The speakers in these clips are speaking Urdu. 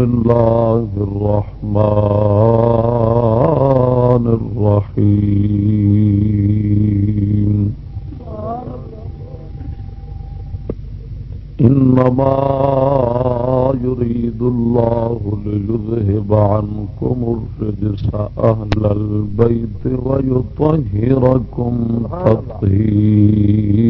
بسم الله الرحمن الرحيم إنما يريد الله ليذهب عنكم الرجس أهل البيت ويطهركم تطهيرا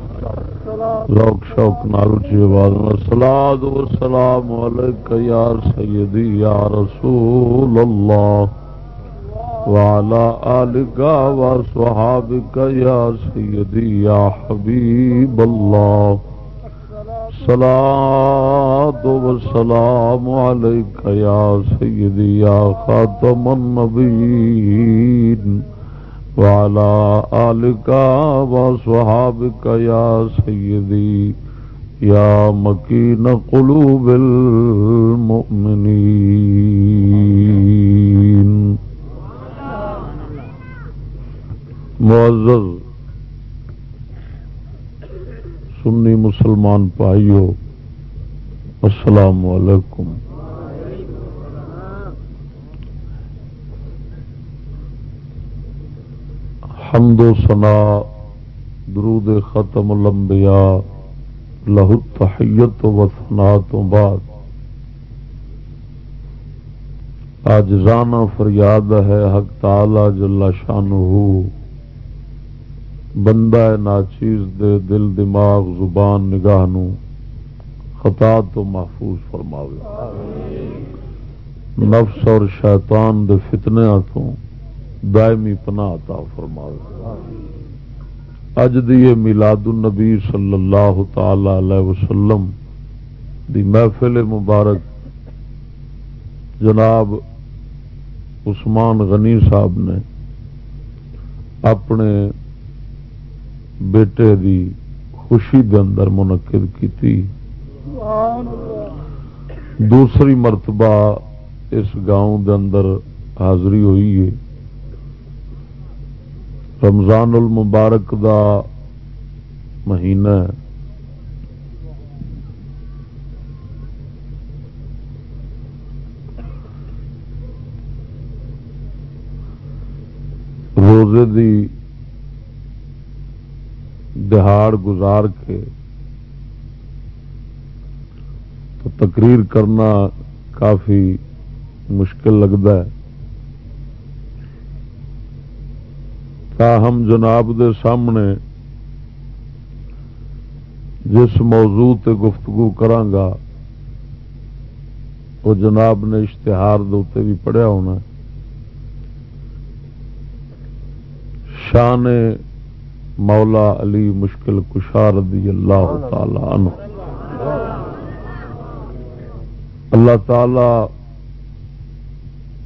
ذوق شوق نالوچی آواز میں سلاد و سلام علیک یا سیدی، یا رسول اللہ وعلى آلك وصحابك يا سيدي يا حبيب الله صلاة والسلام عليك يا سيدي يا خاتم النبيين وعلى آلك وصحابك يا سيدي، يا مكين قلوب المؤمنين. معزز، سنی مسلمان پائیو السلام علیکم. حمد و سنا درود ختم الانبیاء. لہو تحیت و سنا تو بعد. آج رانا فریاد ہے حق تعالی جل شانہ بندہ ناچیز دے دل دماغ زبان نگاہ نو خطا تو محفوظ فرماوے. نفس اور شیطان دے فتنے تو دائمی پناہ عطا فرماوے۔ اج دی میلاد النبی صلی اللہ تعالی علیہ وسلم دی محفل مبارک جناب عثمان غنی صاحب نے اپنے بیٹے دی خوشی دے اندر منعقد کی دوسری مرتبہ اس گاؤں دے اندر حاضری ہوئی ہے۔ رمضان المبارک دا مہینہ ہے۔ روزے دی دہاڑ گزار کے تو تقریر کرنا کافی مشکل لگتا ہے۔ تاہم جناب دے سامنے جس موضوع تے گفتگو کرانگا، وہ جناب نے اشتہار دے بھی پڑھیا ہونا شان مولا علی مشکل کشار رضی اللہ تعالی عنہ۔ اللہ تعالی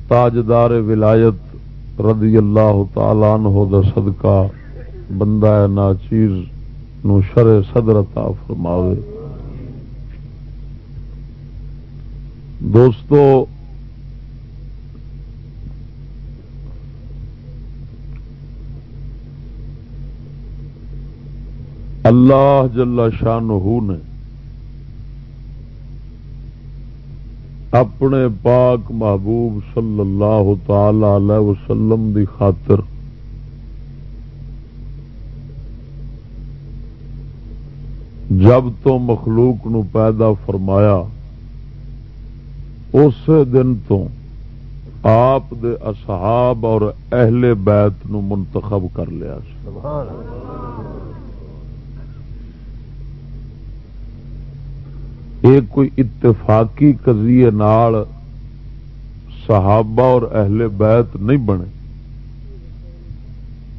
تاجدار ولایت رضی اللہ تعالی عنہ دا صدقہ، بندہ ناچیز نو شر صدر عطا فرماوے۔ دوستو، اللہ جل شاہ نے اپنے پاک محبوب صلی اللہ تعالی علیہ وسلم دی خاطر۔ جب تو مخلوق نو پیدا فرمایا اس دن تو آپ دے اصحاب اور اہل بیت نو منتخب کر لیا۔ یہ کوئی اتفاقی قضیے نال صحابہ اور اہل بیت نہیں بنے،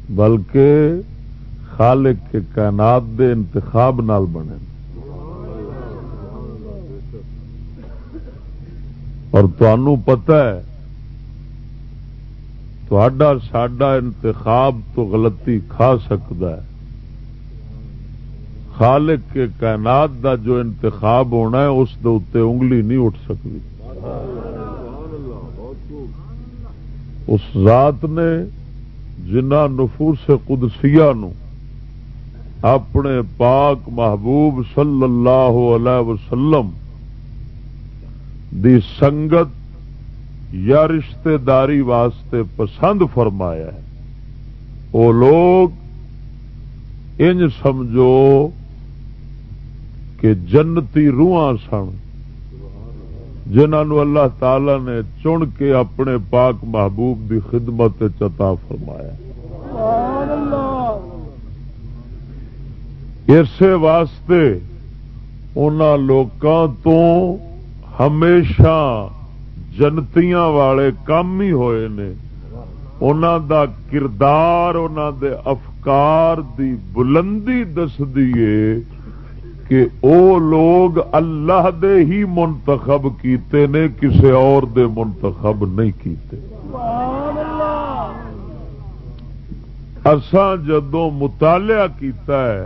بلکہ خالق کے کائنات دے انتخاب نال بنے۔ اور تنوع پتا ہے ساڈا انتخاب تو غلطی کھا سکتا ہے۔ خالق کے کائنات دا جو انتخاب ہونا ہے، اس دے انگلی نہیں اٹھ سکتی۔ اس ذات نے جنہ نفوس قدسیہ نو اپنے پاک محبوب صلی اللہ علیہ وسلم دی سنگت یا رشتے داری واسطے پسند فرمایا ہے۔ وہ لوگ انج سمجھو کہ جنتی روحاں سن جنہوں اللہ تعالی نے چن کے اپنے پاک محبوب دی خدمت چتا فرمایا۔ اسی واسطے ان لوکاں تو ہمیشہ جنتیاں والے کام ہی ہوئے نے۔ انہوں دا کردار انہوں دے افکار دی بلندی دس دیے کہ او لوگ اللہ دے ہی منتخب کیتے نے، کسے اور دے منتخب نہیں کیتے۔ اساں جدو مطالعہ کیتا ہے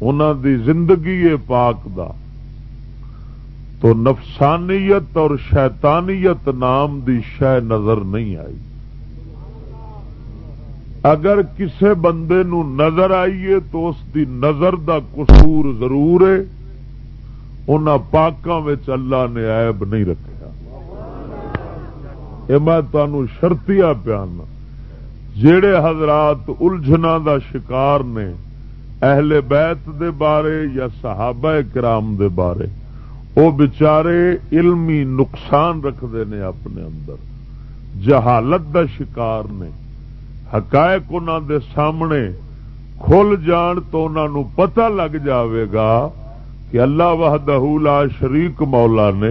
انہوں دی زندگی پاک دا، تو نفسانیت اور شیطانیت نام دی شہ نظر نہیں آئی۔ اگر کسے بندے نو نظر آئیے تو اس دی نظر دا قصور ضرور ہے ان پاکوں اللہ نے عیب نہیں رکھا یہ میں تمہوں شرطیا پیانا جڑے حضرات الجھنا دا شکار نے اہل بیت دے بارے یا صحابہ کرام دے بارے وہ بچارے علمی نقصان رکھتے ہیں اپنے اندر۔ جہالت دا شکار نے حقائق انہوں دے سامنے کھل جان تو انہوں پتہ لگ جاوے گا کہ اللہ وحدہ لا شریک مولا نے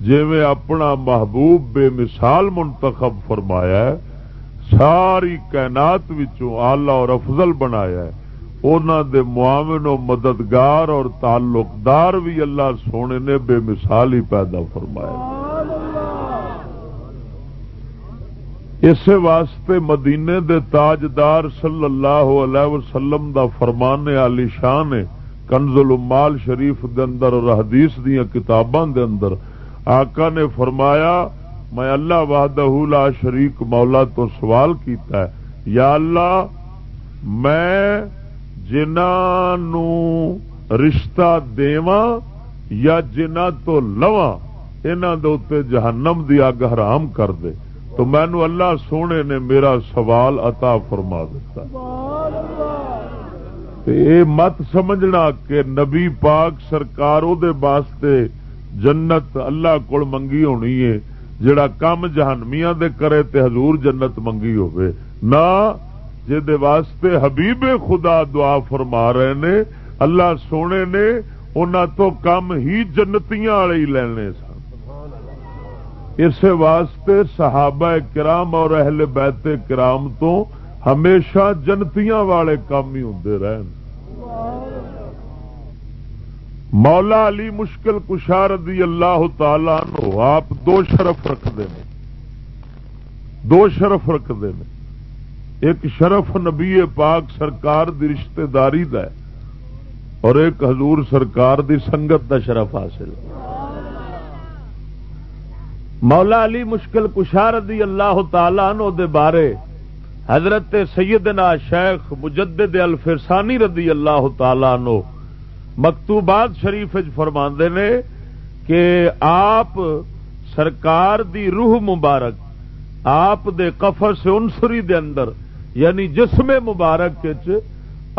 جی اپنا محبوب بے مثال منتخب فرمایا ہے، ساری کائنات آلہ اور افضل بنایا ہے۔ انہوں دے معاون و مددگار اور تعلقدار بھی اللہ سونے نے بے مثال ہی پیدا فرمایا۔ اس واسطے مدینے دے تاجدار صلی اللہ علیہ وسلم دا فرمان علی شان کنز المال شریف دے اندر اور حدیث دیا کتاباں دے اندر۔ آقا نے فرمایا، میں اللہ وحدہ لا شریک مولا تو سوال کیتا ہے۔ یا اللہ، میں جنہوں رشتہ دیواں یا جنہ تو لواں انہوں دے جہنم دی اگ حرام کر دے۔ تو مینو اللہ سونے نے میرا سوال عطا فرما دیتا۔ اے مت سمجھنا کہ نبی پاک سرکار دے واسطے جنت اللہ کو منگی ہونی ہے، جڑا کم جہنمیاں دے کرے تے حضور جنت منگی ہوئے نہ جے واسطے حبیب خدا دعا فرما رہے نے، اللہ سونے نے انہوں تو کم ہی جنتیاں والے ہی لینے سن۔ اس واسطے صحابہ کرام اور اہل بیت کرام تو ہمیشہ جنتیاں والے کام ہی ہوں رہن۔ مولا علی مشکل کشار اللہ تعالی نو آپ دو شرف رکھتے ہیں۔ دو شرف رکھتے ہیں۔ ایک شرف نبی پاک سرکار دی رشتہ داری دا ہے اور ایک حضور سرکار دی سنگت دا شرف حاصل مولا علی مشکل کشار رضی اللہ تعالی عنہ دے بارے حضرت سیدنا شیخ مجدد الفرسانی رضی اللہ تعالی عنہ مکتوبات شریف فرما نے کہ آپ سرکار دی روح مبارک، آپ دے قفص انسری دے اندر یعنی جسم مبارک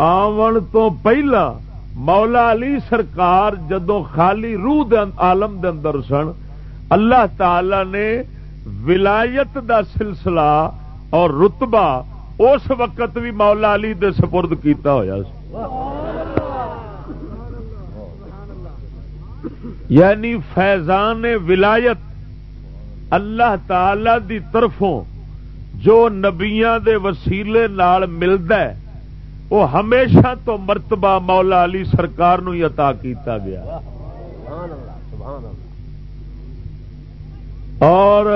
آون تو پہلا مولا علی سرکار جدو خالی روح دے عالم دے اندر سن اللہ تعالی نے ولایت دا سلسلہ اور رتبہ اس وقت بھی مولا علی دے سپرد کیتا ہوا یعنی فیضان ولایت اللہ تعالی دی طرفوں جو نبیاں دے وسیلے نال ملتا ہے، وہ ہمیشہ تو مرتبہ مولا علی سرکار نو ہی عطا کیتا گیا۔ اور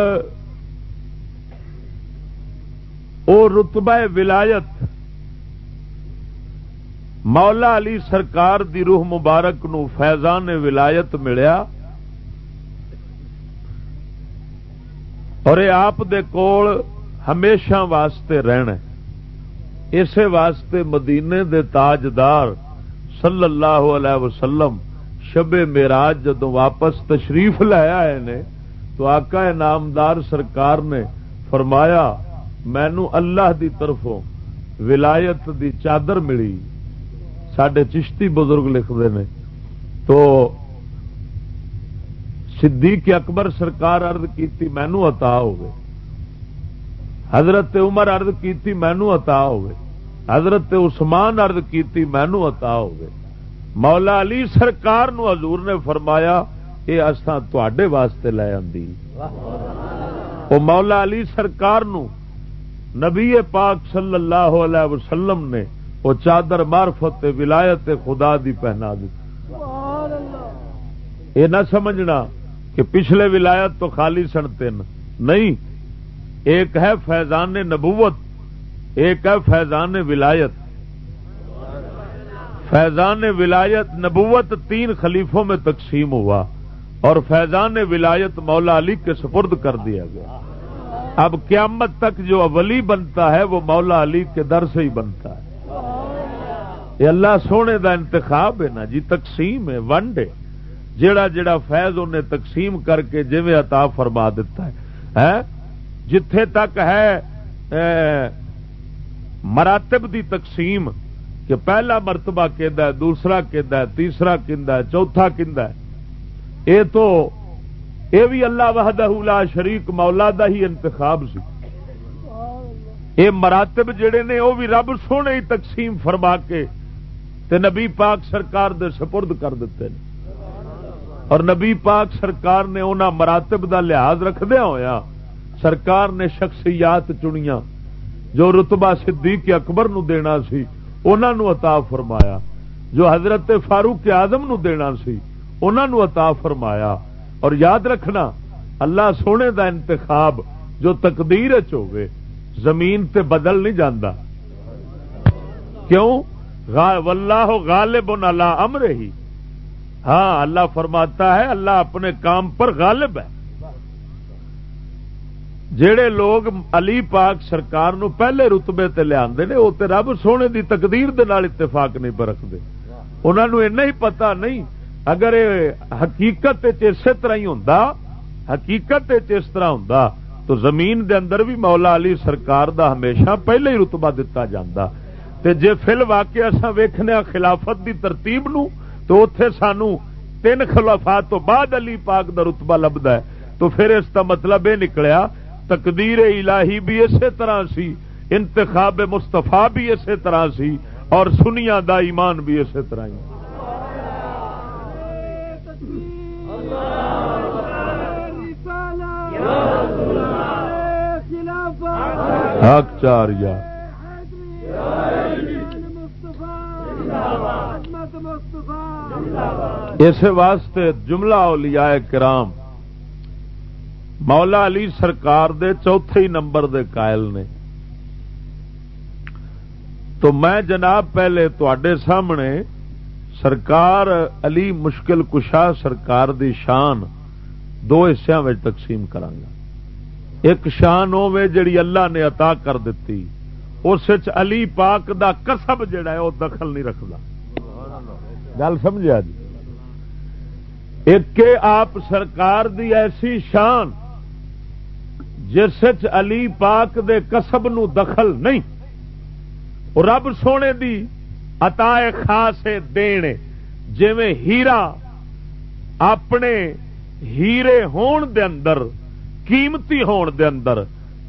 او رتبہ ولایت مولا علی سرکار دی روح مبارک نو فیضان ولایت ملیا اور یہ آپ دے کول ہمیشہ واسطے رہنا اسی واسطے مدینے دے تاجدار صلی اللہ علیہ وسلم شب میراج جدو واپس تشریف لایا ہے تو آقا نامدار سرکار نے فرمایا، مینو اللہ دی طرفوں ولایت دی چادر ملی۔ سڈے چشتی بزرگ لکھتے ہیں تو صدیق اکبر سرکار ارد کی مینو اتا ہوگی حضرت عمر ارد کی مینو اتا ہوگی حضرت عثمان ارد کی مینو اتا ہوگی مولا علی سرکار نو حضور نے فرمایا یہ اصا تے واسطے لے آدھی وہ مولا علی سرکار نو نبی پاک صلی اللہ علیہ وسلم نے وہ چادر مارفت ولایت خدا دی پہنا دی یہ نہ سمجھنا کہ پچھلے ولایت تو خالی سن تین نہیں ایک ہے فیضان نبوت ایک ہے فیضان ولایت فیضان ولایت نبوت تین خلیفوں میں تقسیم ہوا اور فیضان ولایت مولا علی کے سپرد کر دیا گیا۔ اب قیامت تک جو ولی بنتا ہے، وہ مولا علی کے در سے ہی بنتا ہے۔ یہ اللہ سونے دا انتخاب ہے نا جی تقسیم ہے ونڈ ہے جیڑا جیڑا فیض انہیں تقسیم کر کے جی عطا فرما دیتا ہے۔ جتھے تک ہے مراتب دی تقسیم کہ پہلا مرتبہ کہ دوسرا کہ تیسرا کہ چوتھا کہ یہ تو یہ بھی اللہ وحدہ لا شریک مولا دا ہی انتخاب سی۔ یہ مراتب جڑے نے وہ بھی رب سونے ہی تقسیم فرما کے تے نبی پاک سرکار دے سپرد کر دیتے ہیں اور نبی پاک سرکار نے انہوں مراتب دا لحاظ رکھدہ ہویا، سرکار نے شخصیات چنیاں، جو رتبہ صدیق اکبر نو دینا سی انہوں نو عطا فرمایا، جو حضرت فاروق آدم نو دینا سی انہوں عطا فرمایا۔ اور یاد رکھنا، اللہ سونے دا انتخاب جو تقدیر ہوئے زمین تے بدل نہیں جانا کیوں؟ واللہ غالب اللہ امر ہی ہاں اللہ فرماتا ہے، اللہ اپنے کام پر غالب ہے۔ جڑے لوگ علی پاک سرکار نو پہلے رتبے تے لیا وہ تے رب سونے دی تقدیر دے نال اتفاق نہیں پر رکھتے انہوں نے ہی پتا نہیں اگر حقیقت اسی طرح ہی ہوں حقیقت اس طرح ہوں تو زمین دے اندر بھی مولا علی سرکار دا ہمیشہ پہلے ہی رتبہ دتا جاندہ تے جے فل واقع اصا ویخنے خلافت دی ترتیب نو، تو اتے سانو تین خلافات تو بعد علی پاک دا رتبہ لبدا ہے۔ تو پھر اس کا مطلب یہ نکلیا، تقدیر الہی بھی اسی طرح سی، انتخاب مستفا بھی اسی طرح سی، اور سنیا دا ایمان بھی اسی طرح ہی۔ حق چار یا اس واسطے جملہ اولیاء کرام، مولا علی سرکار دے چوتھے نمبر دے قائل نے۔ تو میں جناب پہلے تے سامنے سرکار علی مشکل کشا سرکار دی شان دو حصوں میں تقسیم کرانگا ایک شان ہوے جڑی اللہ نے عطا کر دیتی اس علی پاک دا کسب جڑا ہے، وہ دخل نہیں رکھتا۔ گل سمجھا جی ایک آپ سرکار دی ایسی شان جس علی پاک دے کسب نو دخل نہیں۔ رب سونے دی عطا خاص دین جویں ہیرا اپنے ہیرے ہون دے اندر، قیمتی ہون دے اندر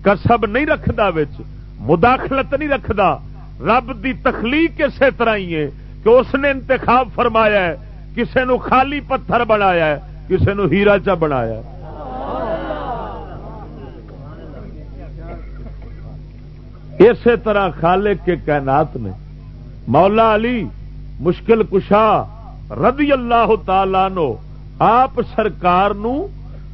کسب نہیں رکھدا وچ، مداخلت نہیں رکھدا، رب دی تخلیق اسی طرح ہی ہے کہ اس نے انتخاب فرمایا ہے، کسے نو خالی پتھر بنایا ہے، کسے نو ہیرا چا بنایا ہے۔ اسی طرح خالق کے کائنات نے مولا علی مشکل کشا رضی اللہ تعالی نو آپ سرکار نو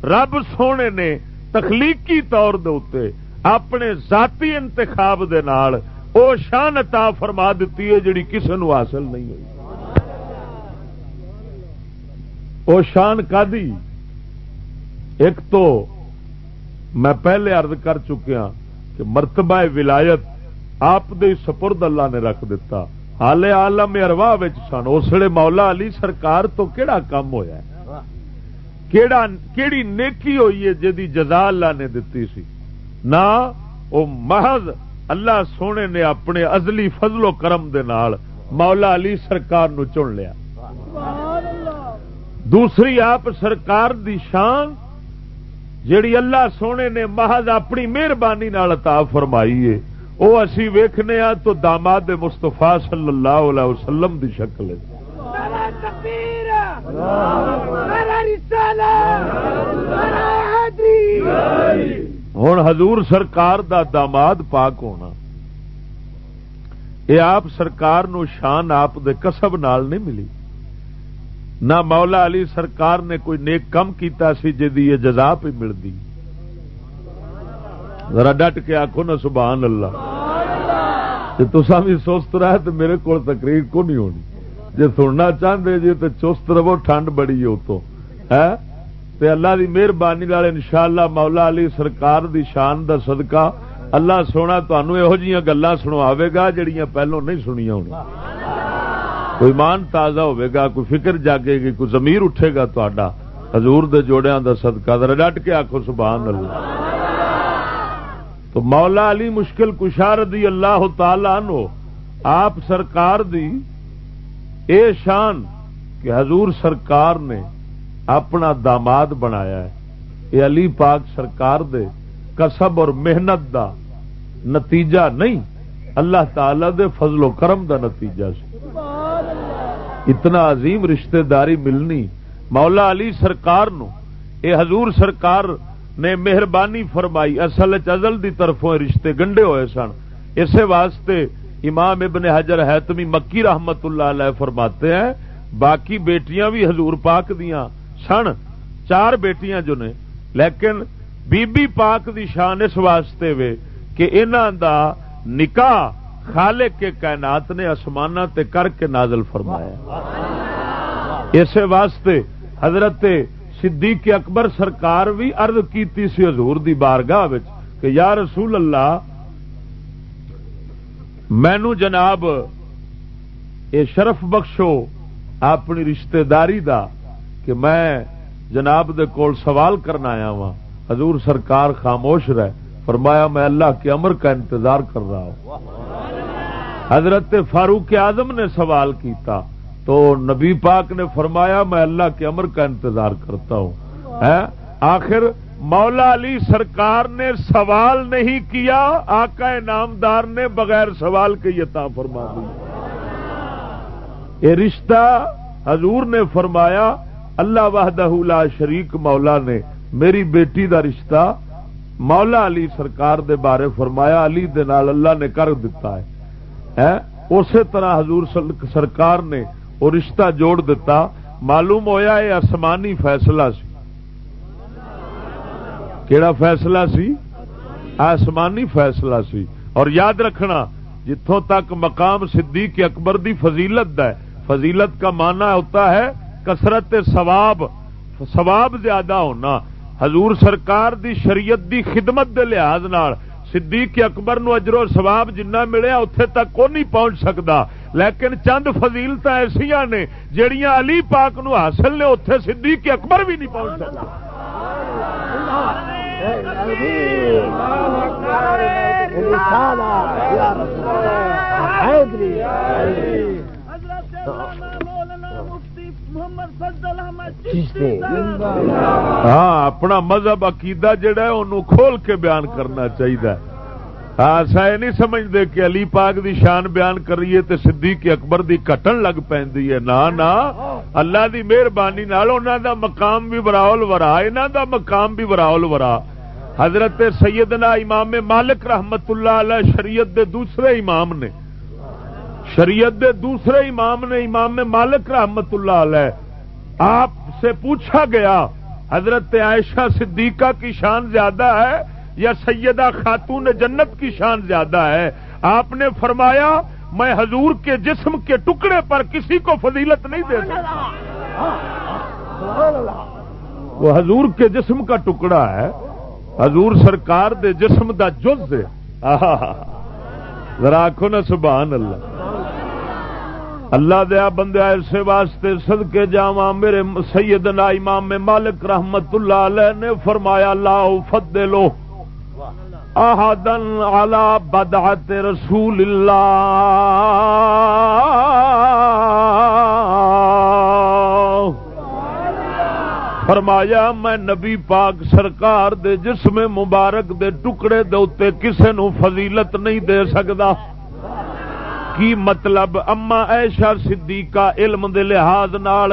رب سونے نے تخلیقی طور دے اپنے ذاتی انتخاب دے نال او شان عطا فرما دیتی ہے جڑی کسی نو حاصل نہیں ہوئی۔ او شان کا دی ایک تو میں پہلے عرض کر چکیا ہاں کہ مرتبہ ولایت آپ دے سپرد اللہ نے رکھ دیتا حال عالم ارواہ سن اسلے مولا علی سرکار تو کیڑا کام ہویا ہے؟ کیڑا کیڑی نیکی ہوئی ہے جدی جزا اللہ نے دتی سی؟ نہ او محض اللہ سونے نے اپنے ازلی فضل و کرم دے نال مولا علی سرکار نو چن لیا۔ دوسری آپ سرکار دی شان جیڑی اللہ سونے نے محض اپنی مہربانی عطا فرمائی ہے۔ وہ اسی ویخنے ہاں تو داماد مستفا صلی اللہ علیہ وسلم دی شکل ہے۔ ہوں حضور سرکار دا داماد پاک ہونا۔ یہ آپ سرکار نو شان آپ دے کسب نال نہیں ملی۔ نہ مولا علی سرکار نے کوئی نیک کم کیتا سی جی یہ جزا پہ ملتی ذرا ڈٹ کے آخو نا سبحان اللہ۔ تسا بھی سست رہے تو میرے کو تقریر کو نہیں ہونی۔ جی سننا چاہتے جی تو چست رہو، ٹھنڈ بڑی ہے اتو ہے ہاں؟ اللہ کی مہربانی ان شاء اللہ مولا علی سرکار دی شان دا صدقہ۔ اللہ سونا تمہوں یہو جہاں گلا سنوا گا جہیا پہلو نہیں سنیا ہونا کوئی مان تازہ ہوگا کوئی فکر جاگے گی، کوئی زمیر اٹھے گا تا حضور دے جوڑیاں دا صدقہ۔ ذرا ڈٹ کے آخو سبحان اللہ۔ تو مولا علی مشکل کشار دی اللہ تعالی نو آپ سرکار دی اے شان کہ حضور سرکار نے اپنا داماد بنایا ہے۔ یہ علی پاک سرکار دے کسب اور محنت دا نتیجہ نہیں، اللہ تعالی دے فضل و کرم دا نتیجہ سے اتنا عظیم رشتہ داری ملنی مولا علی سرکار نو، اے حضور سرکار نے مہربانی فرمائی اصل چزل دی طرفوں رشتے گنڈے ہوئے سن۔ اسی واسطے امام ابن حجر حتمی مکی رحمت اللہ علیہ فرماتے ہیں باقی بیٹیاں بھی حضور پاک دیاں سن۔ چار بیٹیاں جو نے لیکن بی بی پاک دی شان اس واسطے وے کہ انہاں دا نکاح خالق کے کائنات نے آسمانہ تے کر کے نازل فرمایا۔ اسے واسطے حضرت صدیق اکبر سرکار بھی ارد کیتی سی حضور دی بارگاہ کہ یا رسول اللہ، مینو جناب اے شرف بخشو اپنی رشتہ داری دا کہ میں جناب دے کول سوال کرنا آیا وا حضور سرکار خاموش رہ فرمایا، میں اللہ کے امر کا انتظار کر رہا ہوں۔ حضرت فاروق اعظم نے سوال کیتا۔ تو نبی پاک نے فرمایا، میں اللہ کے امر کا انتظار کرتا ہوں۔ آخر مولا علی سرکار نے سوال نہیں کیا، آقا نامدار نے بغیر سوال کے یہ تا فرما یہ رشتہ حضور نے فرمایا، اللہ وحدہ لا شریک مولا نے، میری بیٹی دا رشتہ مولا علی سرکار دے بارے فرمایا، علی دے نال اللہ نے کر دیتا ہے۔ اسی طرح حضور سرکار نے وہ رشتہ جوڑ دیتا، معلوم ہویا یہ آسمانی فیصلہ سی۔ کیڑا فیصلہ سی؟ آسمانی فیصلہ سی۔ اور یاد رکھنا جتوں تک مقام صدیق اکبر دی فضیلت ہے، فضیلت کا معنی ہوتا ہے کثرت ثواب ثواب زیادہ ہونا۔ حضور سرکار دی شریعت دی خدمت دے لحاظ نال، صدیق اکبر نو اجر و سواب جنہ ملیا اتے تک کو نہیں پہنچ سکتا لیکن چند فضیلت ایسا نے جہیا علی پاک نو حاصل نے اتے صدیق اکبر بھی نہیں پہنچ سکتا۔ ہاں اپنا مذہب عقیدہ جڑا ہے انہوں کھول کے بیان کرنا چاہیے ہاں یہ نہیں سمجھتے کہ علی پاک دی شان بیان کریے تے صدیق اکبر دی کٹن لگ پی نا نا، اللہ دی مہربانی دا مقام بھی براول ورا انہوں دا مقام بھی براول ورا۔ حضرت سیدنا امام مالک رحمت اللہ علیہ شریعت دے دوسرے امام نے، شریعت دے دوسرے امام نے، امام مالک رحمت اللہ علیہ۔ آپ سے پوچھا گیا، حضرت عائشہ صدیقہ کی شان زیادہ ہے یا سیدہ خاتون جنت کی شان زیادہ ہے؟ آپ نے فرمایا، میں حضور کے جسم کے ٹکڑے پر کسی کو فضیلت نہیں دے سکتا۔ وہ حضور کے جسم کا ٹکڑا ہے۔ حضور سرکار دے جسم دا جز ذرا آخو نا سبحان اللہ۔ اللہ دیا بندہ ایسے واسطے سد کے جا میرے سیدنا امام مالک رحمت اللہ علیہ نے فرمایا، لا فد لو آہدن بدعت رسول اللہ فرمایا، میں نبی پاک سرکار دے جسم مبارک دے ٹکڑے دے کسے نو فضیلت نہیں دے سکتا کی مطلب؟ اما ایشا صدیقہ علم دے لحاظ نال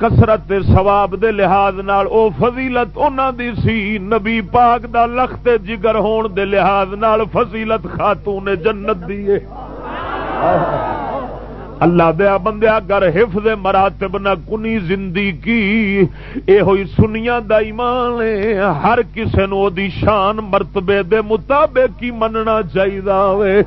کسرت سواب دے لحاظ نال او فضیلت انہاں دی سی۔ نبی پاک دا لخت جگر ہون دے لحاظ نال فضیلت خاتون جنت دیے اللہ دیا بندیا گر حفظ مراتب نہ کنی زندگی اے ہوئی سنیا دا ایمان ہر کسے نو دی شان مرتبے دے مطابق کی مننا چاہیے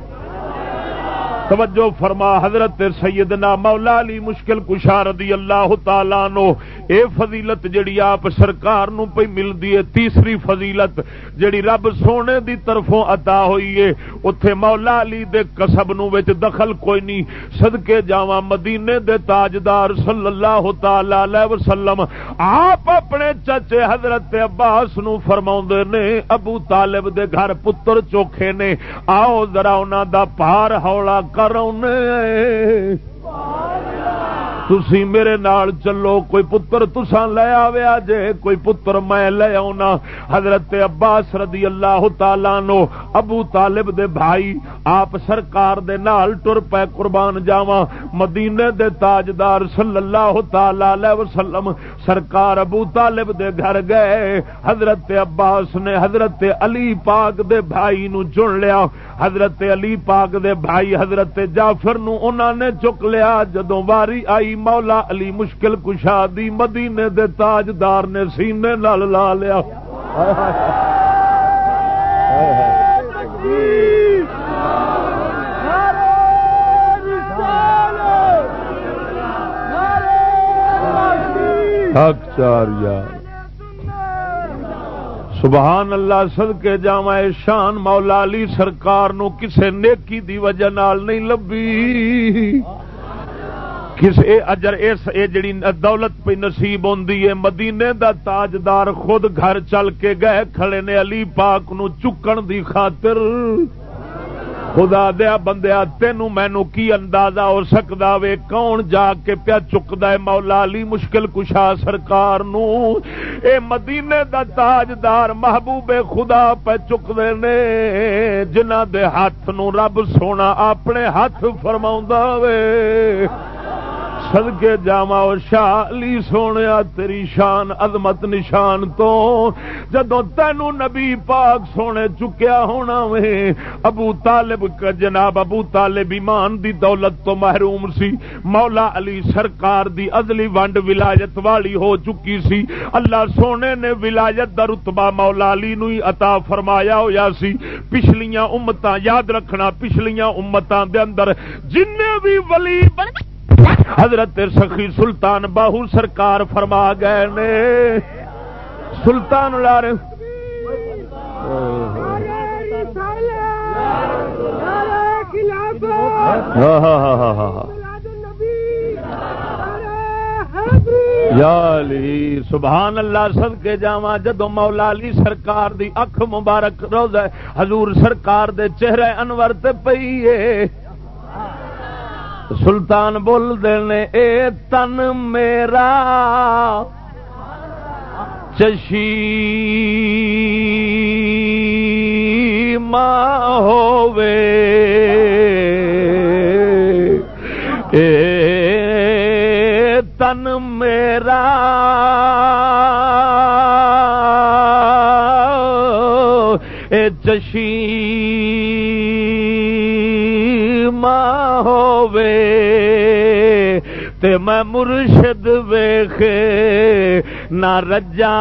توجہ فرما، حضرت سیدنا مولا علی مشکل کشا رضی اللہ تعالی نو اے فضیلت جڑی آپ سرکار نو پہ ملدی ہے، تیسری فضیلت جڑی رب سونے دی طرفوں عطا ہوئی ہے اوتھے مولا علی دے کسب نو وچ دخل کوئی نہیں صدقے جاواں مدینے دے تاجدار صلی اللہ تعالی علیہ وسلم، آپ اپنے چچے حضرت عباس نو فرماوندے نے، ابو طالب دے گھر پتر چوکھے نے، آؤ ذرا انہاں دا پار ہولا کر تسی میرے نال چلو، کوئی پتر تسان لے آویا جے کوئی پتر میں لے آنا حضرت عباس رضی اللہ تعالی نو ابو طالب دے بھائی، آپ سرکار دے نال ٹر پے قربان جاواں۔ مدینے دے تاجدار صلی اللہ تعالی علیہ وسلم، سرکار ابو طالب دے گھر گئے۔ حضرت عباس نے حضرت علی پاک دے بھائی نو چن لیا۔ حضرت علی پاک دے بھائی حضرت جعفر نو انہاں نے چک لیا۔ جدوں واری آئی مولا علی مشکل کشا دی مدینے دے تاجدار نے سینے نال لا لیا۔ حق چار یار۔ سبحان اللہ سد کے جا شان مولا علی سرکار نو کسے نیکی دی وجہ نال نہیں لبھی۔ کس اے اجر اس اے جڑی دولت پہ نصیب ہوندی ہے مدینے دا تاجدار خود گھر چل کے گئے، کھڑے نے علی پاک نو چکن دی خاطر۔ خدا دیا بندیا تینوں مینو کی اندازہ ہو سکتا وے؟ کون جا کے پیا چکتا ہے؟ مولا علی مشکل کشا سرکار نو۔ اے مدینے دا تاجدار محبوب خدا پہ چکتے نے، جنہ دے ہاتھ نو رب سونا اپنے ہاتھ فرما وے۔ سدکے جاوا شالی سونے تیری شان عظمت نشان تو۔ جدو تینو نبی پاک سونے چکیا ہونا وے، ابو طالب جناب ابو طالب ایمان دی دولت تو محروم سی۔ مولا علی سرکار دی ازلی ونڈ ولایت والی ہو چکی سی۔ اللہ سونے نے ولایت دا رتبہ مولا علی نو ہی عطا فرمایا ہویا سی۔ پچھلیاں امتاں، یاد رکھنا، پچھلیاں امتاں دے اندر جن بھی ولی بن حضرت سخی سلطان باہو سرکار فرما گئے نے۔ سلطان لار ہاں، ہاں، ہاں، سبحان اللہ سد کے جا جدو مولا علی سرکار دی اکھ مبارک روز ہے حضور سرکار دے چہرے انور تے پئی سلطان بول دینے، اے تن میرا چشی ماں ہووے۔ اے تن میرا اے چشی ہو تے میں مرشد ویخ نہ رجا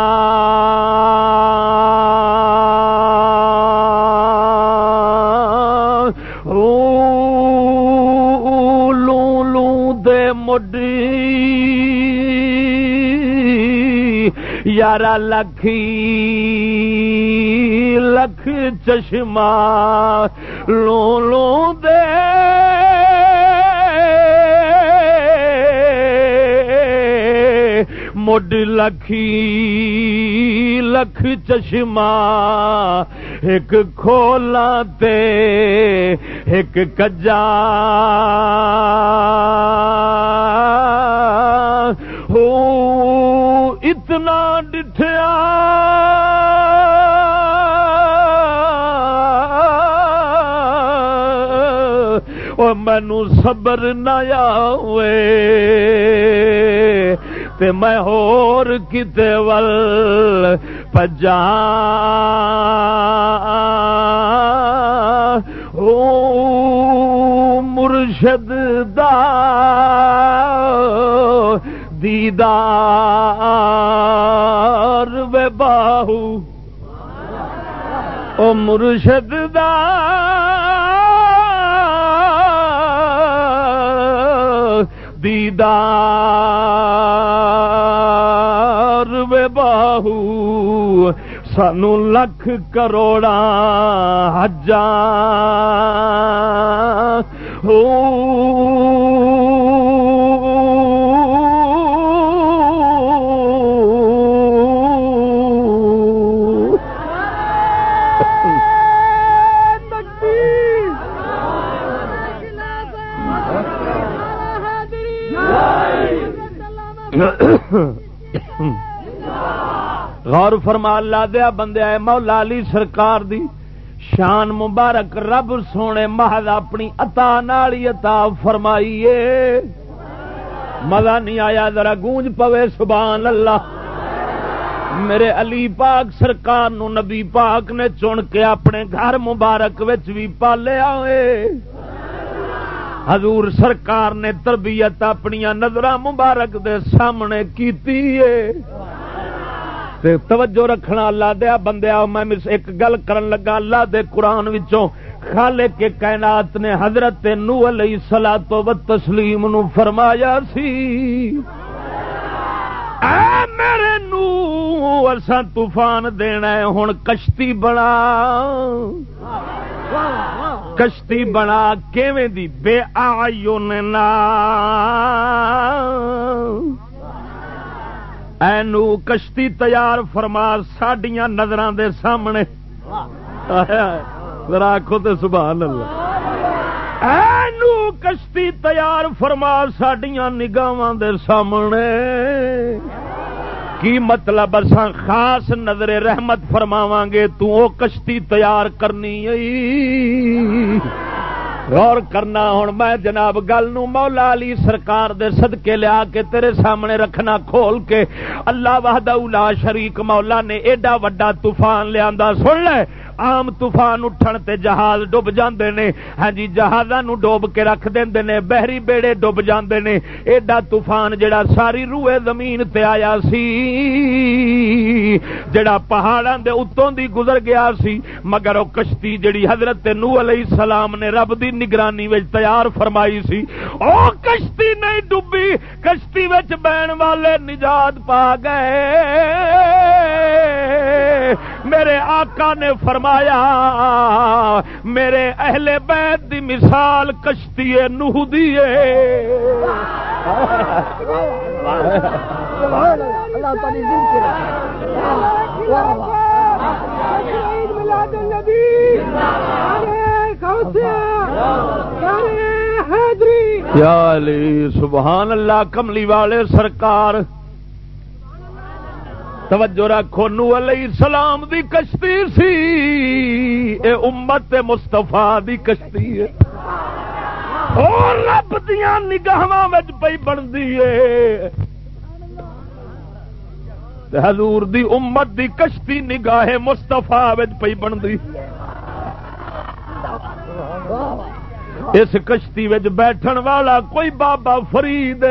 لوں لوں دے مڈی لکھی لکھ چشمہ لوں لوں دے مڈ لکھی لکھ چشمہ ایک کھولا تے ایک کجا ہو اتنا ڈٹھیا مینو صبر نہ آئے تے میں ہور کتے ول پجا او مرشد دا دیدار وے باہو او مرشد دا دیدار سانو لکھ کروڑا حجا ہو غور فرما، اللہ دیا بندے آئے، مولا علی سرکار دی شان مبارک، رب سونے محض اپنی اتا نالی اتا فرمائیے۔ مزہ نہیں آیا، ذرا گونج پوے، سبحان اللہ۔ میرے علی پاک سرکار نو نبی پاک نے چن کے اپنے گھر مبارک بھی پالیا ہوئے حضور سرکار نے تربیت اپنی نظر مبارک دے سامنے کیتی ہے۔ تے توجہ رکھنا اللہ دیا بندیا میں ایک گل کرن لگا اللہ دے قرآن وچوں۔ خالے کے کائنات نے حضرت نو علیہ سلا تو و تسلیم نو فرمایا سی۔ اے میرے نو اساں طوفان دینا ہے ہن کشتی بنا۔ کشتی بنا کیویں دی؟ بے آیون نا۔ اینو کشتی تیار فرما ساڈیاں نظر دے سامنے۔ آخو تو سبحان اللہ۔ اینو کشتی تیار فرما ساڈیاں نگاہ دے سامنے۔ کی مطلب اساں خاص نظر رحمت فرماواں گے تو او کشتی تیار کرنی غور کرنا ہوں میں جناب، گل مولا علی سرکار دے صدقے لیا کے تیرے سامنے رکھنا کھول کے اللہ وحدہ لا شریک مولا نے ایڈا وڈا طوفان لیا سن لے۔ عام طوفان اٹھن تے جہاز ڈب جاندے نے۔ ہاں جی جہازاں نو ڈوب کے رکھ دیندے نے، بحری بیڑے ڈب جاندے نے۔ ایڈا طوفان جڑا ساری روئے زمین تے آیا سی، جڑا پہاڑاں دے اتوں دی گزر گیا سی۔ مگر او کشتی جڑی حضرت نو علیہ السلام نے رب دی نگرانی وچ تیار فرمائی سی، او کشتی نہیں ڈبی کشتی وچ بہن والے نجات پا گئے۔ میرے آقا نے فرمایا میرے اہل بیت دی مثال کشتی نوح دی سبحان اللہ کملی والے سرکار۔ توجہ رکھو نو علیہ السلام دی کشتی سی۔ اے امت مستفا دی کشتی ہے۔ اور رب دیا نگاہ پی بنتی ہے۔ حضور دی امت دی کشتی نگاہ مستفا پی بنتی اس کشتی بیٹھن والا کوئی بابا فرید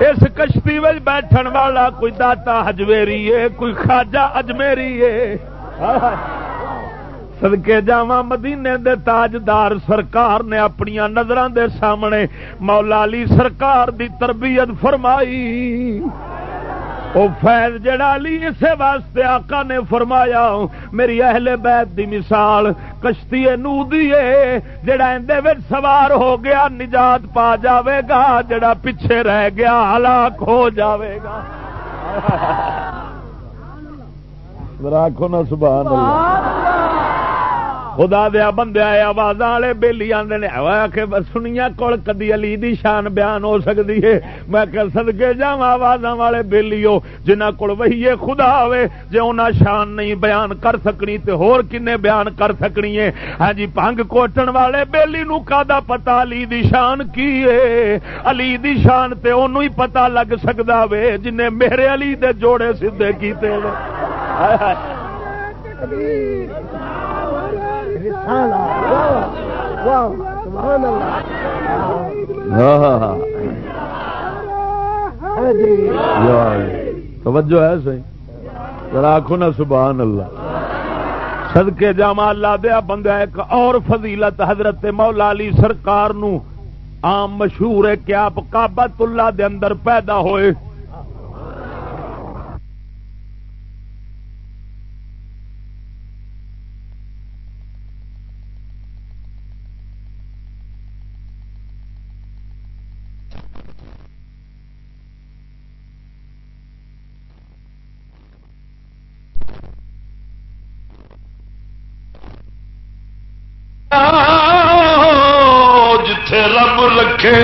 اس کشتی میں بیٹھن والا کوئی داتا ہجویری ہے، کوئی خاجا اجمیری ہے۔ سدکے جا مدینے دے تاجدار سرکار نے اپنی نظر دے سامنے مولا علی سرکار دی تربیت فرمائی۔ وہ فیض جڑا لی اسے واسطے آقا نے فرمایا میری اہل بیت دی مثال کشتی نو دیے جڑا اندے وچ سوار ہو گیا نجات پا جاوے گا جڑا پیچھے رہ گیا ہلاک ہو جاوے گا۔ راکھو نا سبحان اللہ۔ خدا دیا بندے آئے آواز والے بےلی آدھے نے کہ سنیا کول کدی علی دی شان بیان ہو سکتی ہے۔ میں کہ سدکے جا آواز والے بےلی ہو جنہ کول وہی خدا ہوے جی انہیں شان نہیں بیان کر سکنی تے ہور کنے بیان کر سکنی ہے۔ ہاں جی پنگ کوٹن والے بےلی نو کا پتا علی دی شان کی ہے؟ علی دی شان تے انہوں ہی پتا لگ سکتا وے جن میرے علی دے جوڑے سیدے کیتے توجہ ہے صحیح۔ ذرا آخو نا سبحان اللہ۔ سدکے جاما اللہ دیا بندہ ایک اور فضیلت حضرت مولا علی سرکار نو۔ عام مشہور ہے کہ آپ کابت اللہ دے اندر پیدا ہوئے جتھے رب رکھے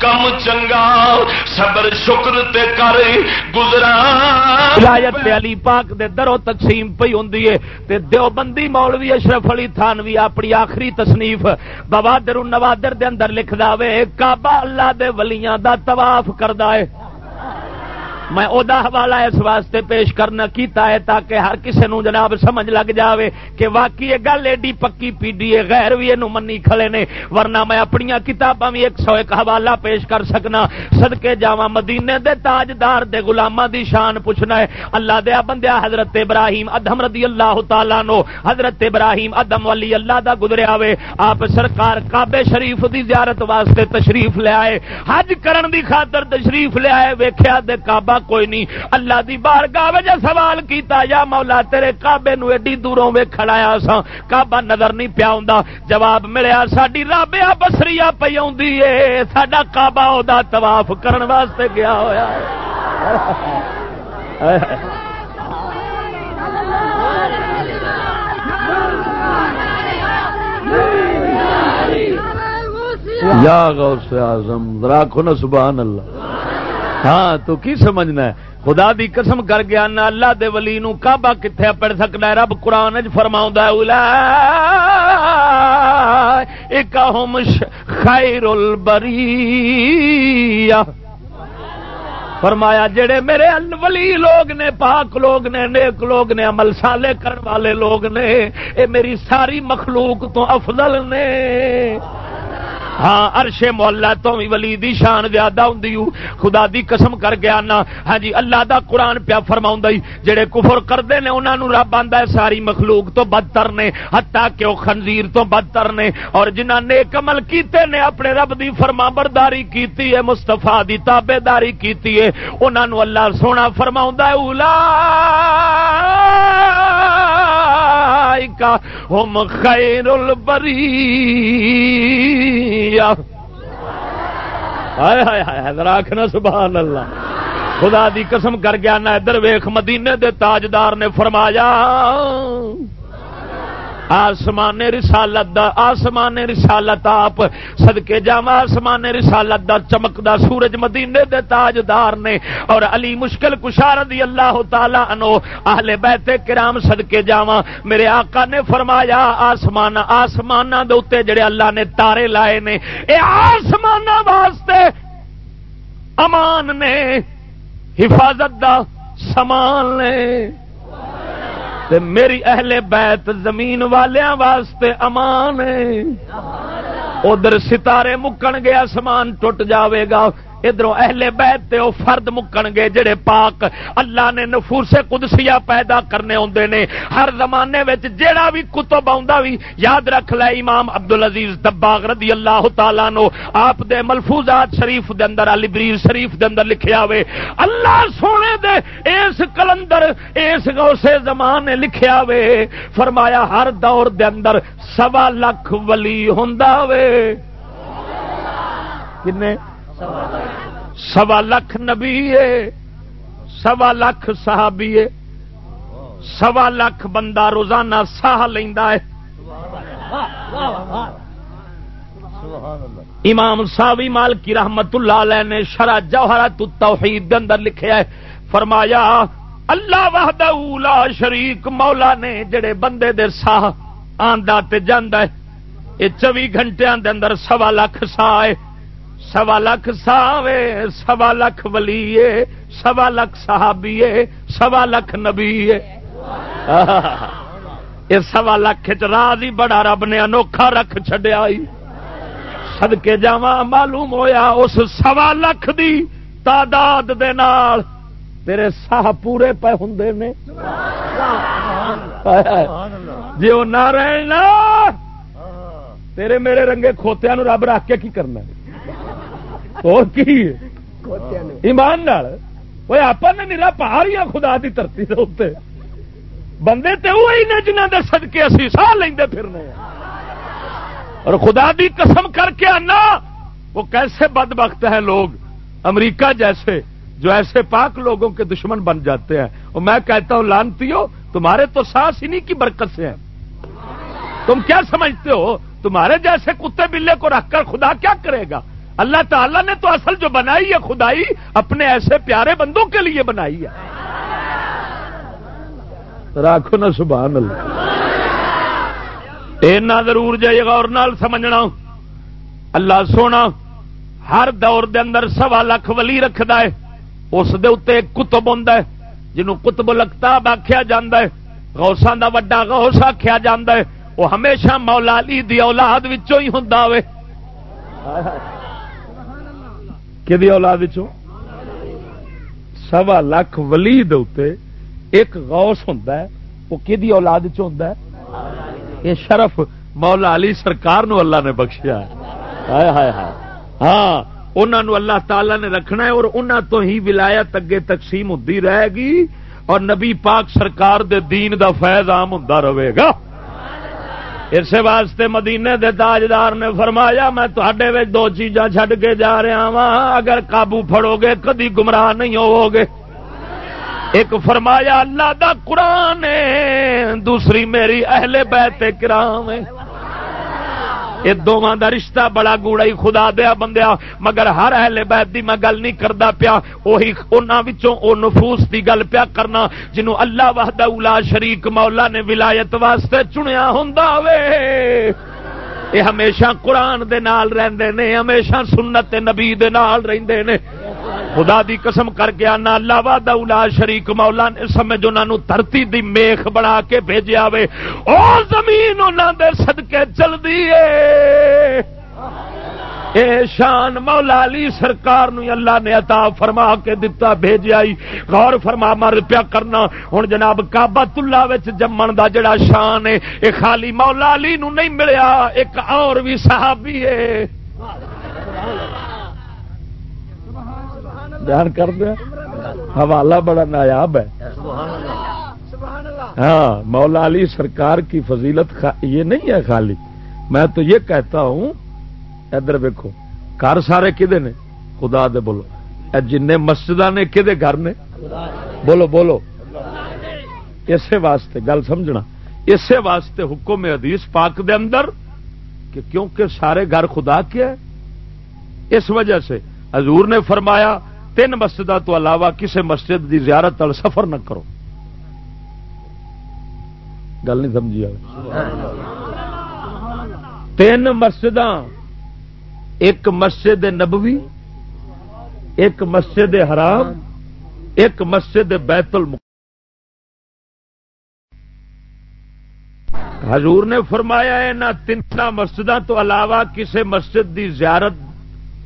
کم چنگا، صبر، شکر تے کر گزرا۔ ولایت علی پاک دے درو تقسیم پئی ہوندی ہے۔ تے دیوبندی مولوی اشرف علی تھانوی اپنی آخری تصنیف بوادر النوادر دے اندر لکھدا وے، کعبہ اللہ دے ولیاں دا طواف کردا ہے۔ میں ادا حوالہ اس واسطے پیش کرنا کیتا ہے تاکہ ہر کسی نو جناب سمجھ لگ جاوے کہ واقعی یہ گل ایڈی پکی پیڈی ہے، غیر بھی یہ منی کھڑے نے۔ ورنہ میں اپنی کتاباں بھی ایک سو ایک حوالہ پیش کر سکنا۔ سدکے جاوا مدینے دے تاجدار دے غلاماں دی شان پوچھنا ہے۔ اللہ دیا بندیا حضرت ابراہیم ادم رضی اللہ تعالی نو حضرت ابراہیم ادم ولی اللہ دا گزریا وے آپ سرکار کعبے شریف دی زیارت واسطے تشریف لے آئے۔ حج کرن دی خاطر تشریف لے آئے۔ ویکھیا دے کعبہ کوئی نہیں۔ اللہ دی بار گاہ سوال کیتا، یا مولا تیرے کابے نو ایڈی دوروں میں کھڑایا سا کعبہ نظر نہیں پیا ہوں جواب ملیا ساری رابیا بسری پی آ کعبہ او دا طواف کرن واسطے گیا ہوا یا غوث اعظم راکھو نا، سبحان اللہ۔ ہاں تو کی سمجھنا ہے؟ خدا دی قسم کر گیا نہ اللہ دے ولی نو کعبہ کتنے پڑھ سکتا ہے؟ رب قرآن فرما اولا ایک خیر البری فرمایا، جڑے میرے ولی لوگ نے، پاک لوگ نے، نیک لوگ نے، عمل سالے کرن والے لوگ نے، اے میری ساری مخلوق تو افضل نے۔ ہاں ارشے محلہ تو بھی ولی دی شان زیادہ ہوں خدا دی قسم کر گیا نا ہاں جی اللہ دا قرآن پیا فرما جڑے کفر کرتے ہیں انہوں رب آتا ہے، ساری مخلوق تو بدتر نے۔ ہتا کہ وہ خنزیر تو بدتر نے۔ اور جنہ نیک عمل کیتے نے، اپنے رب دی فرما برداری کیتی ہے مستفا دی تابے داری کیتی ہے۔ انہوں اللہ سونا فرما اولا ہم خیر البری راکھنا سبحان اللہ۔ خدا دی قسم کر گیا نہ ادھر ویخ مدینے دے تاجدار نے فرمایا آسمان رسالت دا آسمان رسالت آپ۔ سدکے جا آسمان رسالت دا چمکدا سورج مدینے دے تاجدار نے۔ اور علی مشکل کشار دی اللہ تعالی انو اہل بیت کرام سدکے جا میرے آقا نے فرمایا، آسمان آسمان دے اتنے جڑے اللہ نے تارے لائے نے۔ اے آسمان واسطے امان نے، حفاظت دا، سامان نے۔ تے میری اہل بیت زمین والیاں واسطے امان ادھر ستارے مکن گیا سمان ٹوٹ جاوے گا۔ ادھر اہل بیت تے او فرد مکن گے جڑے پاک اللہ نے نفوس قدسیہ پیدا کرنے ہوندے نے۔ ہر زمانے وچ جیڑا بھی کتب آوندا وی، یاد رکھ لے امام عبد العزیز دباغ رضی اللہ تعالی نو۔ آپ دے ملفوظات شریف دے اندر، علی بریر شریف دے اندر لکھیا ہوئے اللہ سونے دے اس کلندر، اس غوث زمان نے لکھیا ہوئے فرمایا ہر دور دے اندر سوا لاکھ ولی ہوندا وے۔ کنے؟ سوا لکھ۔ نبی سوا لکھ صحابی سوا لکھ بندہ روزانہ ساہ لینا ہے۔ امام ساوی مال کی رحمت اللہ علیہ نے شرح جوہرت التوحید دے اندر لکھیا ہے، فرمایا، اللہ وحدہ لا شریک مولا نے جڑے بندے دے ساہ آندا تے جاندا ہے یہ چوبی گھنٹے دے اندر سوا لکھ ساہ ہے۔ سوا لکھ ساوے، سوا لکھ ولی سوا لکھ صحابی سوا لکھ نبی یہ سوا لکھ راز ہی بڑا رب نے انوکھا رکھ چڈیا سدکے جا معلوم ہویا، اس سوا لکھ دی تعداد دے نال تیرے ساہ پورے پے ہوں نے۔ جی وہ نہ رہنا تیرے میرے رنگے کھوتیا نو رب رکھ کے کی کرنا ہے؟ اور کی ایمان وہ آپ نے میرا پہاڑی خدا دی دھرتی کے بندے تے وہی نے جنہ دے سدکے اسی سہ لیں پھرنے اور خدا دی قسم کر کے آنا وہ کیسے بد بخت ہیں لوگ امریکہ جیسے جو ایسے پاک لوگوں کے دشمن بن جاتے ہیں اور میں کہتا ہوں لانتی ہو تمہارے تو سانس انہیں کی برکت سے ہیں تم کیا سمجھتے ہو تمہارے جیسے کتے بلے کو رکھ کر خدا کیا کرے گا اللہ تعالیٰ نے تو اصل جو بنائی ہے خدائی، اپنے ایسے پیارے بندوں کے لیے بنائی ہے۔ راکھو نا سبحان اللہ۔ اینا ضرور جائے گا اور نال سمجھنا۔ اللہ سونا، ہر دور دے اندر سوا لکھ ولی رکھد ہے۔ اس دے اتنے ایک کتب ہوں جنہوں کتب لگتا آخیا جا ہے۔ غوثان دا وڈا غوث آخیا جا ہے۔ وہ ہمیشہ مولا علی دی اولاد وچوں ہی ہوں کہ اولاد سوا لکھ ولی دے ایک غوث ہوں وہ کہ اولاد چ یہ شرف مولا علی سرکار نو اللہ نے بخشیا ہاں انہوں اللہ تعالی نے رکھنا ہے اور انہوں تو ہی ولایت اگے تقسیم ہوتی رہے گی اور نبی پاک سرکار دے دین دا فیض عام ہوں رہے گا۔ اس واسطے مدینے دے تاجدار نے فرمایا، میں تے دو چیزاں چھڈ کے جا رہا وا اگر قابو پھڑو گے کدی گمراہ نہیں ہوو گے ایک فرمایا، اللہ دا قرآن دوسری میری اہل بیت کرام یہ دونوں کا رشتہ بڑا گوڑا ہی خدا دیا بندیا، مگر ہر اہل بیت دی میں گل نہیں کرتا پیا وہی او نفوس دی گل پیا کرنا جنوں اللہ وحدہ اولا شریک مولا نے ولایت واسطے چنیا ہوں یہ ہمیشہ قرآن دے نال رہندے نے، ہمیشہ سنت نبی دے نال رہندے نے۔ خدا دی قسم کر کے آنا اللہ وا دولا شریک مولا نے سمجھ انہوں دھرتی دی میخ بنا کے بھیجیا وے۔ او زمین انہوں دے صدقے چل دیے اے شان مولا علی سرکار نو اللہ نے عطا فرما کے دتا بھیجیا غور فرما مر پیا کرنا۔ ہوں جناب کابت اللہ وچ جمن دا جڑا شان ہے اے خالی مولا علی نو نہیں ملیا ایک اور بھی صحابی ہے۔ بیان کر دیا۔ حوالہ بڑا نایاب ہے۔ ہاں مولا علی سرکار کی فضیلت یہ نہیں ہے خالی۔ میں تو یہ کہتا ہوں ادھر ویکو گھر سارے کدے نے؟ خدا دے بولو۔ جن مسجد نے کدے گھر نے؟ بولو بولو۔ اسی واسطے، گل سمجھنا۔ اسی واسطے حکم حدیث پاک دے اندر کہ کیونکہ سارے گھر خدا کے ہے، اس وجہ سے حضور نے فرمایا، تین مسجد تو علاوہ کسی مسجد دی زیارت وال سفر نہ کرو۔ گل نہیں سمجھی تین مسجد ایک مسجد نبوی، ایک مسجد حرام، ایک مسجد بیت الم حضور نے فرمایا ہے نہ تین مسجد تو علاوہ کسی مسجد دی زیارت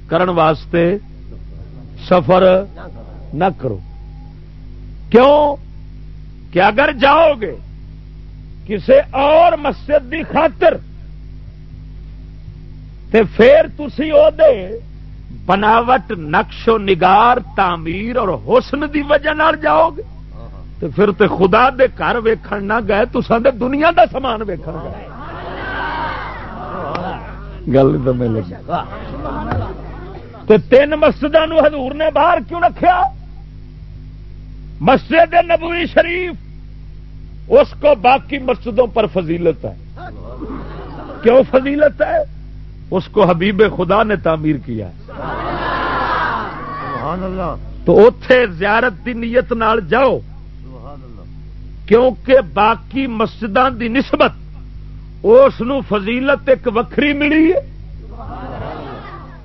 کرن واسطے سفر نہ کرو۔ کیوں؟ کہ اگر جاؤ گے کسی اور مسجد دی خاطر تے پھر تھی وہ بناوٹ، نقش و نگار، تعمیر اور حسن دی وجہ نال جاؤ گے۔ تو پھر تے خدا دے گھر ویکھن نہ گئے تو سندے دنیا دا سامان ویکھن گئے۔ گل تو میں تے تین مسجد حضور نے باہر کیوں رکھا مسجد نبوی شریف، اس کو باقی مسجدوں پر فضیلت ہے۔ کیوں فضیلت ہے؟ اس کو حبیب خدا نے تعمیر کیا تو اتے زیارت دی نیت نال جاؤ۔ کیونکہ باقی مسجد دی نسبت اس فضیلت ایک وکری ملی ہے۔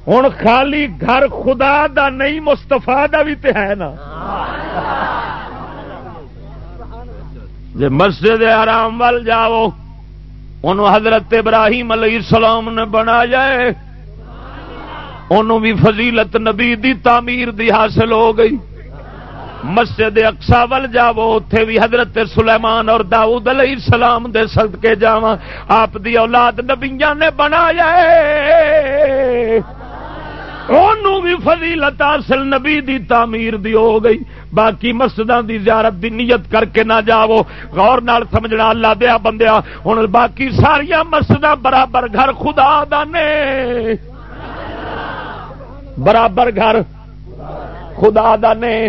ہوں خالی گھر خدا دا نہیں مستفا دا بھی تو ہے نا۔ جی مسجد آرام وال جاؤ انہوں حضرت ابراہیم علیہ السلام نے بنایا ہے۔ انہوں بھی فضیلت نبی دی تعمیر دی حاصل ہو گئی۔ مسجد اقسا ول جاو اتے بھی حضرت سلیمان اور داؤد علیہ السلام دے صدقے جاوا آپ دی اولاد نبیا نے بنا بھی فضیلت حاصل نبی دی تعمیر دی ہو گئی۔ باقی مسجد دی زیارت دی نیت کر کے نہ جاو غور نال سمجھنا اللہ دیا بندیا ہوں باقی ساریا مسجد برابر گھر خدا دانے برابر گھر خدا دانے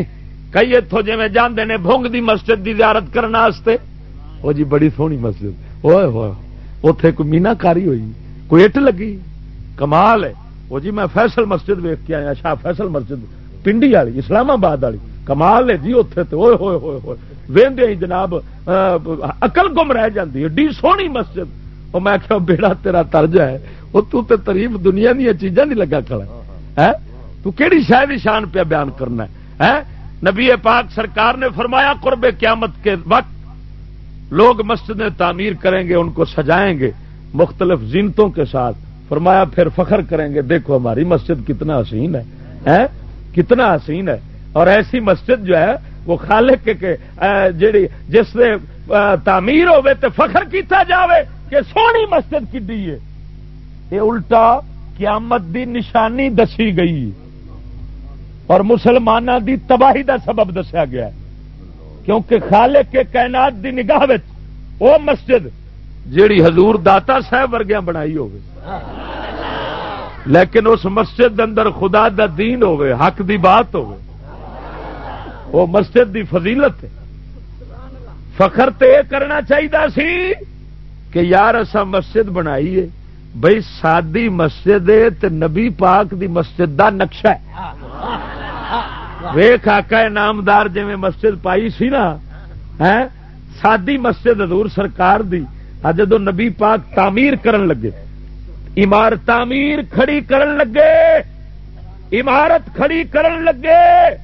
کئی اتو جی جانے نے بونگ دی مسجد دی زیارت کرنے وہ جی بڑی سونی مسجد۔ ہوئے ہوئے اتے کوئی مینا کاری ہوئی، کوئی اٹ لگی۔ کمال ہے۔ وہ جی میں فیصل مسجد ویک کے آیا شاہ فیصل مسجد پنڈی والی اسلام آباد والی کمال ہے جی اتنے تو ہوئے ہوئے ہوئے ہوئے وہدے جناب اقل گم رہ جاتی ہے ڈی سونی مسجد۔ وہ میں کہ بیڑا تیرا ترجا ہے۔ وہ تو تے تریف دنیا دیا چیزاں نہیں لگا کھڑا۔ ہے تو کہڑی شاید شان پہ بیان کرنا ہے؟ نبی پاک سرکار نے فرمایا قرب قیامت کے وقت لوگ مسجدیں تعمیر کریں گے ان کو سجائیں گے مختلف زینتوں کے ساتھ۔ فرمایا، پھر فخر کریں گے، دیکھو ہماری مسجد کتنا حسین ہے کتنا حسین ہے۔ اور ایسی مسجد جو ہے، وہ خالق کے جیڑی جس سے تعمیر ہوئے تو فخر کیتا جاوے کہ سونی مسجد کی ہے۔ یہ الٹا قیامت دی نشانی دسی گئی۔ اور مسلمانوں دی تباہی دا سبب دسیا گیا ہے۔ کیونکہ خالق کے کائنات دی نگاہ وہ مسجد جیڑی حضور داتا صاحب ورگیا بنائی ہوگی لیکن اس مسجد اندر خدا دا دین ہوے حق دی بات ہوے وہ مسجد دی فضیلت ہے۔ فخر تے کرنا چاہیے سی کہ یار اصا مسجد بنائی ہے۔ بھائی سادی مسجد نبی پاک دی مسجد دا نقشہ ہے۔ ویخ آکا نامدار جی مسجد پائی سی نا ہاں، سادی مسجد حضور سرکار دی۔ جدو نبی پاک تعمیر کرن لگے عمارت تعمیر کھڑی کرن لگے، عمارت کھڑی کرن لگے،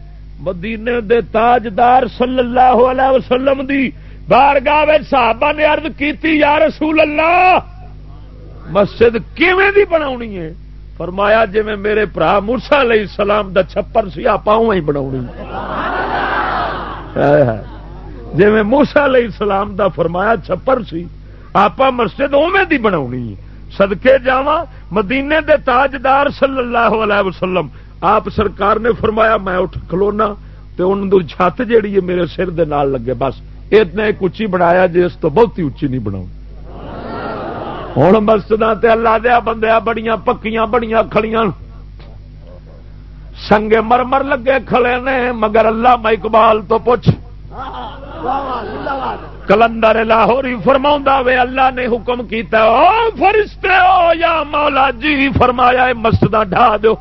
مدینے دے تاجدار صلی اللہ علیہ وسلم دی بارگاہ صحابہ نے عرض کیتی، یا رسول اللہ، مسجد کیویں دی بناونی ہے؟ فرمایا جی میں میرے برا مرسا علیہ السلام دا چھپر سی آپ ہی بنا جی میں موسا علیہ السلام دا فرمایا چھپر سی آپ مسجد اوے دی بنا سدکے جاوا مدینے دے تاجدار صلی اللہ علیہ وسلم۔ آپ سرکار نے فرمایا، میں اٹھ کھلونا تو ان چھت جیڑی ہے میرے سر دے نال لگے۔ بس اتنا ایک اچھی بنایا جی اس تو بہت ہی اچھی نہیں بنا ہوں مسجد اللہ دیا بندیا بڑیاں پکیاں، بڑیاں کھڑیاں سنگے مرمر لگے کھڑے نے، مگر اللہ میں اقبال تو پوچھ۔ کلندر لاہوری فرما وے، اللہ نے حکم کیتا او فرشتے ہو یا مولا جی فرمایا مسجد ڈھا دو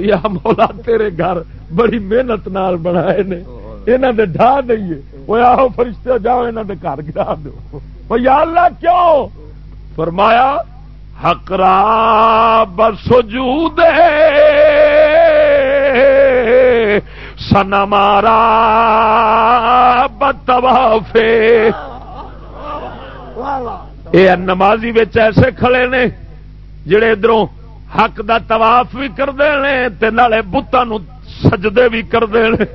یا مولا، تیرے گھر بڑی محنت نال بنائے نے۔ یہاں دے ڈھا دئیے۔ وہ آو فرشتے، جاؤ یہاں دے گھر گرا دو یا اللہ، کیوں؟ فرمایا حقرا بسجود سن مارا بتوافے یہ نمازی ایسے کھڑے نے جڑے ادھروں حق دا طواف بھی کرتے ہیں نالے بتان سجدے بھی کرتے ہیں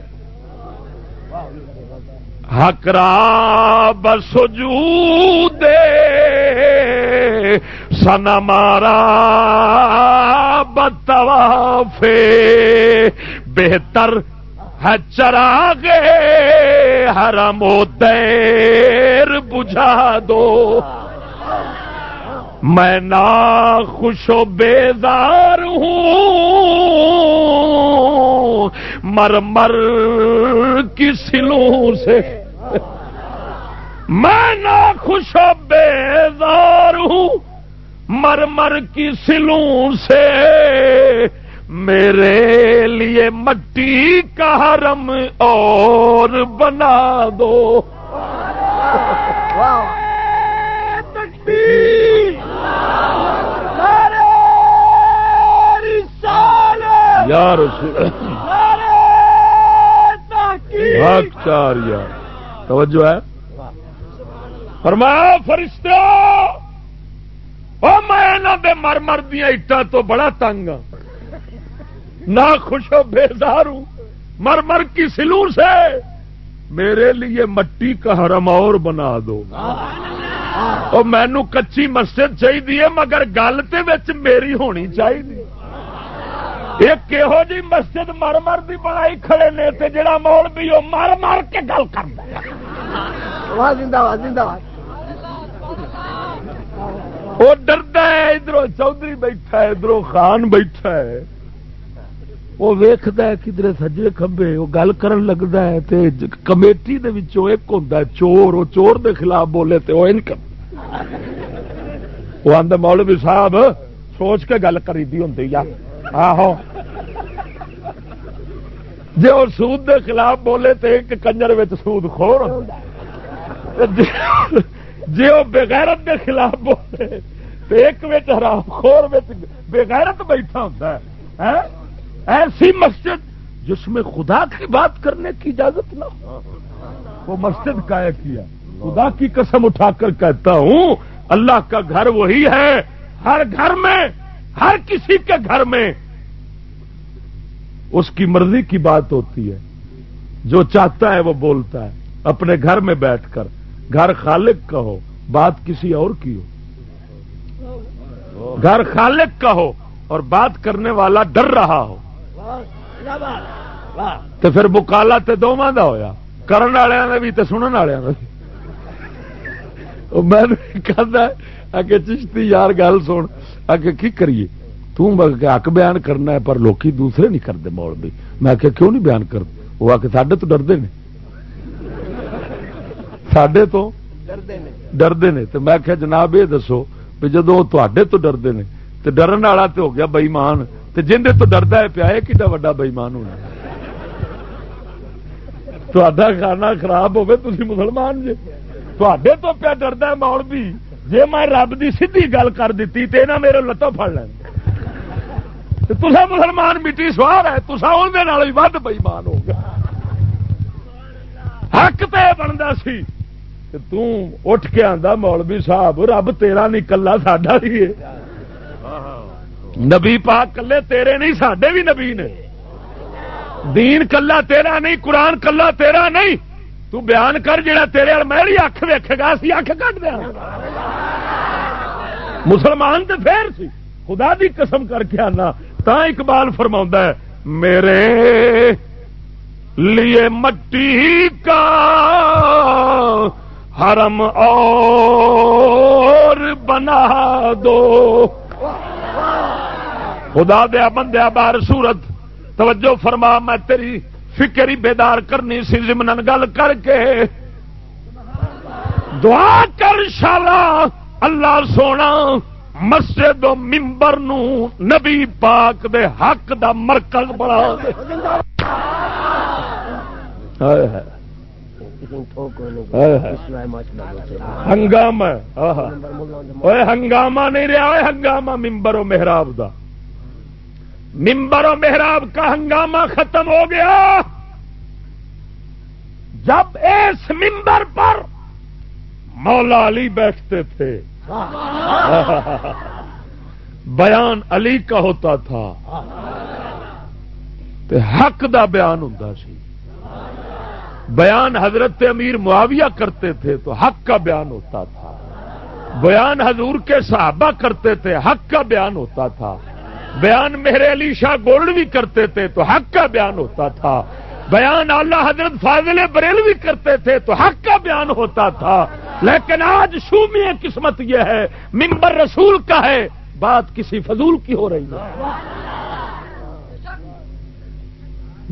حق را بسجو دے سن مارا بتوافے بہتر چرا گے ہر دیر بجھا دو۔ میں نا خوش و بیدار ہوں۔ مر مر کی سلوں سے۔ میں نا خوش و بیدار ہوں۔ مر مر کی سلوں سے۔ میرے لیے مٹی کا حرم اور بنا دو۔ یار چار یار توجہ ہے۔ فرمایا فرشتہ میں دے مر مر دیا اٹا تو بڑا تنگ ہوں نہ خوش و بیزار ہوں۔ مر مر کی سلور سے میرے لیے مٹی کا حرم اور بنا دو۔ مینو کچی مسجد چاہیے مگر گل تو میری ہونی چاہیے ایک یہو جی مسجد مر مر دی بنائی کھڑے نے تے جڑا مول بھی وہ مر مر کے گل کرتا وہ ڈردا ہے ادھر چودھری بیٹھا ہے ادھر خان بیٹھا ہے۔ وہ ویخد کدھر سجے کھبے وہ گل کرن لگتا ہے تے کمیٹی دے وچوں ایک ہوں چور، وہ چور دے خلاف بولے تے وہ انکم وہ آدھے مولوی صاحب، سوچ کے گل کری دی ہوں یار آہو۔ جی وہ سود دے خلاف بولے تو ایک کنجر سود خور جی وہ بغیرت دے خلاف بولے تو ایک حرام خور بغیرت بیٹھا ہوتا ہے ہاں؟ ایسی مسجد جس میں خدا کی بات کرنے کی اجازت نہ ہو۔ وہ مسجد کا کیا۔ خدا کی قسم اٹھا کر کہتا ہوں، اللہ کا گھر وہی ہے۔ ہر گھر میں، ہر کسی کے گھر میں اس کی مرضی کی بات ہوتی ہے۔ جو چاہتا ہے وہ بولتا ہے۔ اپنے گھر میں بیٹھ کر، گھر خالق کا ہو، بات کسی اور کی ہو۔ گھر خالق کا ہو اور بات کرنے والا ڈر رہا ہو۔ تو پھر بکالا تو دونوں کا ہوا کرن والوں بھی تو سنن والوں میں کہ چشتی یار گل سن آگے کی کریے؟ حق بیان کرنا ہے پر لوکی دوسرے نہیں کرتے مول بھی۔ میں کہ کیوں نہیں بیان کرتے وہ آ کے سڈے تو ڈردے نے۔ سڈے تو ڈردے نے۔ تو میں کہ جناب یہ دسو جدو تے تو ڈردے نے تو ڈرن والا تو ہو گیا بئیمان۔ تو جن تو ڈردا ہے پیا کہ وا بئیمان ہونا۔ تا کھانا خراب ہوے تھی مسلمان جی تے تو پیا ڈردا مول بھی۔ جی میں رب کی سیدھی گل کر دیتی تو نہ میرے لتوں پڑ لین۔ تسا مسلمان مٹی سوار ہے تسا اندر ود بئیمان ہو گیا۔ حق تے بنتا سی۔ اٹھ کے آدھا مولوی صاحب، رب تیرا نہیں کلا ساڈا ہی ہے۔ نبی پاک کلے تیرے نہیں سڈے بھی نبی نے۔ دین کلا تیرا نہیں، قرآن کلا تیرا نہیں۔ تو بیان کر جڑا تیرے میری اکھ ویکے گا، اسی اکھ کٹ دیا۔ مسلمان تو پھر سی۔ خدا دی قسم کر کے آنا۔ تا اقبال فرما ہے، میرے لیے مٹی کا حرم اور بنا دو۔ خدا دیا بندیا بار سورت توجہ فرما، میں تیری فکر ہی بیدار کرنی سی زمن گل کر کے۔ دعا کر شالا، اللہ سونا، مسجد و ممبر نو نبی پاک دے حق دا مرکز بڑا ہنگامہ ہنگامہ نہیں رہا ہنگامہ ممبر و محراب دا۔ ممبر و محراب کا ہنگامہ ختم ہو گیا۔ جب اس ممبر پر مولا علی بیٹھتے تھے۔ بیان علی کا ہوتا تھا۔ حق دا بیان ہوں سی۔ بیان حضرت امیر معاویہ کرتے تھے تو حق کا بیان ہوتا تھا۔ بیان حضور کے صحابہ کرتے تھے، حق کا بیان ہوتا تھا۔ بیان میرے علی شاہ گولڈ بھی کرتے تھے تو حق کا بیان ہوتا تھا۔ بیان اللہ حضرت فاضل بریل بھی کرتے تھے تو حق کا بیان ہوتا تھا۔ لیکن آج شومی قسمت یہ ہے ممبر رسول کا ہے۔ بات کسی فضول کی ہو رہی ہے۔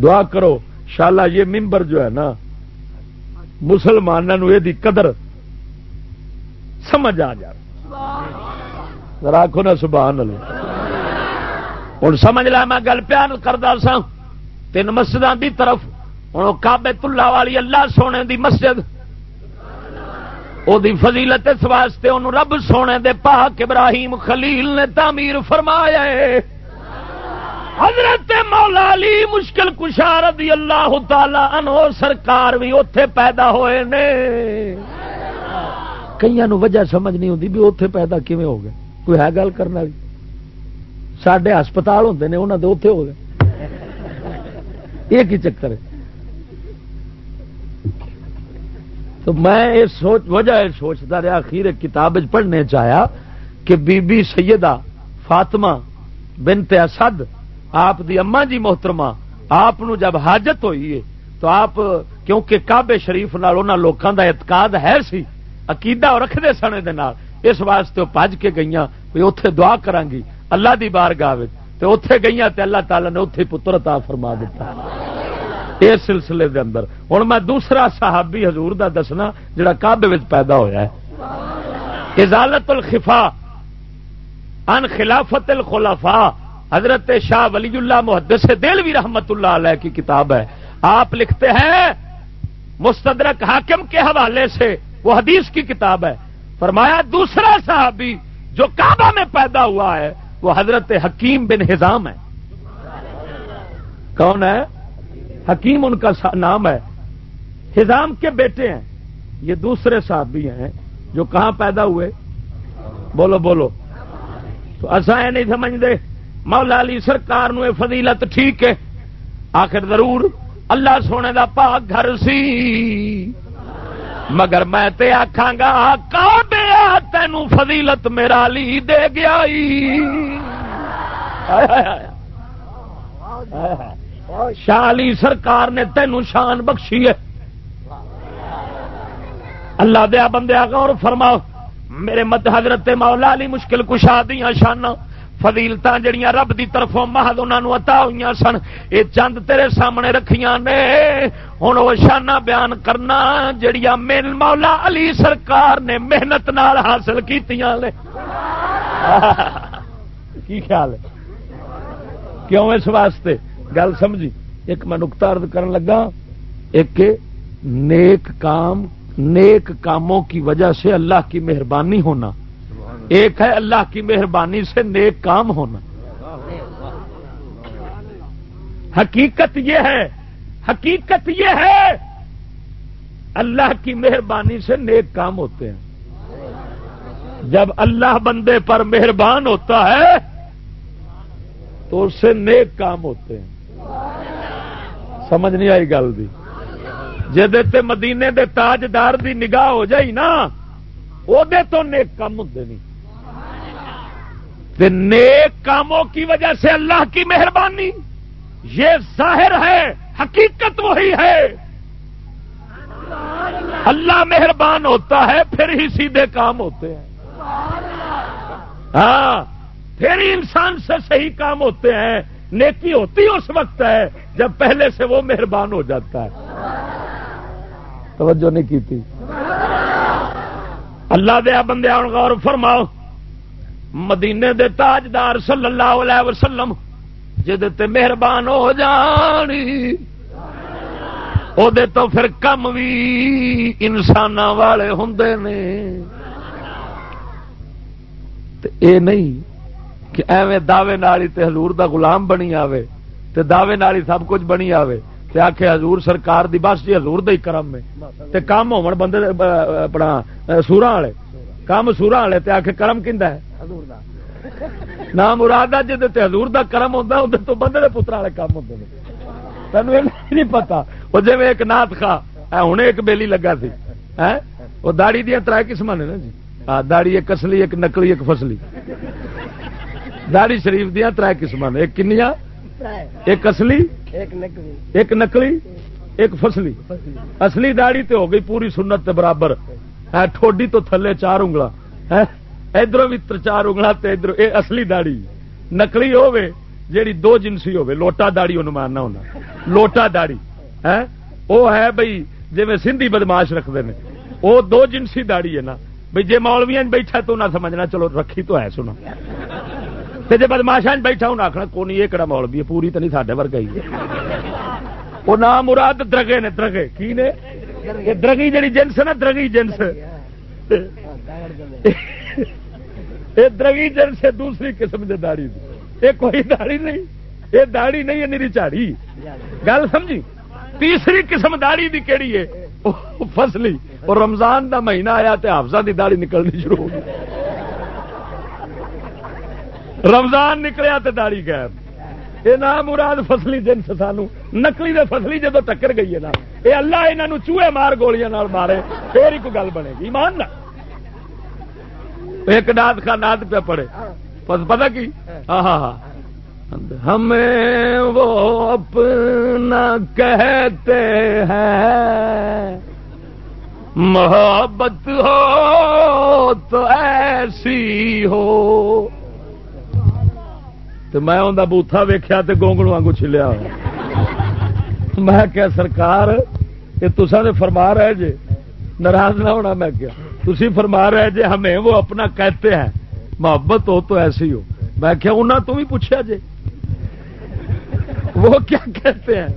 دعا کرو شالا یہ ممبر جو ہے نا، مسلمانوں یہ قدر سمجھ آ جائے۔ راکھو نا سبحان اللہ۔ ہوں سمجھ لا میں گل پیان کرتا سا۔ تین مسجد دی طرف ہوں کابے تلا والی اللہ سونے دی مسجد۔ دی فضیلت اس واسطے انہوں رب سونے دے پاک ابراہیم خلیل نے تعمیر فرمایا ہے۔ حضرت مولا علی مشکل کشار اللہ تعالی انو سرکار بھی اتے پیدا ہوئے نے۔ کئی وجہ سمجھ نہیں ہوتی بھی اتے پیدا کیون ہو گئے؟ کوئی ہے گل کرنے والی؟ سڈے ہسپتال ہوتے ہیں انہوں نے اتے ہو گئے۔ یہ کی چکر ہے۔ تو میں سوچ، وجہ سوچتا رہا اخیر کتاب پڑھنے چاہیا کہ بی بی سیدہ فاطمہ بنت اسد، آپ دی اما جی محترمہ، آپ جب حاجت ہوئی ہے، تو آپ کیونکہ کابے شریف نال لوگوں دا اعتقاد ہے سی، عقیدہ رکھتے سنے دے نال، اس واسطے پج کے گئی اتے دعا کرا گی اللہ دی بار گاہ اتے گئی اللہ تعالی نے اتے پتر عطا فرما دیتا اس سلسلے دے اندر۔ ہوں میں دوسرا صحابی حضور دا دسنا جڑا کابے پیدا ہویا ہے۔ ازالت الخفا ان خلافت الخلافا حضرت شاہ ولی اللہ محدث دلوی رحمت اللہ علیہ کی کتاب ہے۔ آپ لکھتے ہیں، مستدرک حاکم کے حوالے سے وہ حدیث کی کتاب ہے۔ فرمایا، دوسرا صحابی جو کعبہ میں پیدا ہوا ہے وہ حضرت حکیم بن ہزام ہے۔ کون ہے؟ حکیم ان کا نام ہے۔ ہزام کے بیٹے ہیں۔ یہ دوسرے صاحب بھی ہیں۔ جو کہاں پیدا ہوئے؟ بولو بولو۔ تو ایسا ہے نہیں سمجھتے، مولا علی سرکار نو فضیلت ٹھیک ہے۔ آخر ضرور اللہ سونے دا پاک گھر سی۔ مگر میں تے آخا گا تینوں فضیلت میرا علی دے گیا شالی سرکار نے تینوں شان بخشی ہے۔ اللہ دیا بندیا غور فرما میرے مد حضرت مولا علی مشکل کشا دیا شانا فضیلت جڑیاں رب دی طرفوں مہد انہوں عطا ہوئی سن یہ چند تیرے سامنے رکھیاں نے۔ ہوں وہ شانہ بیان کرنا جڑیاں میل مولا علی سرکار نے محنت نال حاصل کی کی خیال ہے؟ کیوں اس واسطے؟ گل سمجھی۔ ایک میں نکتا ارد کرن لگا، ایک نیک کام، نیک کاموں کی وجہ سے اللہ کی مہربانی ہونا۔ ایک ہے اللہ کی مہربانی سے نیک کام ہونا۔ حقیقت یہ ہے، حقیقت یہ ہے، اللہ کی مہربانی سے نیک کام ہوتے ہیں۔ جب اللہ بندے پر مہربان ہوتا ہے، تو اس سے نیک کام ہوتے ہیں۔ سمجھ نہیں آئی گل بھی جی مدینے دے تاجدار دی نگاہ ہو جائی نا وہ تو نیک کام ہوتے نہیں۔ نیک کاموں کی وجہ سے اللہ کی مہربانی۔ یہ ظاہر ہے، حقیقت وہی ہے۔ اللہ مہربان ہوتا ہے، پھر ہی سیدھے کام ہوتے ہیں۔ ہاں پھر ہی انسان سے صحیح کام ہوتے ہیں۔ نیکی ہوتی اس وقت ہے، جب پہلے سے وہ مہربان ہو جاتا ہے۔ توجہ نہیں کی تھی۔ اللہ دیا بندے غور فرماؤ۔ مدینے دے تاجدار صلی اللہ علیہ وسلم، جہد مہربان ہو جانی۔ او دے تو پھر کم بھی انسان والے ہوں نے۔ اے نہیں کہ ایویں دعوے نالی تے حضور دا غلام بنی آوے، تے دعوے نالی سب کچھ بنی آوے۔ تے آخے حضور سرکار دی، بس جی حضور دے کرم میں۔ تے کام ہو بندے اپنا سورا والے۔ کام سورا والے تے آخے کرم کھندا ہے؟ نہ مراد جی ہزور کا کرم ہوتا اندر تو بندے پتر والے کام ہوتے ہیں تین نہیں پتا وہ جی ایک نات خا ہوں ایک بیلی لگا سی۔ وہ داڑی دیا تر قسم نے نا جی۔ ہاں داڑی ایک اصلی ایک نکلی ایک فصلی۔ داڑی شریف دیا تر قسم نے۔ ایک کنیا ایک اصلی؟ ایک نکلی ایک فصلی۔ اصلی داڑی تے ہو گئی پوری سنت برابر۔ ٹھوڈی تو تھلے چار انگلا ادھر بھی چار اگلا ادھر یہ اصلی داڑی نکلی ہوے جیڑی دو جنسی ہوے لوٹا داڑی ان ماننا ہونا۔ لوٹا داڑی ہے؟ وہ ہے بھائی جی میں سندھی بدماش رکھتے ہیں وہ دو جنسی داڑی ہے نا۔ بھائی جی مولویا بیٹھا تو نہ سمجھنا، چلو رکھی تو ہے سنا جی بدماشا بیٹھا انہیں آخنا کون یہ کہڑا مولوی ہے؟ پوری تو نہیں سڈے ورگا ہی وہ نام مراد درگے نے، درگے۔ کی نے؟ درگی جڑی جنس نا، درگی جنس۔ یہ درگی جن سے دوسری قسم کی داڑی یہ کوئی داڑی نہیں، یہ داڑی نہیں ہے میری چاڑی گل سمجھی؟ تیسری قسم داڑی دی کیڑی ہے؟ فصلی اور رمضان دا مہینہ آیا تو حافظہ دی داڑی نکلنی شروع ہو گئی۔ رمضان نکلیا تو داڑی غائب۔ یہ نام مراد فصلی جنس سانو۔ نکلی دے فصلی جدو ٹکر گئی ہے نا یہ اللہ یہاں چوہے مار گولیاں مارے، پھر ہی کوئی گل بنے گی۔ مان نہ۔ ایک ناد کا ناد پہ پڑے پتا کی؟ ہاں ہاں ہاں۔ ہمیں وہ اپنا کہتے ہیں، محبت ہو تو ایسی ہو۔ تو میں انہیں بوتھا ویخیا تو گونگڑ واگو چلیا میں کیا سرکار، یہ تسا فرما رہے جے۔ ناراض نہ ہونا میں کیا تھی فرما رہے جی ہمیں وہ اپنا کہتے ہیں۔ محبت ہو تو ایسی ہو۔ میں کیا انہوں تو بھی پوچھا جی وہ کیا کہتے ہیں؟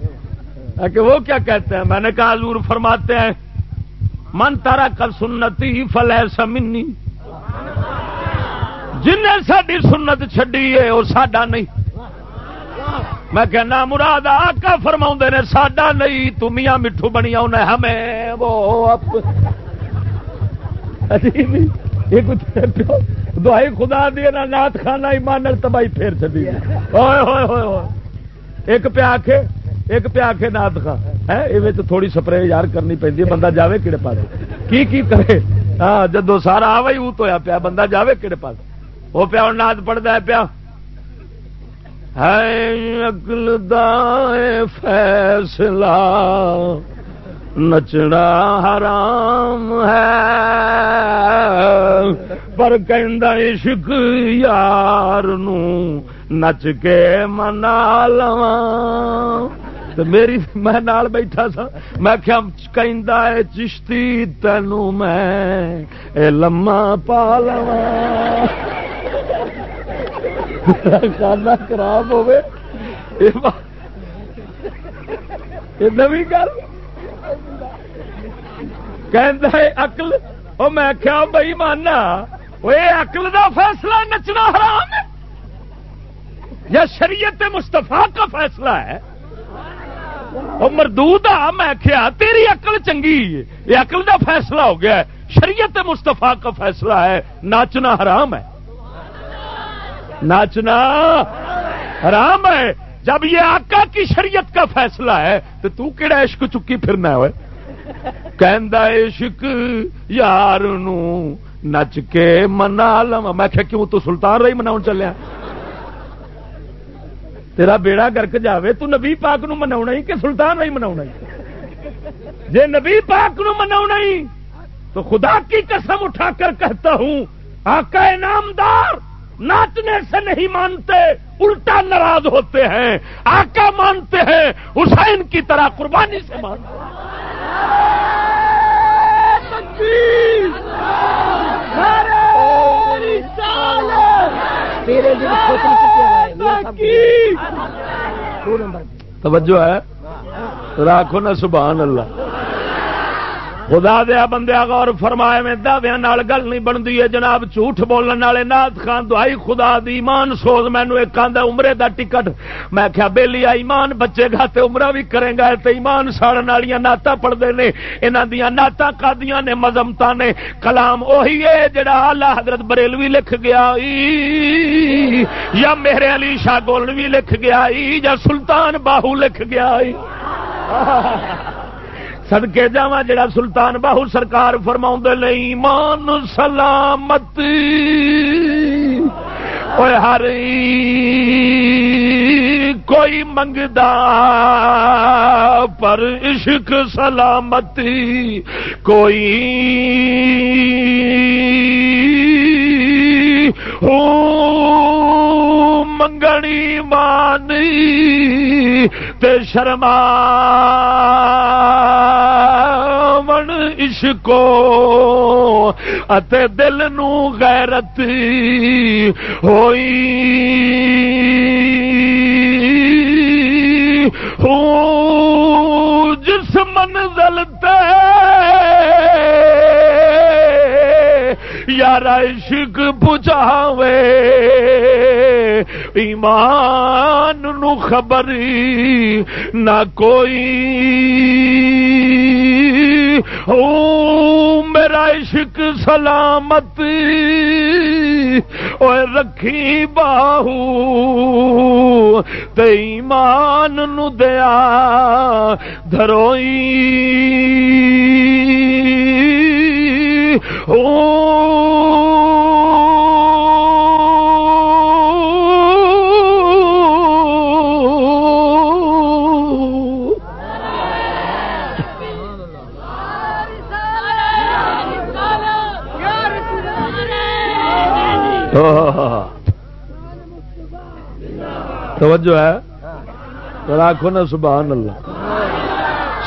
کہ وہ کیا کہتے ہیں؟ میں نے کہا، حضور فرماتے ہیں، من تارا کل سنتی فل ہے سمنی جن ساری سنت چڈی ہے، وہ ساڈا نہیں۔ میں کہنا مراد آقا فرما نے، ساڈا نہیں تمیا مٹھو بنی انہیں ہمیں وہ دعائی خدا دی نا نات خانہ ایمان تباہی پھیر چلی ہوئے ہوئے ہوئے ہوئے ایک پہ آکھے، ایک پہ آکھے نات خان۔ ہے یہ تھوڑی سپرے یار کرنی پہ بندہ جاوے کہڑے پاس۔ کی کی کرے؟ ہاں جدو سارا آوا ہی اوت ہوا پیا، بندہ جاوے کہڑے پاس۔ وہ پیا نات پڑھتا ہے پیا۔ ہے اکل فیصلہ۔ نچنا حرام ہے۔ پر عشق یار نو نچ کے منا لوا تو میری میں نال بیٹھا سا۔ میں کیا کہ چشتی تینوں میں، اے لما پا لوا کھانا خراب ہوے نوی گل۔ اقل وہ میں کیا بئی مانا وہ اقل دا فیصلہ نچنا حرام ہے۔ یا شریعت مستفا کا فیصلہ ہے۔ وہ مردود آ، میں کیا تیری اقل چنگی۔ یہ اقل دا فیصلہ ہو گیا ہے۔ شریعت مستفا کا فیصلہ ہے۔ ناچنا حرام ہے۔ ناچنا حرام ہے۔ جب یہ آقا کی شریعت کا فیصلہ ہے، تو تو کہڑا عشق چکی پھرنا ہے؟ عشق یار نو نچ کے منا لوا میں کہ کیوں تو سلطان رہی منا چلیا؟ تیرا بیڑا گرک جاوے، تو نبی پاک نو منا ہی کہ سلطان رہی منا جے نبی پاک نو منا ہی، تو خدا کی قسم اٹھا کر کہتا ہوں، آقا نامدار! ناچنے سے نہیں مانتے الٹا ناراض ہوتے ہیں۔ آقا مانتے ہیں حسین کی طرح قربانی سے مانتے توجہ ہے؟ راکھو نا سبحان اللہ۔ خدا دیا بندیا غور فرمائے میں دعوے گل نہیں بنتی ہے۔ جناب جھوٹ بولنے والے نات خان، دعائی خدا دی ایمان سوز۔ مینو ایک آدھا عمرے دا ٹکٹ۔ میں کیا بےلی ایمان بچے گا تے عمرہ بھی کرے گا۔ تے ایمان ساڑن والی نعت پڑھتے ہیں یہاں دیا نعت کا نے مزمتا نے۔ کلام اہی ہے جڑا آلہ حضرت بریلوی لکھ گیا یا میرے علی شاہ گولوی لکھ گیا یا سلطان باہو لکھ گیا سدکے جا جڑا سلطان باہو سرکار فرما نہیں مان سلامت۔ ہر کوئی منگدا پر عشق، سلامتی۔ کوئی منگنی مانی تے شرما من عشقو اتے دل نو غیرت ہوئی۔ جس منزل تے یار عشق پچاوے ایمان نو خبری نہ کوئی۔ او میرا عشق سلامت۔ او رکھی باہو۔ تے ایمان نو دیا دھروئی۔ توجہ ہے؟ راکھو نا سبحان اللہ۔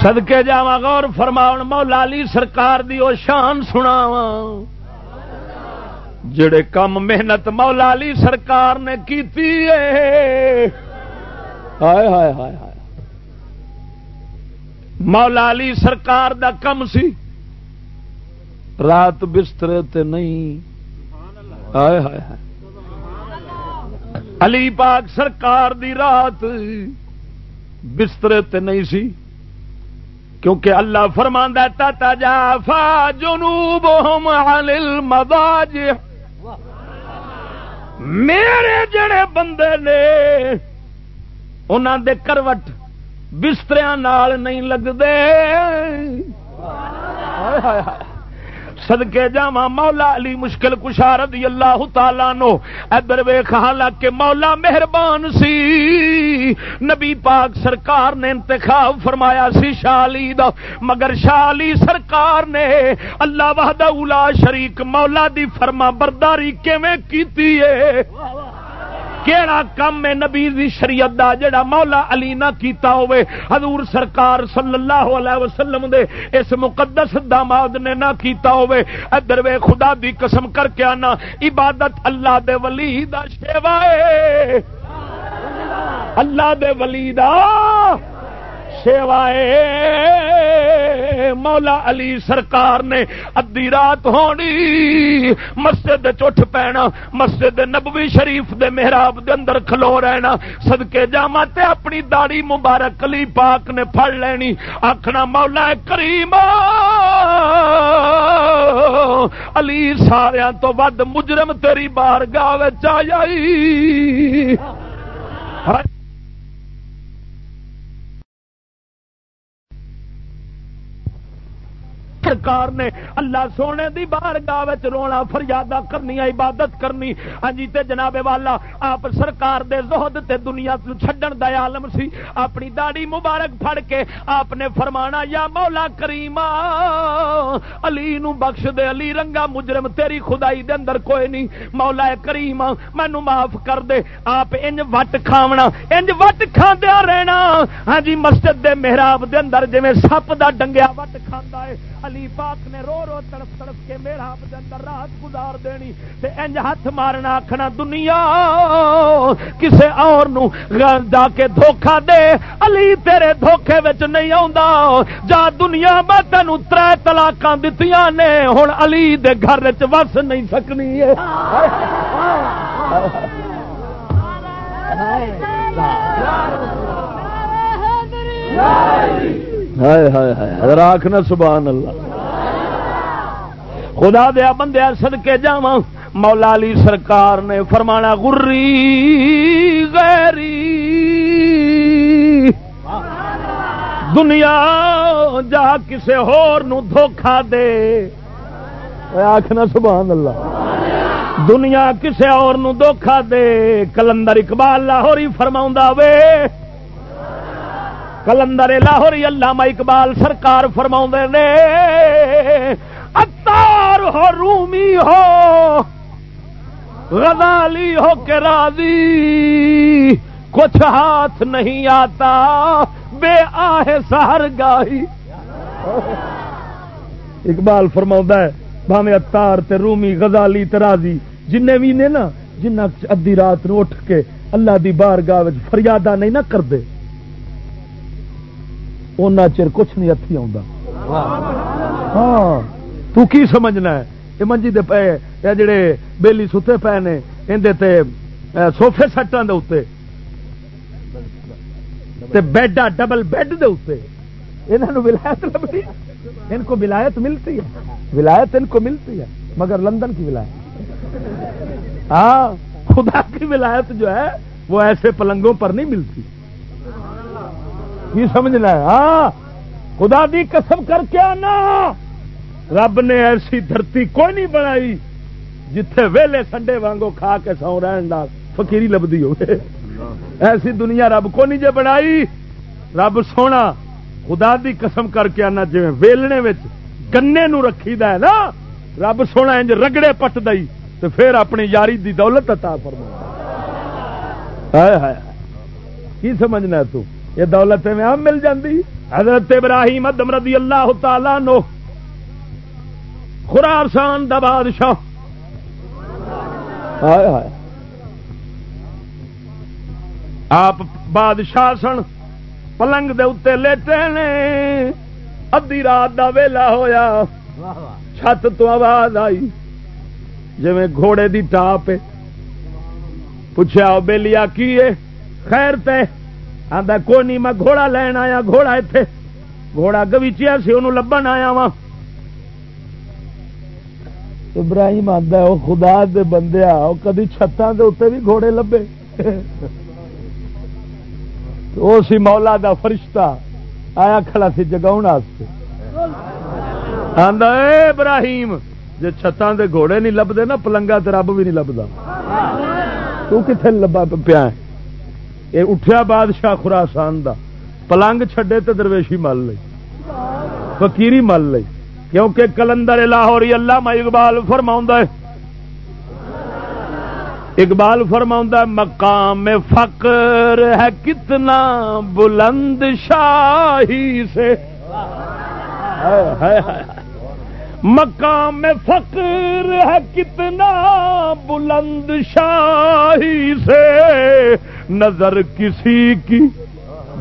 سدکے جا غور فرماؤ مولا علی سرکار دی او شان سنا جڑے کم محنت مولا علی سرکار نے کیتی ہے ہائے ہائے ہائے ہائے۔ مولا علی سرکار دا کم سی۔ رات بسترے تے نہیں۔ ہائے ہائے ہائے۔ علی پاک سرکار دی رات بسترے تے نہیں سی، کیونکہ اللہ فرماندہ تا جا فا جنوب میرے جڑے بندے نے انہوں دے کروٹ بستر نہیں لگتے صدقے جا مولا علی مشکل کشا رضی اللہ تعالی نو ادھر ویکھ، حالانکہ مولا مہربان سی۔ نبی پاک سرکار نے انتخاب فرمایا سی شالی دا۔ مگر شالی سرکار نے اللہ وحدہ اولا شریک مولا دی فرما برداری کیویں کیتی ہے؟ کیڑا کم ہے نبی دی شریعت دا جڑا مولا علی نہ کیتا ہوئے؟ حضور سرکار صلی اللہ علیہ وسلم دے اس مقدس داماد نے نہ کیتا ہوئے؟ ادھر وے خدا دی قسم کر کے آنا، عبادت اللہ دے ولی دا شیوا ہے۔ اللہ دے ولی دا سیوائے۔ مولا علی سرکار نے ادی رات ہونی۔ مسجد چھ پینا، مسجد نبوی شریف دے محراب دے اندر کھلو رہنا۔ سدکے جاوا تے اپنی داڑی مبارک علی پاک نے پھڑ لینی۔ آخنا مولا کریم، علی سارا تو ود مجرم تیری بار گاہ آئی سرکار نے اللہ سونے دی بار گاہ رونا فریادہ کرنی، عبادت کرنی۔ ہاں جی تے جناب والا، آپ سرکار دے زہد تے دنیا چھڈن دا عالم سی۔ اپنی داڑی مبارک پھڑ کے آپ نے فرمانا، یا مولا کریم، علی نو بخش دے، علی رنگا مجرم، تیری خدائی دے اندر کوئی نہیں۔ مولا کریم، مینو معاف کر دے۔ آپ انج وٹ کھاونا، انج وٹ کھاندیا رہنا۔ ہاں جی مسجد دے محراب دے اندر جویں سپ دا ڈنگیا وٹ کھاندا ہے علی پاک نے رو رو تڑپ تڑپ کے میرا اندر رات گزار دینی تے انج ہاتھ مارنا آخنا دنیا کسے اور نو جا کے دھوکھا دے علی تیرے دھوکھے وچ نہیں آوندا جا دنیا میں تینوں تر طلاقاں دتیاں نے ہن علی دے گھر وچ وس نہیں سکنی ہے راکھنا سبحان اللہ خدا دیا بندیا سد کے جا مولا علی سرکار نے فرمانا گری غیری۔ دنیا جا کسے ہور نو دھوکھا دے۔ آخنا سبحان اللہ۔ دنیا کسے اور نو دھوکھا دے۔ کلندر اقبال لاہوری فرما وے۔ کلندر لاہوری، علامہ اقبال سرکار فرما نے۔ اتار ہو رومی ہو غزالی ہو کے راضی کچھ ہاتھ نہیں آتا بے آہ سہر گاہی۔ اقبال فرما ہے بھاوے اتار تے رومی غزالی ترازی جن بھی نے نا جنہ ادی رات نو اٹھ کے اللہ دی بار گاہ فریادہ نہیں نہ کرتے اُنہ چر کچھ نہیں اتھی آ ہاں۔ تو کی سمجھنا ہے؟ یہ منجی دے پے، یا جڑے بیلی ستے پے نے اندر سوفے سٹان دے اتنے بیڈ ڈبل بیڈ دے اتنے انہوں ولایت لبنی۔ ان کو ولایت ملتی ہے۔ ولایت ان کو ملتی ہے، مگر لندن کی ولایت۔ ہاں خدا کی ولایت جو ہے، وہ ایسے پلنگوں پر نہیں ملتی۔ یہ سمجھنا ہے؟ ہاں خدا دی قسم کر کے آنا۔ رب نے ایسی دھرتی کوئی نہیں بنائی جتھے ویلے سنڈے وانگو کھا کے سو رہن فکیری لبھی ہو ایسی دنیا رب کو نہیں جے بنائی۔ رب سونا، خدا دی قسم کر کے آنا جی ویلنے گنے نو رکھی دا ہے نا۔ رب سونا انج رگڑے پٹ دئی تو پھر اپنی یاری دی دولت عطا فرما کی سمجھنا تو؟ یہ دولت میں ہم مل جاندی؟ حضرت ابراہیم ادم رضی اللہ تعالی نو خراسان دا بادشاہ۔ آپ بادشاہ سن پلنگ دے اتنے لیٹے نے۔ ادی رات دا ویلا ہویا۔ چھت تو آواز آئی۔ جی گھوڑے دی ٹاپ پوچھا بےلیا کی خیر تے۔ آدھا کوئی نہیں میں گھوڑا لین آیا گھوڑا اتے گھوڑا گویچیا سی انہوں لبن آیا وا ابراہیم آتا ہے وہ خدا دے بندے آ کدی چھتان دے اتنے بھی گھوڑے لبے۔ وہ سی مولا دا فرشتہ آیا کھڑا سی جگاؤ ابراہیم جی چھتان دے گھوڑے نہیں لبتے نا، پلنگا تو رب بھی نہیں لبتا تو کتنے لبا پیا یہ اٹھیا بادشاہ خراسان دا۔ پلنگ چھڈے تو درویشی مل لی فکیری مل لی کیونکہ کلندر لاہوری اللہ اقبال فرما اقبال فرما مقام فقر ہے کتنا بلند شاہی سے۔ مقام فقر ہے کتنا بلند شاہی سے۔ نظر کسی کی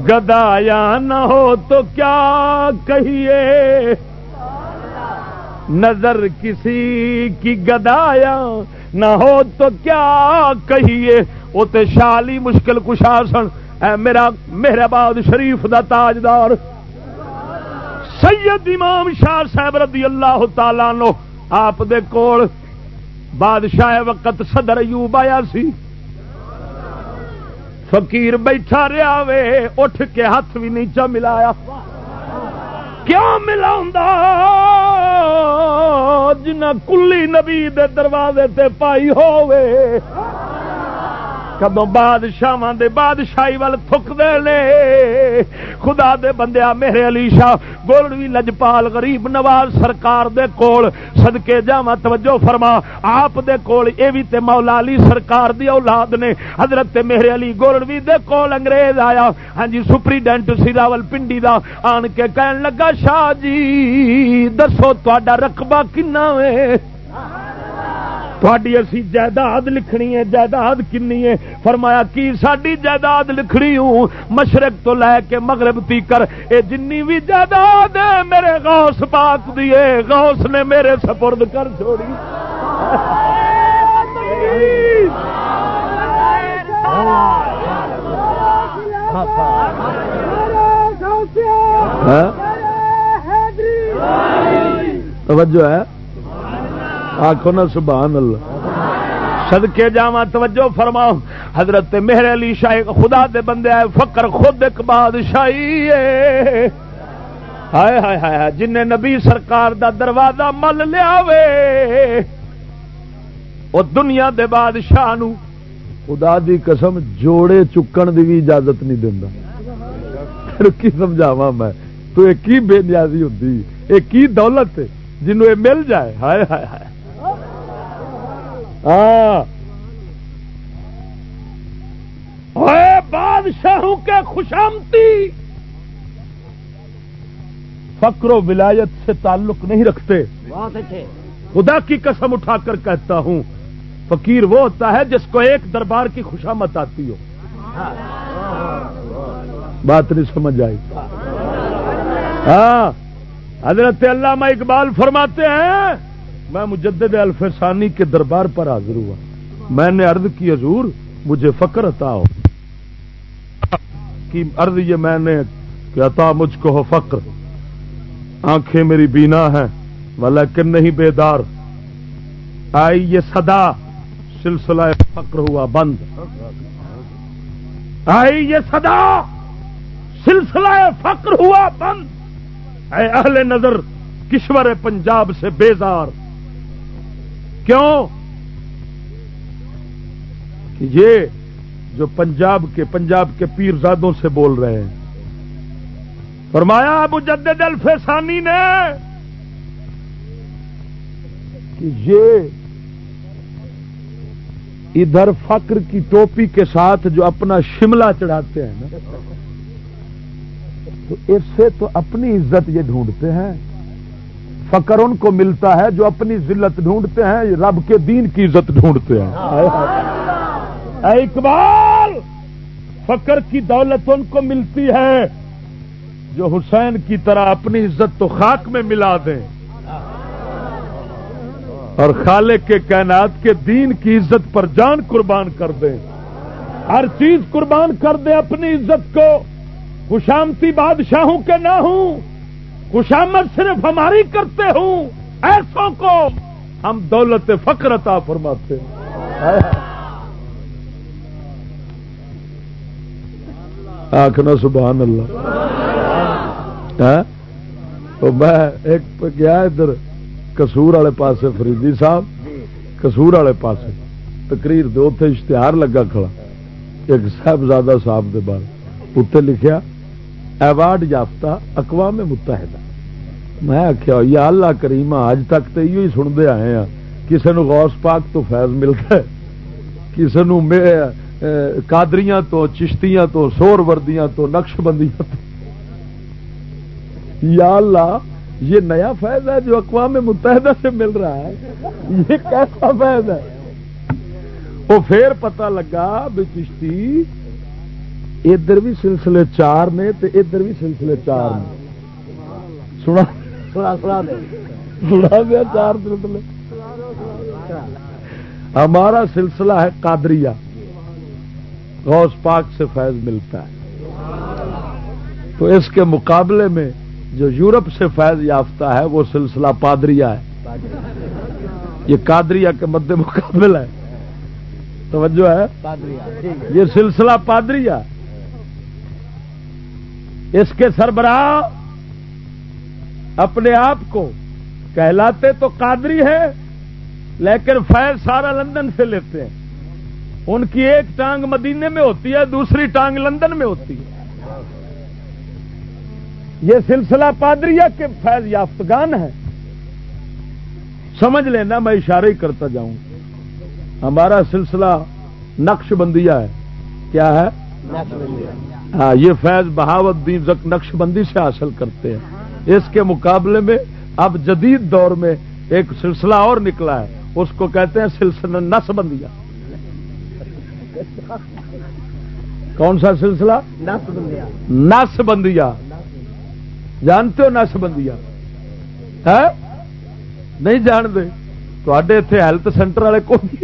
گدایا نہ ہو تو کیا کہیے؟ نظر کسی کی گدایا نہ ہو تو کیا کہیے؟ وہ تو شالی مشکل کشا سن۔ اے میرا میرا باد شریف دا تاجدار۔ سید امام شاہ صاحب رضی اللہ تعالی نو آپ دے کول بادشاہ وقت صدر ایوب آیا سی۔ فقیر بیٹھا رہا وے، اٹھ کے ہاتھ بھی نیچا ملایا۔ کیوں ملا جنہ کلی نبی دے دروازے تے پائی ہوئے کدو بادشاہ دے بادشاہی وال تھک دے لے خدا دے بندیا میرے علی شاہ گولڑوی لجپال غریب نواز سرکار دے کول صدقے جاواں توجہ فرما۔ آپ دے کول اے وی تے مولا علی سرکار دی اولاد نے۔ حضرت میرے علی گولڑوی دے کول انگریز آیا۔ ہاں جی سپریڈنٹ سراول پنڈی دا۔ آن کے کہن لگا، شاہ جی دسو تہاڈا رقبہ کنا وے۔ تھوڑی اسی جائیداد لکھنی ہے جائیداد کنی ہے فرمایا کی ساری جائیداد لکھنی ہوں مشرق تو لے کے مغرب تیکر اے جنی بھی جائیداد میرے غوث پاک دیے غوث نے میرے سپرد کر چھوڑی؟ توجہ ہے۔ آخو نا سبحان اللہ۔ صدقے جاوا توجہ فرماؤ۔ حضرت میرے علی شاہ خدا دے بندے آئے، فقر خود ایک بادشاہی ہائے ہائے ہائے جن نبی سرکار دا دروازہ مل لیا وے وہ دنیا دے بادشاہ نو خدا دی قسم جوڑے چکن دی بھی اجازت نہیں دینا کی سمجھاوا میں؟ تو ایک کی بے نیازی ہوتی ایک کی دولت جنوں یہ مل جائے۔ ہائے ہائے ہائے۔ ہاں۔ بادشاہوں کے خوشامتی۔ فکر و ولایت سے تعلق نہیں رکھتے۔ خدا کی قسم اٹھا کر کہتا ہوں فقیر وہ ہوتا ہے جس کو ایک دربار کی خوشامت آتی ہو۔ بات نہیں سمجھ آئی۔ ہاں حضرت علامہ اقبال فرماتے ہیں میں مجدد الفسانی کے دربار پر حاضر ہوا۔ میں نے عرض کی، حضور، مجھے فکر عطا ہو۔ کی عرض یہ میں نے کہ عطا مجھ کو ہو فقر۔ آنکھیں میری بینا ہیں لیکن نہیں بیدار۔ آئی یہ صدا، سلسلہ فقر ہوا بند۔ آئی یہ صدا، سلسلہ فقر ہوا بند۔ اے اہل نظر، کشور پنجاب سے بیزار۔ کیوں؟ کہ یہ جو پنجاب کے پنجاب کے پیرزادوں سے بول رہے ہیں۔ فرمایا ابو جدید الفسانی نے کہ یہ ادھر فقر کی ٹوپی کے ساتھ جو اپنا شملہ چڑھاتے ہیں نا، تو اس سے تو اپنی عزت یہ ڈھونڈتے ہیں۔ فقر ان کو ملتا ہے جو اپنی ذلت ڈھونڈتے ہیں رب کے دین کی عزت ڈھونڈتے ہیں۔ اے اقبال فقر کی دولت ان کو ملتی ہے جو حسین کی طرح اپنی عزت تو خاک میں ملا دیں۔ اور خالق کے کائنات کے دین کی عزت پر جان قربان کر دیں۔ ہر چیز قربان کر دیں اپنی عزت کو۔ خوشامتی بادشاہوں کے نہ ہوں۔ خوشامد صرف ہماری کرتے ہوں، ایسوں کو ہم دولت فخر عطا فرماتے ہیں۔ آخنا سبحان اللہ۔ ہاں؟ میں ایک گیا ادھر کسور والے پاسے فریدی صاحب۔ کسور والے پاسے۔ تقریر دو اتنے اشتہار لگا کھڑا۔ ایک صاحبزادہ صاحب دے بارے۔ اتنے لکھیا ایوارڈ یافتہ اقوام متحدہ۔ میں آخیا یا اللہ کریم اج تک تو یہ سنتے آئے ہیں کسی نے غوث پاک تو فیض ملتا ہے۔ کسی کادریاں تو، چشتیاں تو، سور وردیاں تو، نقش بندیاں تو۔ یا اللہ، یہ نیا فیض ہے جو اقوام متحدہ سے مل رہا ہے۔ یہ کیسا فیض ہے؟ وہ پھر پتا لگا بھی چشتی ادھر بھی سلسلے چار نے تو ادھر بھی سلسلے چار نے۔ سنا سنا دیا چار سلسلے۔ ہمارا سلسلہ ہے قادریہ۔ غوث پاک سے فیض ملتا ہے۔ تو اس کے مقابلے میں جو یورپ سے فیض یافتہ ہے وہ سلسلہ پادریا ہے۔ یہ قادریہ کے مد مقابل ہے۔ توجہ ہے۔ یہ سلسلہ پادریا اس کے سربراہ اپنے آپ کو کہلاتے تو قادری ہے، لیکن فیض سارا لندن سے لیتے ہیں۔ ان کی ایک ٹانگ مدینے میں ہوتی ہے، دوسری ٹانگ لندن میں ہوتی ہے۔ یہ سلسلہ پادریا کے فیض یافتگان ہے۔ سمجھ لینا، میں اشارہ ہی کرتا جاؤں۔ ہمارا سلسلہ نقش بندیا ہے۔ کیا ہے؟ ہاں یہ فیض بہاوت دین نقش بندی سے حاصل کرتے ہیں۔ اس کے مقابلے میں اب جدید دور میں ایک سلسلہ اور نکلا ہے۔ اس کو کہتے ہیں سلسلہ نس بندیا کون سا سلسلہ؟ نس بندیا جانتے ہو نس بندیا ہے نہیں جانتے؟ اتے ہیلتھ سینٹر والے کون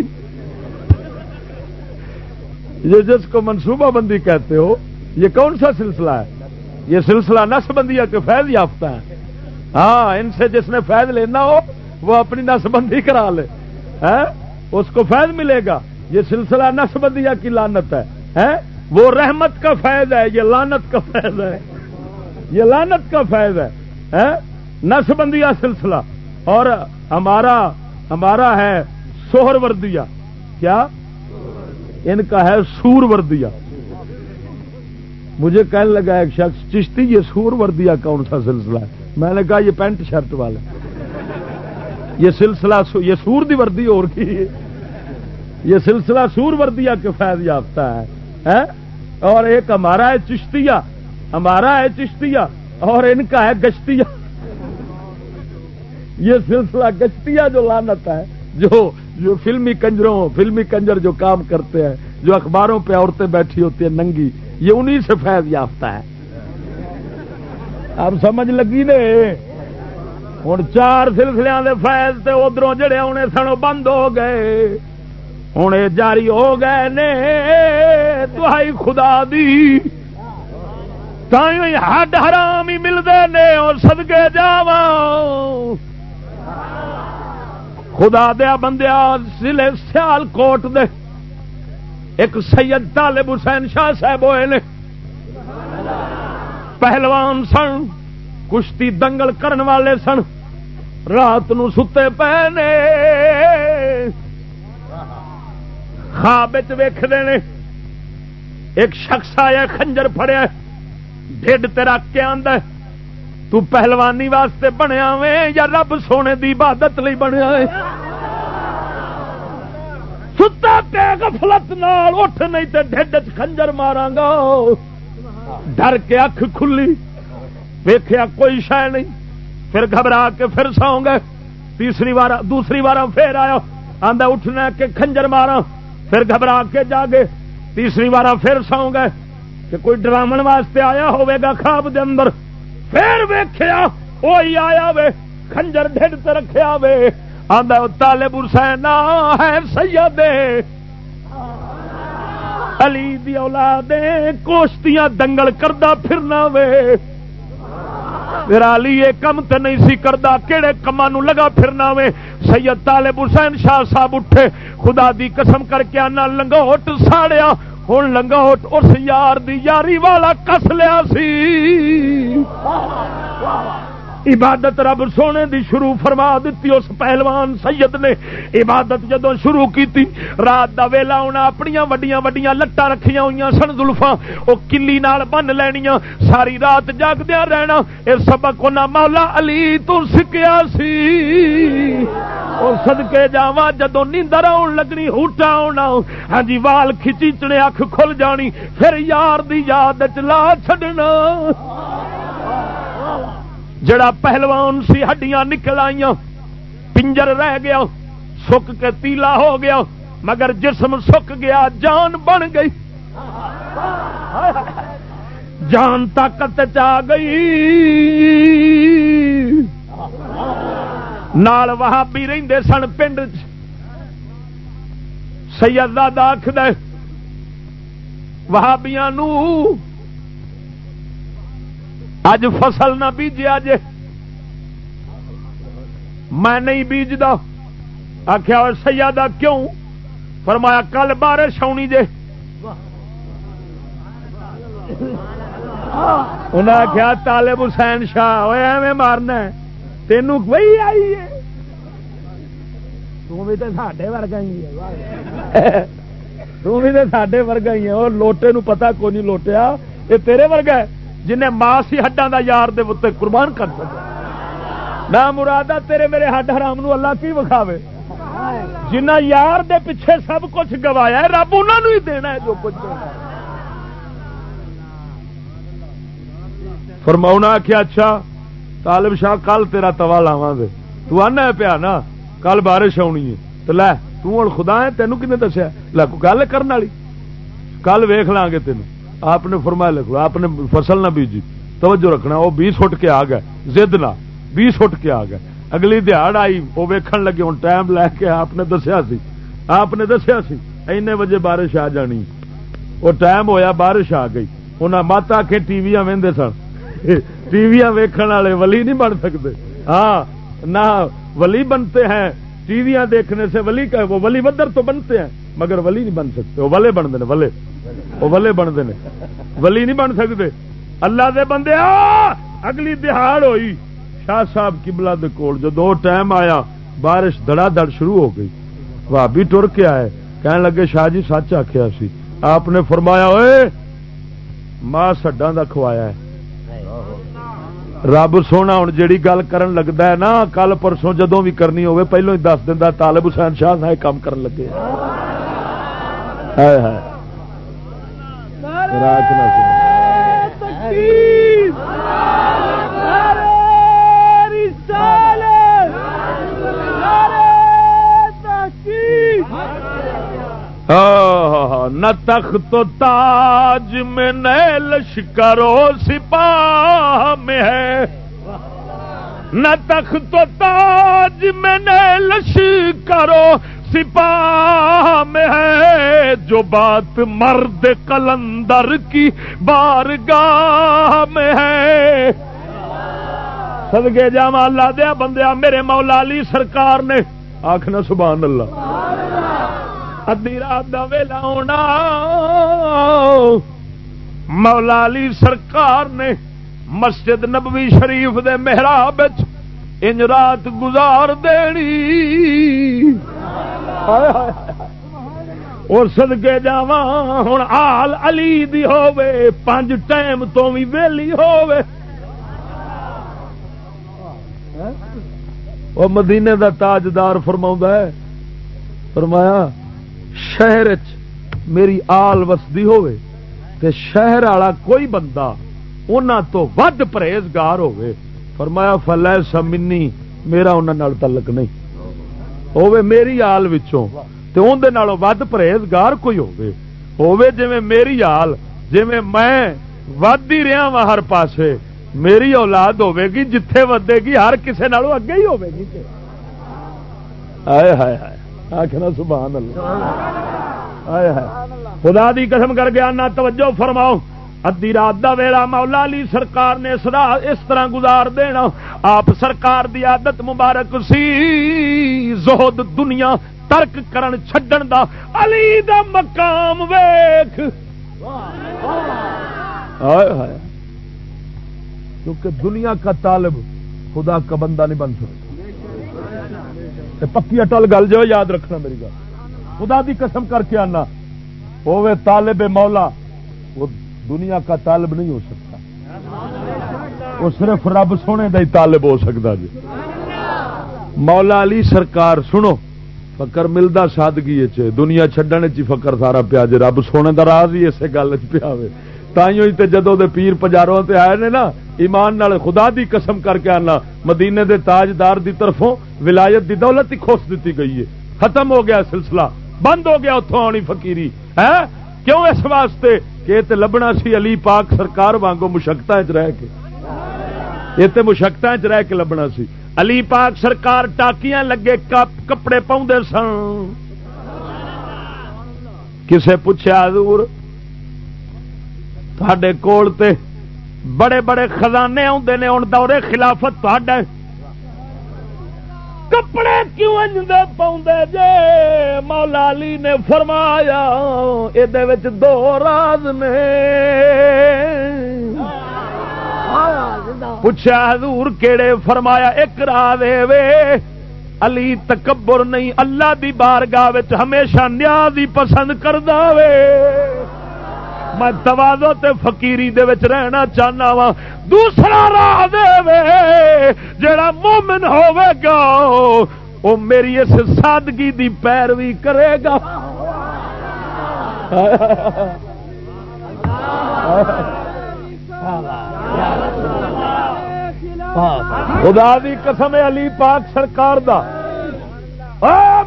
یہ جس کو منصوبہ بندی کہتے ہو یہ کون سا سلسلہ ہے؟ یہ سلسلہ نسبندیا کے فیض یافتہ ہے ہاں ان سے جس نے فیض لینا ہو، وہ اپنی نس بندی کرا لے۔ ہاں؟ اس کو فیض ملے گا۔ یہ سلسلہ نس بندیا کی لانت ہے۔ ہاں؟ وہ رحمت کا فیض ہے، یہ لانت کا فیض ہے۔ یہ لانت کا فیض ہے۔ ہاں؟ نس بندیا سلسلہ۔ اور ہمارا ہمارا ہے سوہر وردیا کیا؟ ان کا ہے سور وردیا مجھے کہنے لگا ایک شخص، چشتی یہ سور وردیا کون سا سلسلہ ہے؟ میں نے کہا یہ پینٹ شرٹ والے۔ یہ سلسلہ یہ سور دی وردی اور کی؟ یہ سلسلہ سور وردیا کے فیض یافتہ ہے۔ اور ایک ہمارا ہے چشتیا ہمارا ہے چشتیا اور ان کا ہے گشتیا یہ سلسلہ گشتیا جو لانت ہے، جو جو فلمی کنجروں، فلمی کنجر جو کام کرتے ہیں، جو اخباروں پہ عورتیں بیٹھی ہوتی ہیں ننگی۔ یہ انہی سے فیض یافتہ ہے۔ اب سمجھ لگی نے؟ ہوں چار سلسلے کے فیض سے ادھر جڑے آنے سنو بند ہو گئے۔ ہوں جاری ہو گئے نے۔ خدا دی۔ ہڈ حرام ہی ملتے نے اور سدگے جا خدا دیا بندیا ضلع سیال کوٹ دے۔ ایک سید طالب حسین شاہ صاحب ہوئے نے۔ پہلوان سن، کشتی دنگل کرن والے سن، رات نو ستے پے نے۔ خواب ویختے نے۔ ایک شخص آیا، خنجر فڑیا ڈیڈ تیرا کیا تو پہلوانی واسطے بنیا وے یا رب سونے دی عبادت لی بنیا ستا پہ گفلت نال اٹھ نہیں تے ڈیڈ خنجر مارا گا۔ ڈر کے اکھ کھلی۔ ویخیا کوئی شہ نہیں۔ پھر گھبرا کے پھر سو گئے تیسری بار دوسری بار پھر آیا۔ آدھا اٹھنا کہ خنجر مارا پھر گھبرا کے جاگے۔ تیسری بار پھر سو گئے کہ کوئی ڈرامن واسطے آیا ہوئے گا خواب دے اندر۔ پھر ویخیا وہی آیا وے۔ خنجر ڈھڈ رکھا وے۔ آدھا تالے برسین ہے سید علی دی اولاد کوشتیاں دنگل کردہ پھرنا وے۔ میرا علی یہ کم تو نہیں سی کرتا کہڑے کما لگا پھرنا وے۔ سید طالب حسین شاہ صاحب اٹھے، خدا دی قسم کر کے آنا لنگوٹ ساڑیا۔ ہوں لنگوٹ اس یار دی یاری والا کس لیا سی؟ عبادت رب سونے دی شروع فرما دیتی، اس پہلوان سید نے عبادت جدو شروع کی رات دا ویلا ہونا اپنی وڈیاں وڈیاں لٹا رکھیاں ہوئی سن زلفا وہ کلی نال بن لینیاں، ساری رات جاگدیا رہنا یہ سبق انہیں مولا علی تو سکیا سی۔ اور سدکے جاوا جدو نیندر آن لگنی ہوٹا آنا ہاں جی وال کھچیچنے اکھ کھل جانی، پھر یار دی یاد چلا چڈنا جڑا پہلوان سی ہڈیاں نکل آئی پنجر رہ گیا، سک کے تیلا ہو گیا، مگر جسم سک گیا، جان بن گئی۔ جان طاقت چ گئی۔ نال وہابی رہندے سن پنڈ سید آخد وہابیاں نو اج فصل نہ بیجیا جے۔ میں نہیں بیجدا۔ آخیا سیادہ کیوں؟ فرمایا کل بارش آنی جے۔ انہیں آخیا طالب حسین شاہ ہوئے ایویں مارنا تینوں وہی آئی ہے۔ تھی تو ساڈے ورگا ہی ہے۔ تھی تو ساڈے ورگا ہی ہے۔ اور لوٹے نو پتا کو نہیں لوٹیا۔ یہ تیرے ورگا ہے۔ جنہیں ماس ہی ہڈاں دا یار دے اتنے قربان کر سکتا نہ مرادہ تیرے میرے ہڈ حرام نو اللہ کی وکھاوے۔ جنہ یار دے پیچھے سب کچھ گوایا ہے، رب انہوں ہی دینا ہے جو کچھ فرماؤنا کیا اچھا طالب شاہ، کل تیرا توا لاوا گے۔ تو آنا پیا نا، کل بارش آنی ہے۔ تو لے توں خدا ہے، تینوں کنے دسیا لے گل کرنے والی؟ کل ویخ لاں گے تینوں۔ آپ نے فرمایا لکھ لو، آپ نے فصل نہ بیجی۔ توجہ رکھنا، وہ بیس فٹ کے آ گئے۔ زد نہ، بیس فٹ کے آ گئے۔ اگلی دیہڑ آئی، وہ ویکھن لگے ہوں ٹائم لے کے آپ نے دسیا سی۔ آپ نے دسیا سی، اینے بجے بارش آ جانی۔ وہ ٹائم ہویا، بارش آ گئی۔ انہیں مت آ کے ٹی وی وہدے سن۔ ٹی وی ویکن والے ولی نہیں بن سکتے۔ ہاں نہ ولی بنتے ہیں، ٹی وی دیکھنے سے ولی کا وہ ولی ودر تو بنتے ہیں، مگر ولی نہیں بن سکتے۔ وہ ولے بنتے ہیں ولے وہ ولے بنتے ہیں۔ ولی نہیں بن سکتے۔ اللہ دے بندے اگلی دہاڑ ہوئی۔ شاہ صاحب کبلا کول جو ٹائم آیا، بارش دڑا دڑ شروع ہو گئی۔ بھابی ٹر کے آئے۔ کہنے لگے، شاہ جی سچ آخیا سی۔ آپ نے فرمایا ہوئے ماں سڈا کا کھوایا ہے۔ رب سونا ہوں جیڑی گل کرن لگتا ہے نا، کل پرسوں جدوں بھی کرنی ہوگی پہلو ہی دس دینا طالب حسین شاہ صاحب کام کرن لگے۔ نہ تخت تو تاج میں نئے لشکرو سپاہ میں ہے۔ نہ تخت تو تاج میں نئے لشکرو سپاہ میں ہے جو بات مرد کلندر کی بارگاہ میں ہے۔ سدگے جا اللہ دیا بندیا، میرے مولا علی سرکار نے۔ آخنا سبحان اللہ۔ ادی رات کا ویلا ہونا۔ مولا علی سرکار نے مسجد نبوی شریف دے محراب انج رات گزار دینی۔ اور سدکے جا ہوں آل علی دی ہووے پانچ ٹائم تو بھی ویلی ہووے۔ وہ مدینے دا تاجدار فرما ہے، فرمایا، شہر چ میری آل وسدی ہووے تے شہر والا کوئی بندہ انہوں تو ود پرہیزگار ہوے فرمایا فلے سمنی میرا انہوں تعلق نہیں۔ ہوے میری آل وچوں، تے اندر ود پرہیزگار کوئی ہوے ہوے جی میری آل جی میں ود ہی رہا وا ہر پاسے۔ میری اولاد ہوے گی جتھے ودے گی، ہر کسے نالوں اگے ہی ہوے گی ہائے ہائے ہائے آخنا سبحان اللہ۔ ہائے ہائے۔ خدا دی قسم کر کے آنا توجہ فرماؤ۔ ادی رات دا ویلا مولا علی سرکار نے اس طرح گزار دینا، آپ سرکار دی عادت مبارک سی۔ زہد دنیا ترک کرن چھڈن دا۔ علی دا مقام ویخ کیونکہ دنیا کا طالب خدا کا بندہ نہیں بن سکتا۔ پکی اٹل گل جو یاد رکھنا میری گل۔ خدا دی قسم کر کے آنا۔ ہوے طالب مولا، وہ دنیا کا طالب نہیں ہو سکتا۔ وہ صرف رب سونے کا ہی طالب ہو سکتا جی۔ مولا علی سرکار سنو فکر ملتا سادگی دنیا چڈن چ فکر سارا پیا جی رب سونے کا راز ہی اسے گل چ پیا تائیوں تے جدو دے پیر پجاروں تے آئے نے نا، ایمان نال خدا دی قسم کر کے آنا۔ مدینے دے تاجدار دی طرفوں ولایت دی دولت ہی خوش دیتی گئی ہے۔ ختم ہو گیا سلسلہ، بند ہو گیا اتوں آنی فقیری۔ ہے کیوں اس واسطے کہ یہ لبنا سی علی پاک سرکار وانگو مشکتا رہ کے۔ یہ تو مشکتا رہ کے لبنا سی۔ علی پاک سرکار ٹاکیاں لگے کپڑے پاؤں سن۔ کسے پوچھا دور تھے کول تے بڑے بڑے خزانے آتے نے ہوں دورے خلافت کپڑے کیوں پاؤں جے؟ مولا علی نے فرمایا یہ دو راز نے۔ پوچھا حضور کیڑے؟ فرمایا، ایک راہ دے وے، علی تکبر نہیں، اللہ دی بارگاہ ہمیشہ نیا پسند کر وے۔ میں توازو تے فقیری دے وچ رہنا چاہنا وا دوسرا راہ دے جڑا مومن ہوے گا وہ میری اس سادگی دی پیروی کرے گا۔ خدا دی قسم علی پاک سرکار دا۔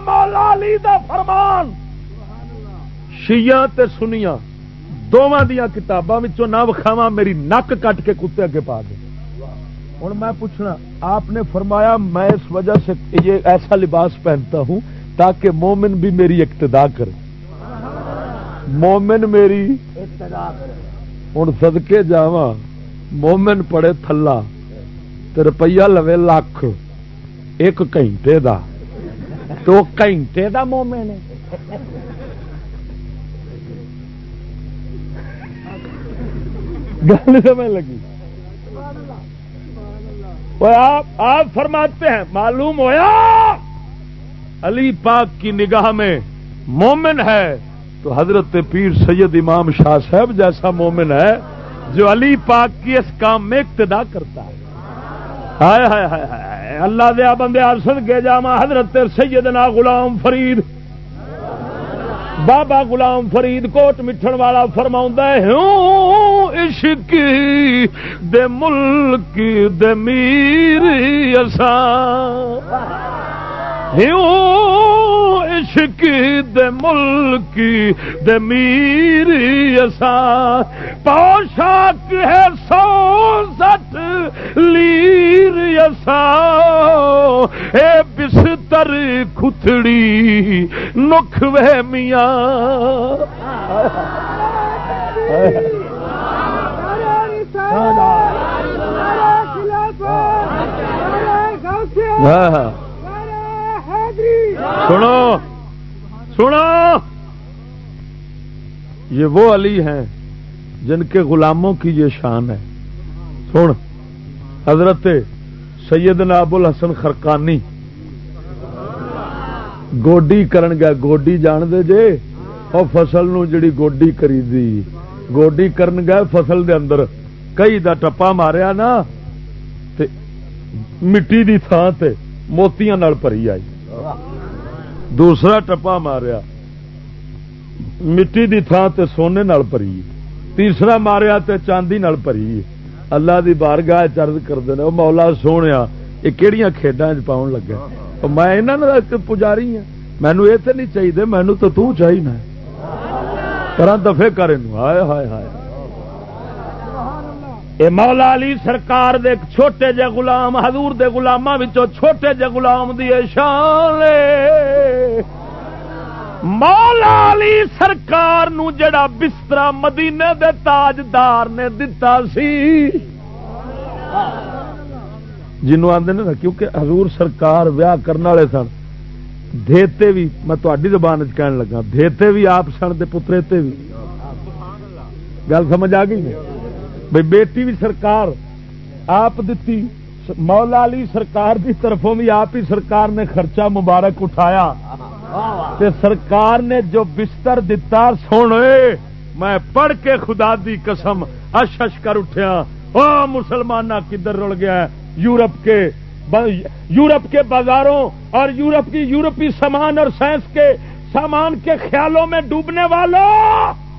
مولا علی دا فرمان۔ شیعہ تے سنیاں۔ دونوں دیا کتاباں نہ وکھاوا میری نک کٹ کے کتے اگے پا دے ہوں میں پوچھنا آپ نے فرمایا میں اس وجہ سے یہ ایسا لباس پہنتا ہوں تاکہ مومن بھی میری اقتدا کرے مومن میری ہوں سدکے جا مومن پڑے تھلا تو روپیہ لوے لاکھ ایک گھنٹے دا تو گھنٹے دا مومن ہے گل سمجھ لگی۔ آپ فرماتے ہیں، معلوم ہویا؟ علی پاک کی نگاہ میں مومن ہے۔ تو حضرت پیر سید امام شاہ صاحب جیسا مومن ہے، جو علی پاک کی اس کام میں اقتدا کرتا ہے۔ ہائے ہائے ہائے اللہ دیا بندے آسد کے جامع حضرت سیدنا غلام فرید بابا غلام فرید کوٹ مٹھن والا فرما ہوں عشق دے ملک دے میر ہوں عشق دے ملک دے میر اسا پوشاک ہے سو سٹ لیر اسا اے بستر کھتڑی نکھ وے میاں۔ ہاں۔, ہاں۔ سنو۔ سنو۔ یہ وہ علی ہیں جن کے غلاموں کی یہ شان ہے۔ سن۔ حضرت سیدنا ابو الحسن خرکانی گوڈی کرن گیا۔ گوڈی جان دے جے۔ اور فصل نو جڑی گوڈی کری دی گوڈی کرن گیا فصل دے اندر۔ کئی دا ٹپا ماریا نا۔ تے مٹی دی تھان تے موتیاں نال پری آئی۔ ہاں۔ دوسرا ٹپا ماریا۔ مٹی دی تھان تے سونے نال پری۔ تیسرا ماریا تے چاندی نال پری۔ اللہ دی بارگاہ چرد کرتے ہیں مولا سونے یہ کہڑی کھیڈا پاؤن لگا میں یہاں پجاری ہوں مینو یہ تو نہیں چاہیے مینو تو تو چاہیے کرا دفے کرے ہائے ہائے ہائے۔ اے مولا علی سرکار دے چھوٹے جے غلام، حضور دے غلاماں وچوں چھوٹے جے غلام دی شان مولا علی سرکار نو جڑا بستر مدینے دے تاجدار نے دتا سی۔ جنوں آندے نے کیونکہ حضور سرکار ویاہ کرنے والے سن دیتے بھی میں تاری زبان وچ کہن لگا دیتے بھی آپ سن دے پترے تے بھی گل سمجھ آ گئی؟ بھائی بیٹی بھی سرکار، آپ دتی، مولا علی سرکار کی طرفوں بھی آپ ہی سرکار نے خرچہ مبارک اٹھایا۔ تے سرکار نے جو بستر دتا، سونے، میں پڑھ کے خدا دی قسم اش اش کر اٹھیا۔ او مسلمان کدھر رل گیا یورپ کے یورپ کے بازاروں اور یورپ کی یورپی سامان اور سائنس کے سامان کے خیالوں میں ڈوبنے والوں۔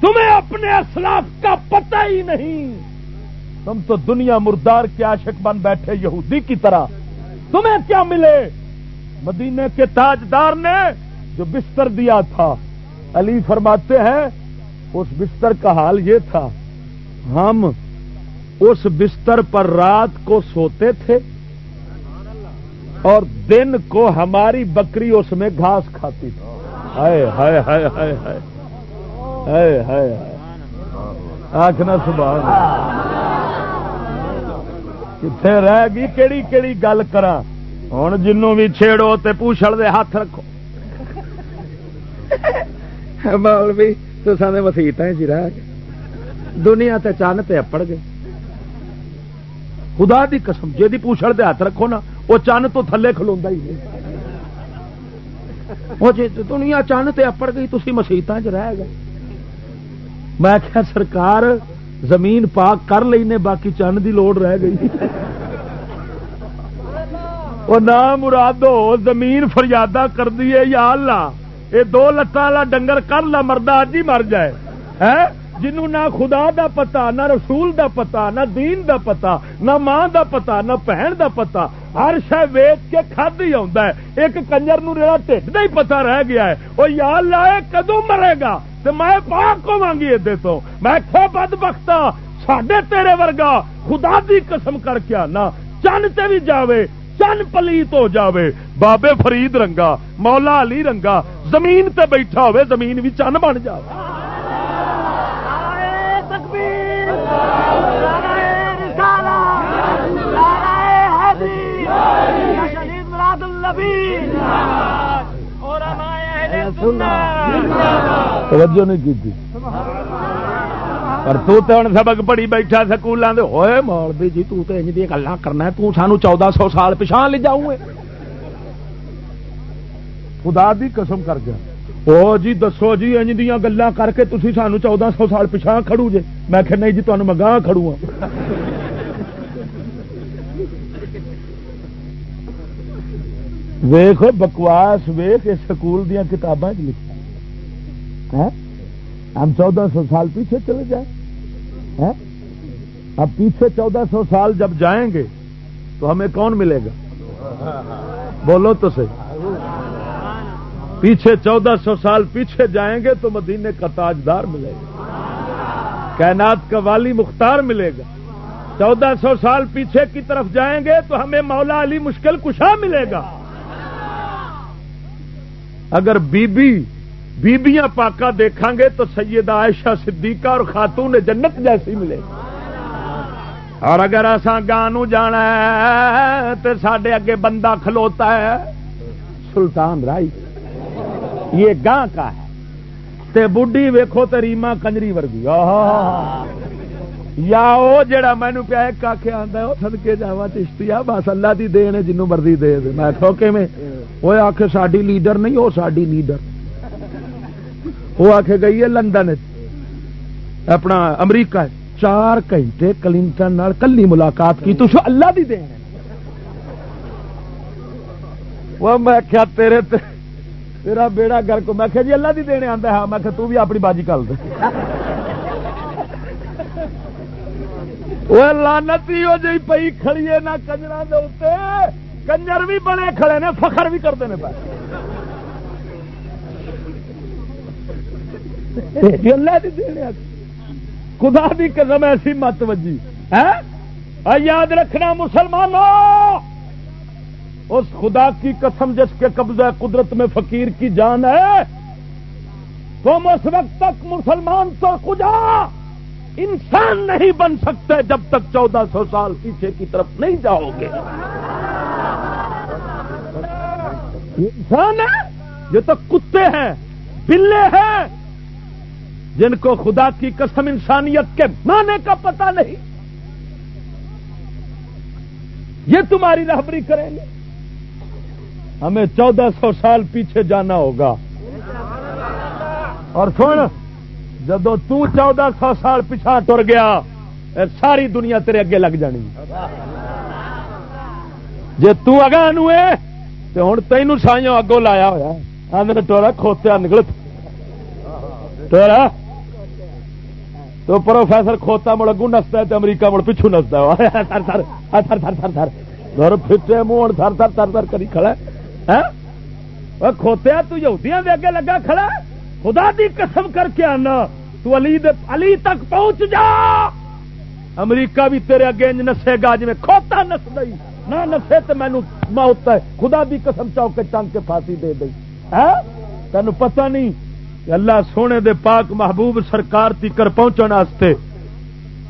تمہیں اپنے اسلاف کا پتہ ہی نہیں۔ تم تو دنیا مردار کے عاشق بن بیٹھے یہودی کی طرح۔ تمہیں کیا ملے؟ مدینے کے تاجدار نے جو بستر دیا تھا۔ علی فرماتے ہیں، اس بستر کا حال یہ تھا۔ ہم اس بستر پر رات کو سوتے تھے اور دن کو ہماری بکری اس میں گھاس کھاتی تھی۔ ہائے ہائے ہائے ہائے ہائے۔ آخنا سبحان کتنے رہ گئی؟ کیڑی کیڑی گل کرا۔ ہوں جنوں بھی چھیڑو تے پوچھل دے ہاتھ رکھو۔ مولوی تو سارے مسیحت جی رہ گئے۔ دنیا تے چند تے اپڑ گئے۔ خدا دی قسم جی دی پوچھل دے ہاتھ رکھو نا، وہ چند تو تھلے کھلوا ہی نہیں۔ وہ جی دنیا چند تے اپڑ گئی تھی مسیحت چ رہ گئے۔ میں کیا سرکار زمین پاک کر لینے باقی چند دی لوڑ رہ گئی. وہ نہ مرادو زمین فریادہ کر دیے یا اللہ یہ دو لتان والا ڈنگر کر لا مرد اج ہی مر جائے۔ جنوں نہ خدا دا پتا، نہ رسول دا پتا، نہ دین دا پتا، نہ ماں دا پتا، نہ بہن دا پتا، ہر شہ ویچ کے کھد ہی آتا ہے۔ ایک کنجر نو ریڑا ٹھڈ ہی پتا رہ گیا ہے۔ وہ یا لائے کدو مرے گا؟ تو میں پاک کو مانگی ادے تو۔ میں کھو بد بختا، ساڈے تیرے ورگا خدا دی قسم کر کے آنا۔ چند تے بھی جاوے، چن پلیت ہو جاوے۔ بابے فرید رنگا، مولا علی رنگا، زمین تے بیٹھا ہوئے زمین بھی چن بن جائے توجہ نہیں کی تھی۔ پر تو تے ہوں سبق پڑھی بیٹھا سکولوں دے۔ ہوئے مولوی جی تو تے انج دی گلاں کرنا ہے۔ تو سانو چودہ سو سال پچھان لے جاؤں خدا دی قسم کر گیا او جی دسو جی انج دیا گلا کر کے تھی سانو چودہ سو سال پچھا کھڑو جے۔ میں کہ نہیں جی تمہیں میں گاہ کھڑوں ہاں۔ ویخ بکواس ویخ سکول دیا کتاباں لکھا ہم چودہ سو سال پیچھے چلے جائیں۔ ہاں؟ اب پیچھے چودہ سو سال جب جائیں گے تو ہمیں کون ملے گا؟ بولو تو صحیح۔ پیچھے چودہ سو سال پیچھے جائیں گے تو مدینے کا تاجدار ملے گا۔ کائنات کا والی مختار ملے گا۔ چودہ سو سال پیچھے کی طرف جائیں گے تو ہمیں مولا علی مشکل کشا ملے گا۔ اگر بی بی بیبیاں پاکا دیکھیں گے تو سیدہ عائشہ صدیقہ اور خاتون جنت جیسی ملے گی اور اگر ایسا گانو جانا ہے تو سڈے اگے بندہ کھلوتا ہے، سلطان رائی۔ یہ گاں کا ہے۔ تے بڈی ویکھو تو ریما کنجری ورگی۔ یا وہ جڑا مینو پیا ایک آخ آتا وہ سدکے جا چشتی آ بس اللہ کی دین جنوں مرضی دے دے۔ میں آخو کہ وہ آخ ساری لیڈر نہیں وہ ساری لیڈر۔ وہ آ کے گئی ہے لندن۔ اپنا امریکہ چار گھنٹے کلنٹن کلی ملاقات کی۔ تو اللہ دی دین وہ میں کیا تیرے تیرا بیڑا گھر کو میں جی اللہ دی دینے آتا ہے میں تو بھی اپنی باجی کر دے وہ لانتی ہو جی پی کھڑیے نہ کنجر دے کنجر بھی بنے کھڑے نے فخر بھی کرتے ہیں خدا بھی قدم ایسی مت وجی یاد رکھنا مسلمانوں اس خدا کی قسم جس کے قبضہ قدرت میں فقیر کی جان ہے، تم اس وقت تک مسلمان تو کجا انسان نہیں بن سکتے جب تک چودہ سو سال پیچھے کی طرف نہیں جاؤ گے۔ انسان ہے، یہ تو کتے ہیں، بلے ہیں، جن کو خدا کی قسم انسانیت کے معنی کا پتہ نہیں۔ یہ تمہاری رہبری کریں گے۔ ہمیں چودہ سو سال پیچھے جانا ہوگا۔ اور سن، جدو چودہ سو سال پیچھا ٹر گیا ساری دنیا تیرے اگے لگ جانی۔ جی تگاہ تو ہوں تین سائیوں اگوں لایا ہوا آدھے ٹورا کھوتیا نکل ٹورا؟ تو پروفیسر کھوتا مڑ اگوں نستا ہے امریکہ مڑ پچھو نستا ہے۔ تھر تھر تھر تھر تھر تھر گھر پھٹے منہ تھر تھر تھر تھر کری کھڑا ہاں؟ کھوتیا تو یہودیاں دے اگے لگا کھڑا خدا دی قسم کر کے آنا، تو علی دے علی تک پہنچ جا۔ امریکہ بھی تیرے اگے نسے گا جی کھوتا نس گئی۔ نہ نسے تو مینو موت ہے۔ خدا دی قسم چاؤ کے ٹنگ کے پھانسی دے دئی۔ ہاں؟ تین پتہ نہیں اللہ سونے دے پاک محبوب سرکار تیکر پہنچنے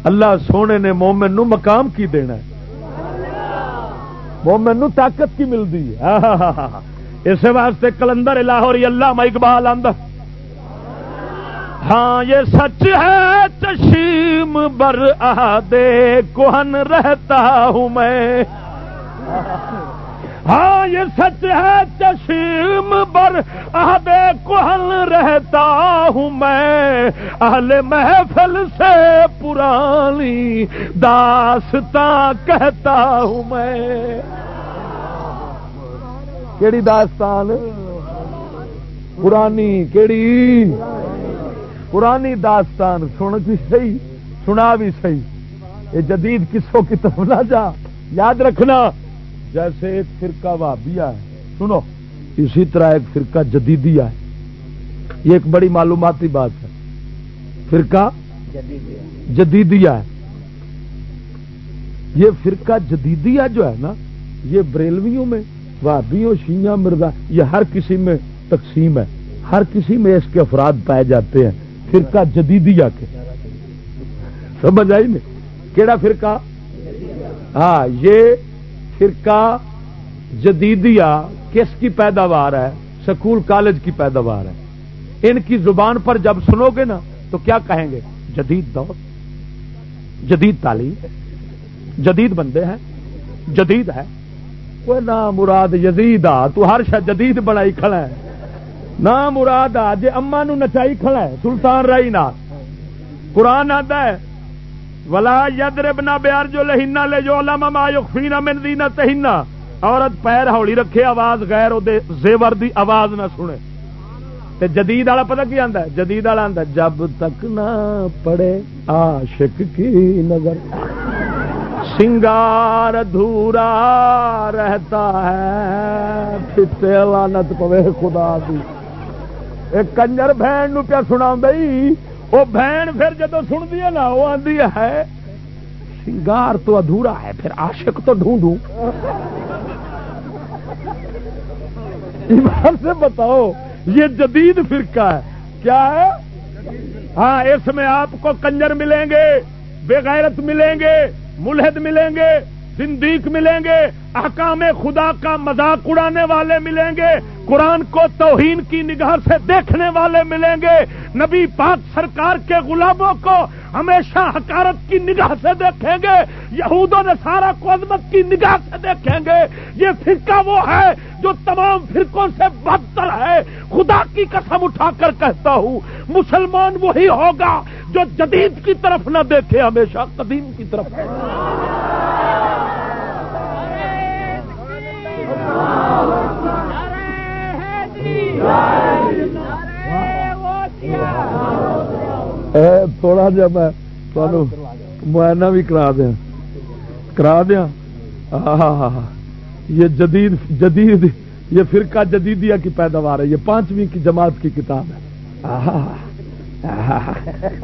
اللہ سونے نے مومن نو مقام کی دینا ہے۔ مومن طاقت کی ملتی ہے۔ اس واسطے کلندر لاہور اللہ میں اقبال آدھا ہاں یہ سچ ہے چشیم بر آدے کوہن رہتا ہوں میں۔ ہاں یہ سچ ہے چشیم بر آدے کوہن رہتا ہوں میں۔ اہل محفل سے پرانی داستان کہتا ہوں میں۔ کیڑی داستان؟ پرانی، کیڑی؟ پرانی داستان سن بھی صحیح، سنا بھی صحیح۔ یہ جدید کسوں کی طرف نہ جا۔ یاد رکھنا جیسے ایک فرقہ وابیا ہے۔ سنو، اسی طرح ایک فرقہ جدیدیا ہے۔ یہ ایک بڑی معلوماتی بات ہے۔ فرقہ جدیدیا ہے۔ یہ فرقہ جدیدیا جو ہے نا، یہ بریلویوں میں، وابیوں شیاں مرزا، یہ ہر کسی میں تقسیم ہے۔ ہر کسی میں اس کے افراد پائے جاتے ہیں۔ فرقہ جدیدیا کے۔ سمجھ آئی نہیں؟ کیڑا فرقہ؟ ہاں یہ فرقہ جدیدیا کس کی پیداوار ہے؟ سکول کالج کی پیداوار ہے۔ ان کی زبان پر جب سنو گے نا، تو کیا کہیں گے؟ جدید دور، جدید تعلیم، جدید بندے ہیں، جدید ہے۔ کوئی نہ مراد جدید آ تو ہر شا جدید بنائی کھڑا ہے۔ نہ مراد آ جی اما نو نچائی کھڑا ہے، سلطان رائی نہ۔ قرآن آتا ہے ولا ید ربنا بیار جو لہینا لے جو علامہ ما یخفینا من دینا تہینا عورت پیر ہولی رکھے، آواز غیر او دے زیور دی آواز نہ سنے۔ تے جدید والا پتہ کی آندا ہے؟ جدید والا آندا جب تک نہ پڑے عاشق کی نظر۔ سنگار ادھورا رہتا ہے پھٹے لعنت پوے خدا دی۔ ایک کنجر بہن نو پیا سنا وہ بہن پھر جدو سنتی ہے نا، وہ آدھی ہے سنگار تو ادھورا ہے، پھر عاشق تو ڈھونڈوں۔ ایمان سے بتاؤ، یہ جدید فرقہ ہے۔ کیا ہے؟ ہاں اس میں آپ کو کنجر ملیں گے بےغیرت ملیں گے، ملحد ملیں گے۔ زندیق ملیں گے، احکام خدا کا مذاق اڑانے والے ملیں گے، قرآن کو توہین کی نگاہ سے دیکھنے والے ملیں گے۔ نبی پاک سرکار کے غلاموں کو ہمیشہ حکارت کی نگاہ سے دیکھیں گے، یہود و نصارہ کو عظمت کی نگاہ سے دیکھیں گے۔ یہ فرقہ وہ ہے جو تمام فرقوں سے بدتر ہے۔ خدا کی قسم اٹھا کر کہتا ہوں، مسلمان وہی ہوگا جو جدید کی طرف نہ دیکھے، ہمیشہ قدیم کی طرف۔ تھوڑا جا میں معائنہ بھی کرا دیا کرا دیا ہاں یہ جدید جدید، یہ فرقہ جدیدیا کی پیداوار ہے۔ یہ پانچویں کی جماعت کی کتاب ہے۔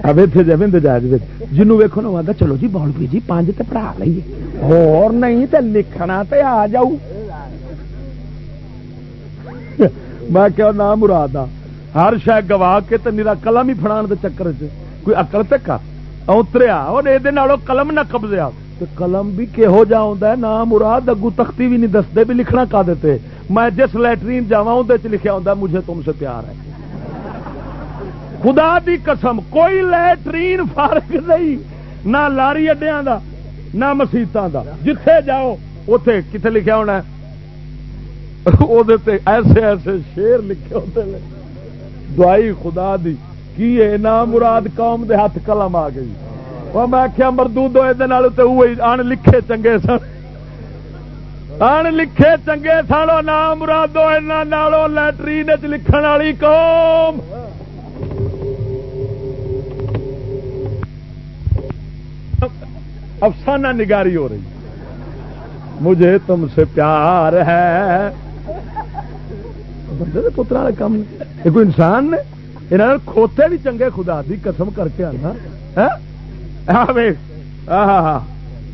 اب اتنے جب جائے جنوب ویکو نا آتا چلو جی بولوی جی پانچ تو پڑھا لیے اور نہیں تو لکھنا تو آ جاؤ۔ میں کیا نام مراد آ۔ ہر شاید گوا کے تو میرا قلم ہی فڑان دے چکر چ کوئی اکل تک اتریا اور یہ قلم نہ قبضیا قلم بھی کہہو جا ہے، نہ مراد۔ اگو تختی بھی نہیں دستے بھی لکھنا کا دیتے؟ میں جس لیٹرین جا لکھا ہوں مجھے تم سے پیار ہے۔ خدا دی قسم، کوئی لیٹرین فارغ نہیں۔ نہ لاری اڈیا دا، نہ مسیطا دا۔ جتھے جاؤ اتے کتنے لکھا ہونا ایسے ایسے شیر لکھے ہوتے ہیں دعائی خدا دی کی ہے نام مراد قوم دے ہاتھ قلم آ گئی وہ میں آخیا مردو ان لکھے چنگے سن ان لکھے چنگے سن نام مرادو نالوں لٹرین چ لکھن والی قوم افسانہ نگاری ہو رہی مجھے تم سے پیار ہے بندے پترا والے کام یہ کوئی انسان نے یہاں کھوتے بھی چنگے خدا دی قسم کر کے آنا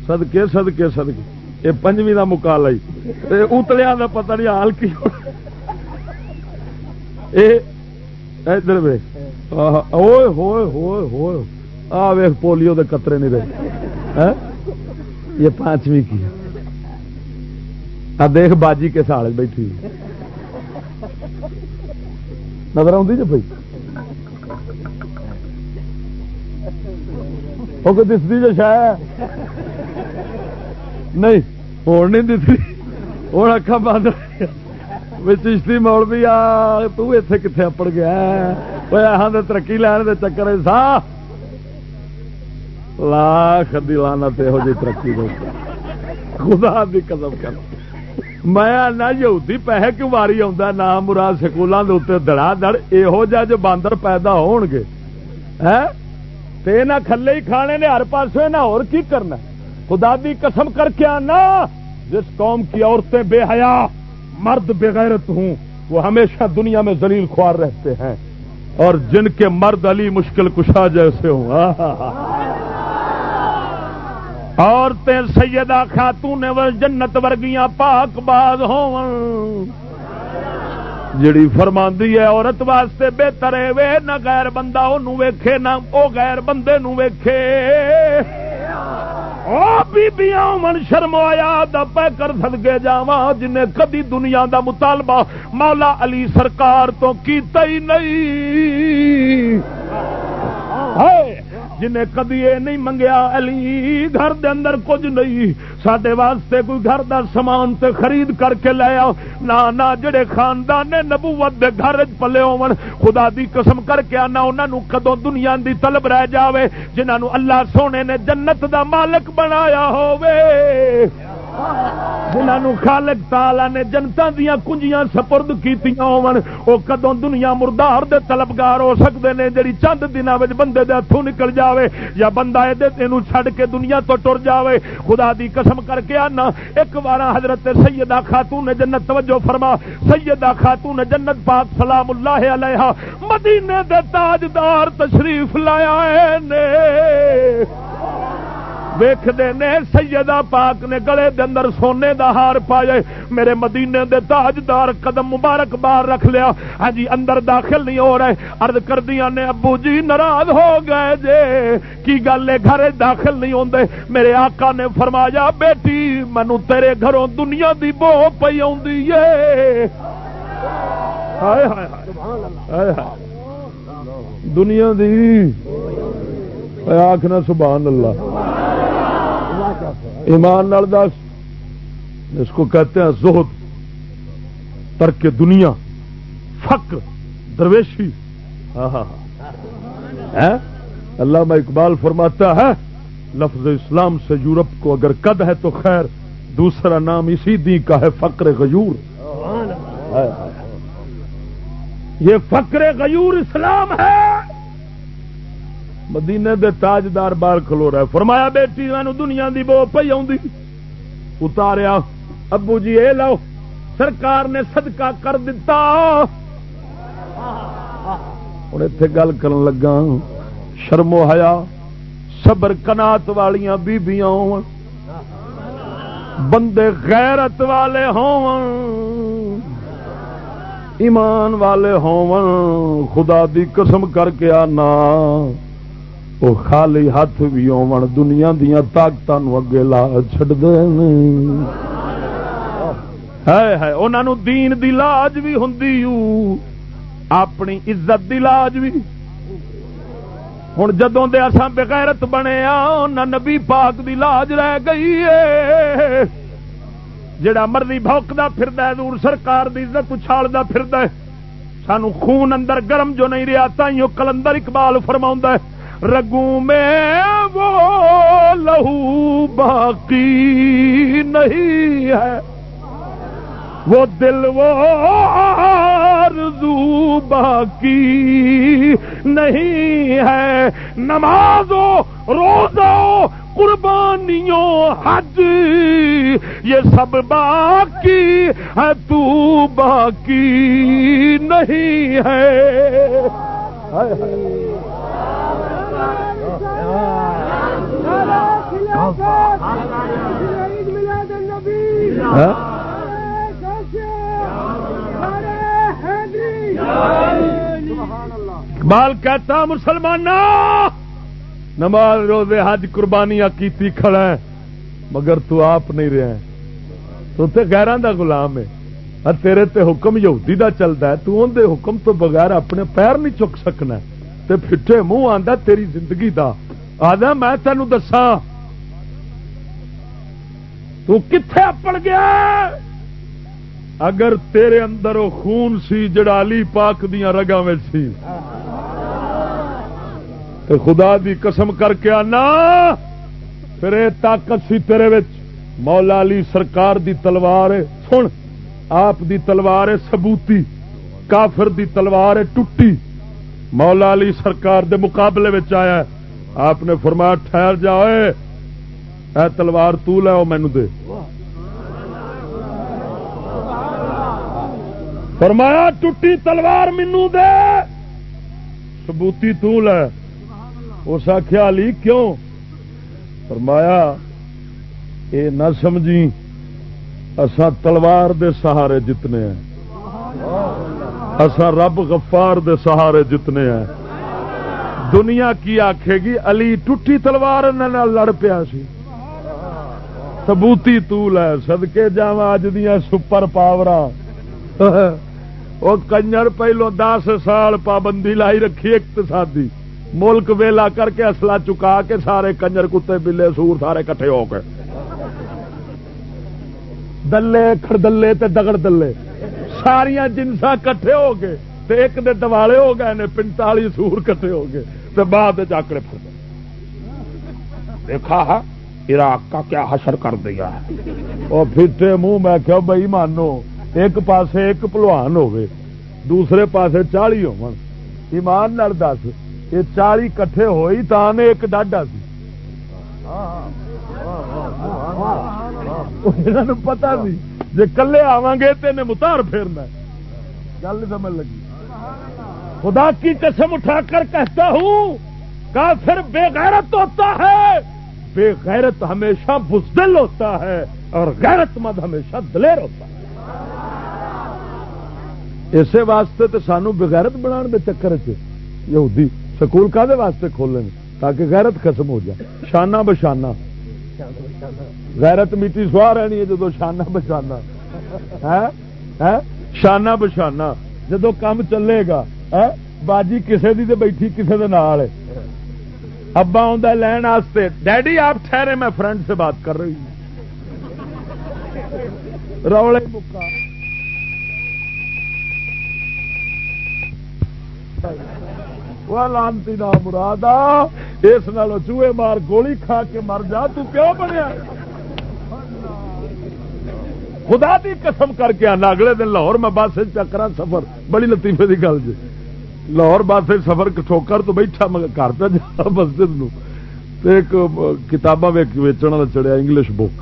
سدکے سدکے سدکے یہ پنجویں کا مکالا اتلیا کا پتا نہیں حال کی ادھر ہوئے ہوئے ہوئے ہوئے آ ویخ پولیو دے قطرے نہیں رہے یہ پانچویں کی دیکھ باجی کے سال بیٹھی نظر آتی جی بھائی؟ وہ کوئی دستی جو جی شاید نہیں ہوں نہیں دستی ہوں اکھا بند۔ چشتی مول بھی آ تے کتنے اپڑ گیا وہ ترقی لین دے چکر سا۔ لاکھ دلانا ہو جی ترقی خدا دی قدم کر۔ میں نہ یہودی پیسے کیوں ماری آ نہ مراد سکولوں کے اتنے دڑا دڑ یہو جہ جو باندر پیدا ہون گے تے نہ کھلے ہی کھانے نے ہر پاسے نہ اور کی کرنا؟ خدا دی قسم کر کے آنا۔ جس قوم کی عورتیں بے حیا، مرد بغیرت ہوں، وہ ہمیشہ دنیا میں زلیل خوار رہتے ہیں۔ اور جن کے مرد علی مشکل کشا جیسے ہوں۔ عورتیں سیدہ خاتون جنت ورگیاں پاک باز ہو جڑی فرماندی ہے عورت واسطے بہتر ہے وے نہ غیر بندہ انہوں ویکھے، نہ او غیر بندے نو ویکھے۔ او بیبیاں من شرم آیا دا پہ کر صدقے جاواں، جنہیں کدی دنیا دا مطالبہ مولا علی سرکار تو کیتا ہی نہیں۔ ہائے! جنہیں کدی یہ نہیں منگیا، علی، گھر دے اندر کچھ نہیں۔ سڈے واسطے کوئی گھر دا سامان تے خرید کر کے لے آؤ۔ نہ نہ، جڑے خاندان نبوت دے گھر پلے ہون، خدا دی قسم کر کے آنا انہوں کدو دنیا دی طلب رہ جاوے جنہوں اللہ سونے نے جنت دا مالک بنایا ہووے۔ جنہوں خالق تالا نے جنتا دیا کنجیاں سپرد کی کدوں دنیا مردار دے طلبگار ہو سکتے ہیں جی چند دنوں بندے دے ہاتھوں نکل جاوے، یا بندہ یہ چھڈ کے دنیا تو ٹر جاوے، خدا دی قسم کر کے آنا۔ ایک بار حضرت سیدہ خاتون نے جنت توجہ فرما۔ سیدہ خاتون نے جنت پاک سلام اللہ علیہ، مدینے دے تاجدار تشریف لایا نے۔ ویختے نے سیدہ پاک نے گلے دے اندر سونے دا ہار پائے میرے مدینے دے تاجدار قدم مبارک بار رکھ لیا۔ ہاں جی اندر داخل نہیں ہو رہے۔ ارد کردیا نے، ابو جی ناراض ہو گئے جے۔ کی گل ہے؟ گھر داخل نہیں ہوندے۔ میرے آقا نے فرمایا، بیٹی مینو تیرے گھروں دنیا دی بو پی دنیا دی۔ آخنا سبحان اللہ۔ ایمان نال دس۔ اس کو کہتے ہیں زہد ترک دنیا فقر درویشی۔ ہاں ہاں ہاں۔ اللہ میں اقبال فرماتا ہے لفظ اسلام سے یورپ کو اگر قد ہے تو خیر دوسرا نام اسی دی کا ہے فقر غیور۔ یہ فقر غیور اسلام ہے۔ مدینے دے تاجدار بار کھلو رہا فرمایا، بیٹی دنیا دی بو پی اتاریا، ابو جی اے لو سرکار نے صدقہ کر دیتا ہوں اتے گل کر لگا شرمو ہیا صبر کنات والیاں بیبیاں بندے غیرت والے ہون۔ ایمان والے ہون۔ خدا دی قسم کر کے آنا۔ وہ خالی ہاتھ بھی آن دنیا دیا طاقت اگے لا چڈ انہوں دین دی لاج بھی ہوں اپنی عزت دی لاج بھی۔ ہوں جدوں دے اساں بغیرت بنے آ نبی پاک دی لاج رہ گئی ہے جڑا مرضی بوکتا فرد دور سرکار کی عزت اچھالتا فرد سانو خون اندر گرم جو نہیں رہا تھی کلندر اقبال فرما رگو میں وہ لہو باقی نہیں ہے۔ وہ دل وہ آرزو باقی نہیں ہے۔ نمازوں، روزوں، قربانیوں، حج، یہ سب باقی ہے، تو باقی نہیں ہے۔ اقبال کہتا مسلمان نماز روزے حج قربانیاں کیتی کھڑا ہے، مگر تو آپ نہیں رہا تو تے گیران دا غلام ہے۔ تیرے تے حکم یہودی دا چلتا ہے، تو ان دے حکم تو بغیر اپنے پیر نہیں چک سکنا تے پھٹے منہ آندا تیری زندگی دا۔ آدھا میں تینوں دسا تو کتنے اپڑ گیا؟ اگر تیرے اندر وہ خون سی جڑا علی پاک دیا رگا میں سی۔ تو خدا دی قسم کر کے آنا، پھر یہ طاقت سی تیرے وچ۔ مولا علی سرکار دی تلوار سن، آپ دی تلوار سبوتی کافر دی تلوار ٹوٹی۔ مولا علی سرکار دے مقابلے وچ آیا آپ نے فرمایا، ٹھہر جاؤ، اے تلوار تو لے مینو دے۔ فرمایا، ٹوٹی تلوار مینو دے۔ سبوتی تو لے۔ اس آخیا علی، کیوں؟ فرمایا، اے نہ سمجھی اسا تلوار دے سہارے جتنے ہیں۔ اسا رب غفار دے سہارے جتنے ہیں۔ دنیا کی آخے گی، علی ٹوٹی تلوار لڑ پیا سی۔ سبوتی تول ہے سدکے جا اج دیا سپر پاور وہ کنجر پہلو دس سال پابندی لائی رکھی اقتصادی ملک ویلا کر کے اصلا چکا کے سارے کنجر کتے بلے سور سارے کٹھے ہو گئے۔ دلے کھڑدلے تے دگڑ دلے۔ ساریا جنسا کٹھے ہو گئے تے ایک دے دوالے ہو گئے نے پنتالی سور کٹھے ہو گئے۔ تے بعد چاکڑے پھر دیکھا ہے، عراق کا کیا حشر کر دیا ہے۔ وہ پھٹے منہ میں کیا بھائی مانو، ایک پاسے ایک پلوان ہوئے دوسرے پاسے چالی ہو ایمان نال دس، یہ چالی کٹھے ہوئی تا نے ایک ڈاڈا سی۔ پتا سی جی کلے آواں گے تو متار پھیرنا گل سمجھ لگی؟ خدا کی قسم اٹھا کر کہتا ہوں، کافر بے غیرت ہوتا ہے۔ بے غیرت ہمیشہ بزدل ہوتا ہے اور غیرت مند ہمیشہ دلیر ہوتا ہے۔ اسی واسطے تو سانو بغیرت بنا دے چکر چہودی سکول کا واسطے کھولیں تاکہ غیرت ختم ہو جائے۔ شانہ بشانہ۔ غیرت میٹی سوا رہنی ہے جدو شانہ بشانہ۔ ہاں؟ ہاں؟ شانہ بشانہ۔ جدو کام چلے گا باجی کسے دی بیٹھی، کسے دے نال ابا آ لین واسطے ڈیڈی، آپ ٹھہرے، میں فرینڈ سے بات کر رہی ہوں۔ روڑے مکا لانتی نہ مراد اس نال چوہے مار گولی کھا کے مر جا، تو کیوں بنیا؟ خدا دی قسم کر کے آنا، اگلے دن لاہور میں بس چکرا سفر۔ بڑی لطیفے کی گل جی۔ لاہور بس سفر ٹھوکر تو بیٹھا میں گھر پہ جا مسجد نو۔ ایک کتاباں ویچن والا چڑیا انگلش بک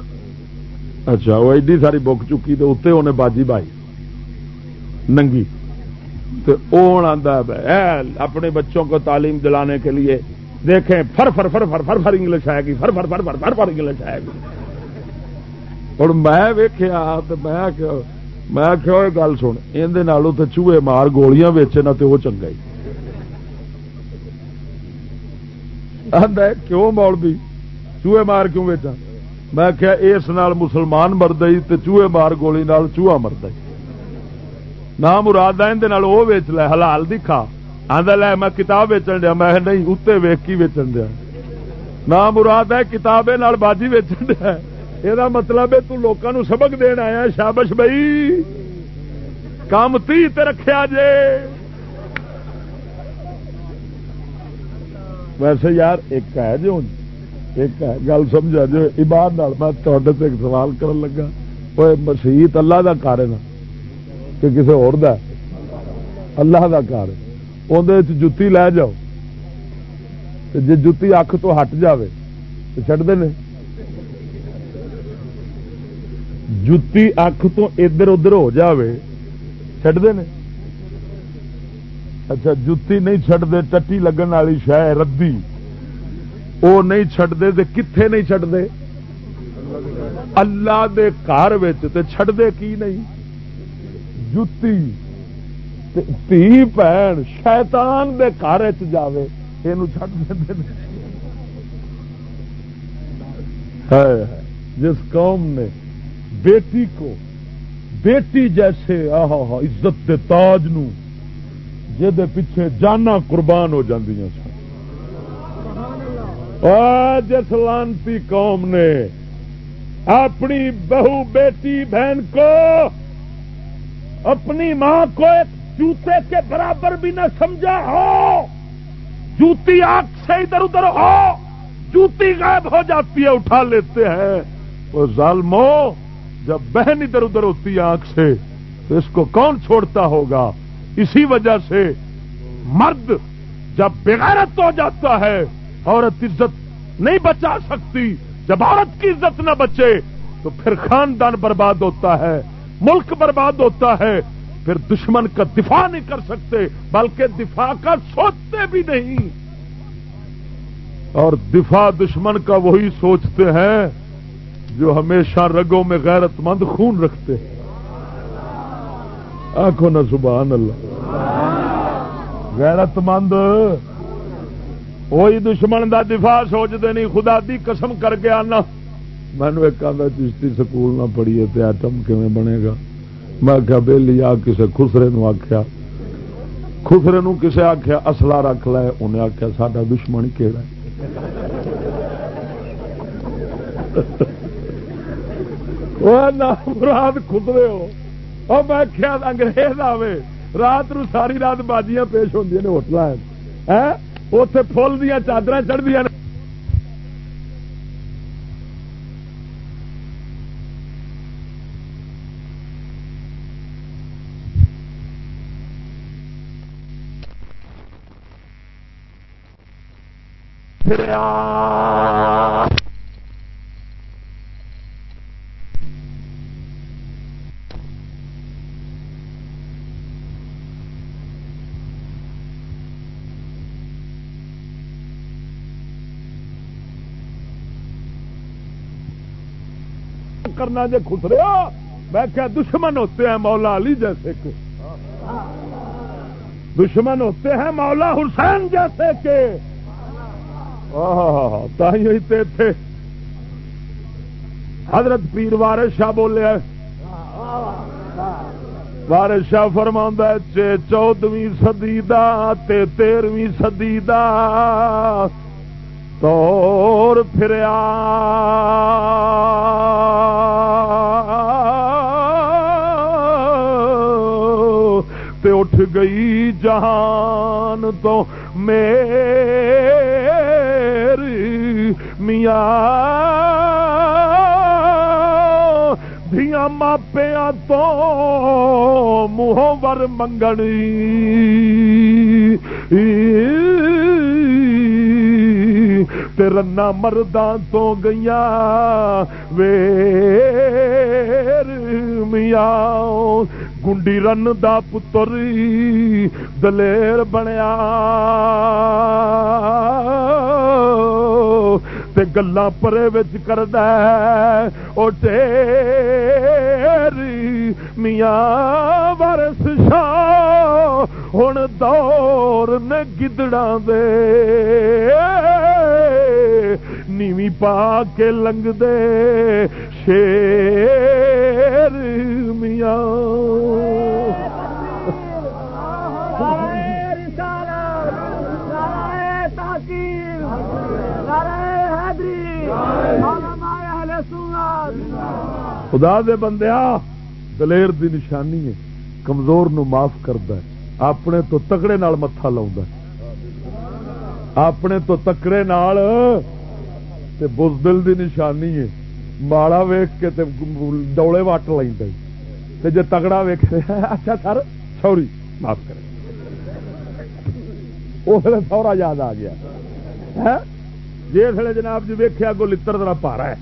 اچھا وہ ایڈی ساری بک چکی تو اتنے انہیں باجی بائی۔ ننگی۔ اپنے بچوں کو تعلیم دلانے کے لیے دیکھیں، فر فر فر فر فر فر انگلش آئے گی، فر فر فر فر فر فر انگلش آئے گی۔ اور میں ویخیا میں گل سن اندر تو چوہے مار گولیاں ویچے، نہ تو وہ چنگا ہی۔ کیوں مول بھی چوہے مار کیوں ویچا میں کیا اس نال مسلمان مرد تو چوہے مار گولی نال چوہا مرد نہ مراد وہ ویچ لے، حلال دکھا آدھا لے، میں کتاب ویچن دیا، میں نہیں اتنے ویک کی ویچن دیا۔ نہ مراد ہے کتاب باجی ویچن دیا۔ یہ مطلب ہے تکان سبق دین آیا شابش بھائی کام تی رکھا جے ویسے یار ایک ہے جو ایک گل سمجھا جو عباد میں ایک سوال کرن لگا وہ مسیحت اللہ کا کار ہے نا کہ کسی اور اللہ کا کار ہے اندر جتی لے جاؤ جی جتی اکھ تو ہٹ جائے تو چڑھتے ہیں جتی اکھ تو ادھر ادھر ہو جاوے چڑھتے ہیں اچھا جتی نہیں چڈتے ٹٹی لگن والی شہ ردی وہ نہیں چڈتے تو کتنے نہیں چڈتے اللہ دے گھر چڈتے کی نہیں جتی تھی بھن شیطان دے گھر جائے یہ چڈ دے جس قوم نے بیٹی کو، بیٹی جیسے آہ عزت دے تاج نو جہد پیچھے جانا قربان ہو جاندی سن۔ جس لانتی قوم نے اپنی بہو بیٹی بہن کو اپنی ماں کو ایک جوتے کے برابر بھی نہ سمجھا ہو، جوتی آنکھ سے ادھر ادھر ہو، جوتی غائب ہو جاتی ہے، اٹھا لیتے ہیں۔ وہ ظالمو جب بہن ادھر ادھر ہوتی ہے آنکھ سے، تو اس کو کون چھوڑتا ہوگا؟ اسی وجہ سے مرد جب بغیرت ہو جاتا ہے، عورت عزت نہیں بچا سکتی۔ جب عورت کی عزت نہ بچے، تو پھر خاندان برباد ہوتا ہے، ملک برباد ہوتا ہے۔ پھر دشمن کا دفاع نہیں کر سکتے، بلکہ دفاع کا سوچتے بھی نہیں۔ اور دفاع دشمن کا وہی سوچتے ہیں جو ہمیشہ رگوں میں غیرت مند خون رکھتے ہیں۔ آخو نا سبحان اللہ۔ غیرت مند، وہی دشمن دا دفاع سوچتے نہیں، خدا دی قسم کر کے آنا۔ مینو ایک آدھا چشتی سکول نہ پڑھیے تو ایٹم کیون بنے گا۔ میں کیا بہلی آ کسی خسرے نو آخیا خسرے نو کسے آخیا اصلا رکھ لے۔ انہیں آخیا ساڈا دشمن کہڑا مراد خسرے ہو اور میں کیا انگریز آوے رات نو ساری رات باجیاں پیش ہوں ہوٹل اتے فل دیا چادر چڑھتی کرنا جی خسریا میں کیا دشمن ہوتے ہیں مولا علی جیسے کہ دشمن ہوتے ہیں مولا حسین جیسے کہ تھے۔ حضرت پیر وارث شاہ بولے وارث شاہ فرما چودویں سدی تیرویں سدی دور پھریا تے اٹھ گئی جہان تو میری میاں۔ دیا ماپیا تو منہوں ور منگنی۔ رنا مرداں تو گیا ویر میاں، گنڈی رن دا پتر دلیر بنیا۔ تے گلا پرے کرد میاں وارس شاہ۔ ہوں دور نے گدڑا دے نیوی پا کے لنگ دے شیر میاں خدا دے بندیا دلیر دی نشانی ہے کمزور نو معاف کرد اپنے تو تکڑے نال متھا لا اپنے تو تکڑے نال تے بزدل دی نشانی ہے۔ ماڑا ویخ کے تے ڈولے وٹ تے جے تگڑا ویخ اچھا سر، سوری، معاف کرے اس سورا یاد آ گیا۔ جی جناب جی ویخیا کو لڑ ذرا پارا ہے۔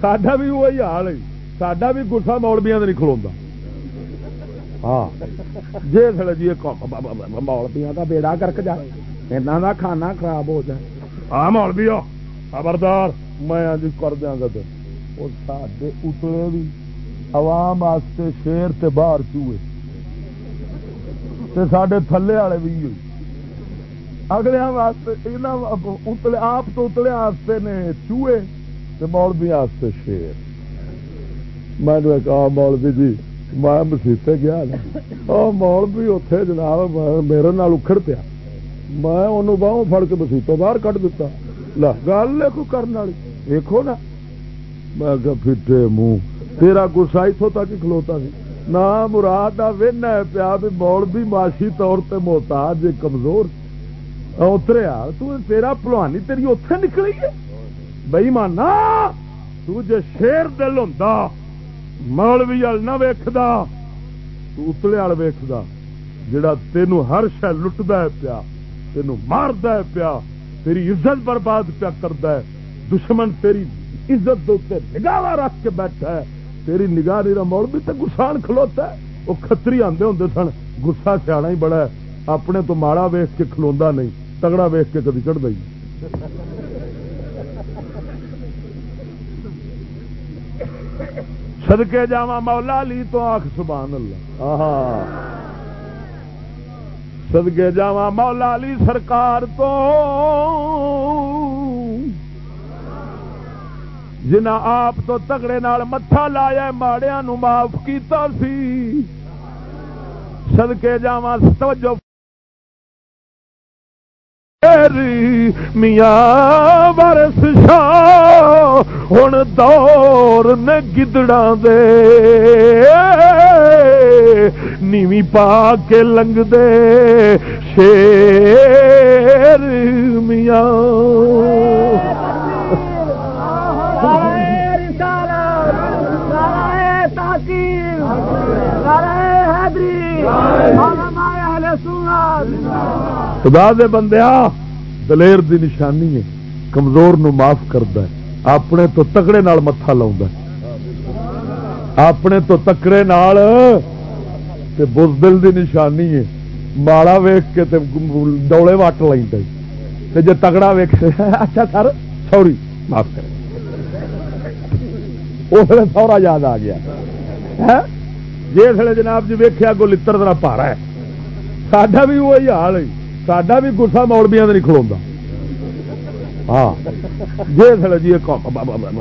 ساڈا بھی وہی حال ہے۔ ساڈا بھی گسا مولبیا نہیں کھلوا ہاں۔ جی سڑے جی مولبیا کا بیڑا کرک جائے کا کھانا خراب ہو جائے۔ ہاں مولبی خبردار، میں کر دیا گا تو سڈے اتلے بھی عوام واسطے شیر تے باہر چوئے تے سڈے تھلے والے بھی ہوئی۔ اگلے اتلے آپ تو اتلے واسطے نے چوئے تے مولوی واسطے شیر۔ میں نے کہا مولوی جی میں مسیطے گیا نا مولوی اتے جناب میرے نال اکھڑ پیا میں انہوں باہوں فڑ کے مسیطوں باہر کٹ دیتا لا گل کو کرنے والی دیکھو نا میں پھٹے منہ تیرا گسا اتوں تک کھلوتا سی نہ مراد ون ہے پیا بھی مول بھی معاشی طور پہ محتاج کمزور اتریا تیرا پلوانی تیری اتے نکلی ہے بئی مانا تجے شیر دل ہوں مولوی وال نہ ویکد اتلے وال ویکد جڑا تینوں ہر شہ لٹتا ہے پیا، تینوں مارد پیا، تیری عزت برباد پیا کرد دشمن تیری عزت دے نگاہ رکھ کے بیٹھا ہے، تیری نگاہ نہیں موڑ بھی تو گسان کھلوتا ہے، وہ کتری آدھے ہوں سن، گسا سیاح ہی بڑا ہے، اپنے تو ماڑا ویخ کے کھلوا نہیں، تگڑا ویخ کے کدی چڑھ گئی سدکے جا مولا لی تو آخ سبحان اللہ۔ سدکے جا مولا لی سرکار تو۔ جنا آپ تو تگڑے متھا لایا ماڑیا نو معاف کیتا سی۔ سدکے جا توجہ میاں برس شاہ ہوں دور نے گدڑا دے۔ نیوی پا کے لنگ دے۔ شیر میاں۔ خدا دے بندیا دلیر دی نشانی ہے، کمزور نو معاف کرد اپنے تو تکڑے نال متھا لا اپنے تو تکڑے نال تے بزدل دی نشانی ہے۔ ماڑا ویخ کے تے ڈولے وٹ تے جے تگڑا ویخ اچھا سر، سوری، معاف کرے اس سورا یاد آ گیا۔ جی جناب جی ویخیا کو لڑ ذرا پارا ہے۔ ساڈا بھی وہی حال ہے۔ ساڈا بھی گسا مولبیا نہیں کھلوا ہاں۔ جی جی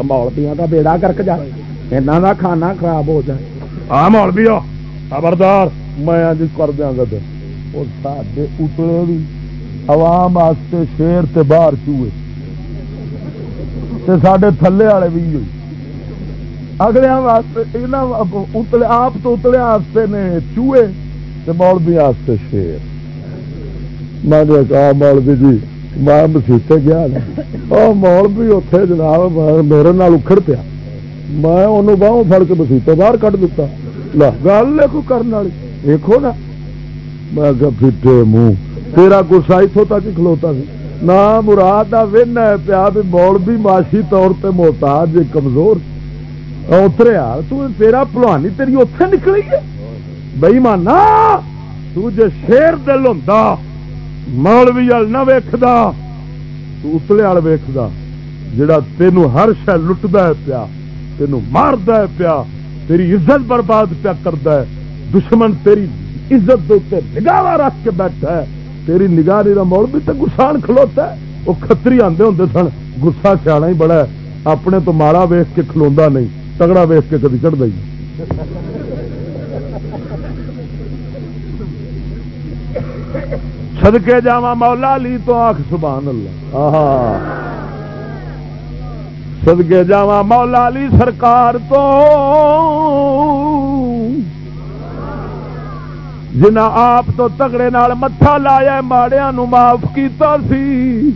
مولبیا کا بیڑا کرک جائے کا کھانا خراب ہو جائے۔ ہاں مولبی خبردار۔ میں کر دیا گا وہ سڈے اتلے بھی عوام واسطے شیر تے باہر چوئے سڈے تھلے والے بھی ہوئی۔ اگلے اتلے آپ تو اتلے واسطے نے چوئے مولوی واسطے شیر۔ میں نے کہا مولوی جی میں مسیطے گیا نا مولوی اتے جناب میرے نال اکھڑ پیا میں انہوں باہوں فڑ کے مسیطے باہر کٹ دیتا لا گل کو کرنے والی دیکھو نا میں پھٹے منہ تیرا گسا اتوں تک کھلوتا سی نہ مراد کا ون ہے پیا بھی مولوی معاشی طور پہ محتاج کمزور اتریا تیرا پلوانی تیری اتے نکلی ہے بئی مانا تجے شیر دل ہوں مولوی وال نہ ویکد اتلے وال ویکد جڑا تینوں ہر شہ لٹتا ہے پیا تینوں مارد پیا، تیری عزت برباد پیا کرد دشمن تیری عزت دے نگاہ رکھ کے بیٹھا ہے، تیری نگاہ نہیں مول بھی تو گسان کھلوتا ہے وہ کتری آدھے ہوں سن، گسا سیاح ہی بڑا ہے، اپنے تو ماڑا ویخ کے کھلوا نہیں، تگڑا ویخ کے کدی چڑھ گئی سدکے جا مولا لی تو آخ سبحان اللہ۔ سدگے جا مولا علی سرکار تو۔ جنا آپ تو تگڑے متھا لایا ماڑیا معاف کیتا سی۔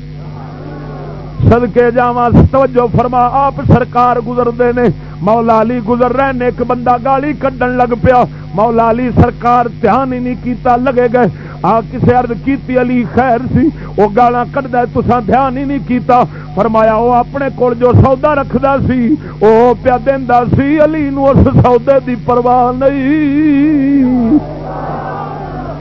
سدکے جا توجہ فرما، آپ سرکار گزرتے نے۔ مولا علی گزر رہے نے، ایک بندہ گالی کڈن لگ پیا۔ مولا علی سرکار دھیان ہی نہیں کیتا، لگے گئے۔ آ کسے عرض کیتی علی خیر سی، وہ گالا کٹ تسا دھیان ہی نہیں کیتا۔ فرمایا، وہ اپنے کول جو سودا رکھدا سی، وہ پیا دینا سی۔ علی نو اس سودے دی پرواہ نہیں۔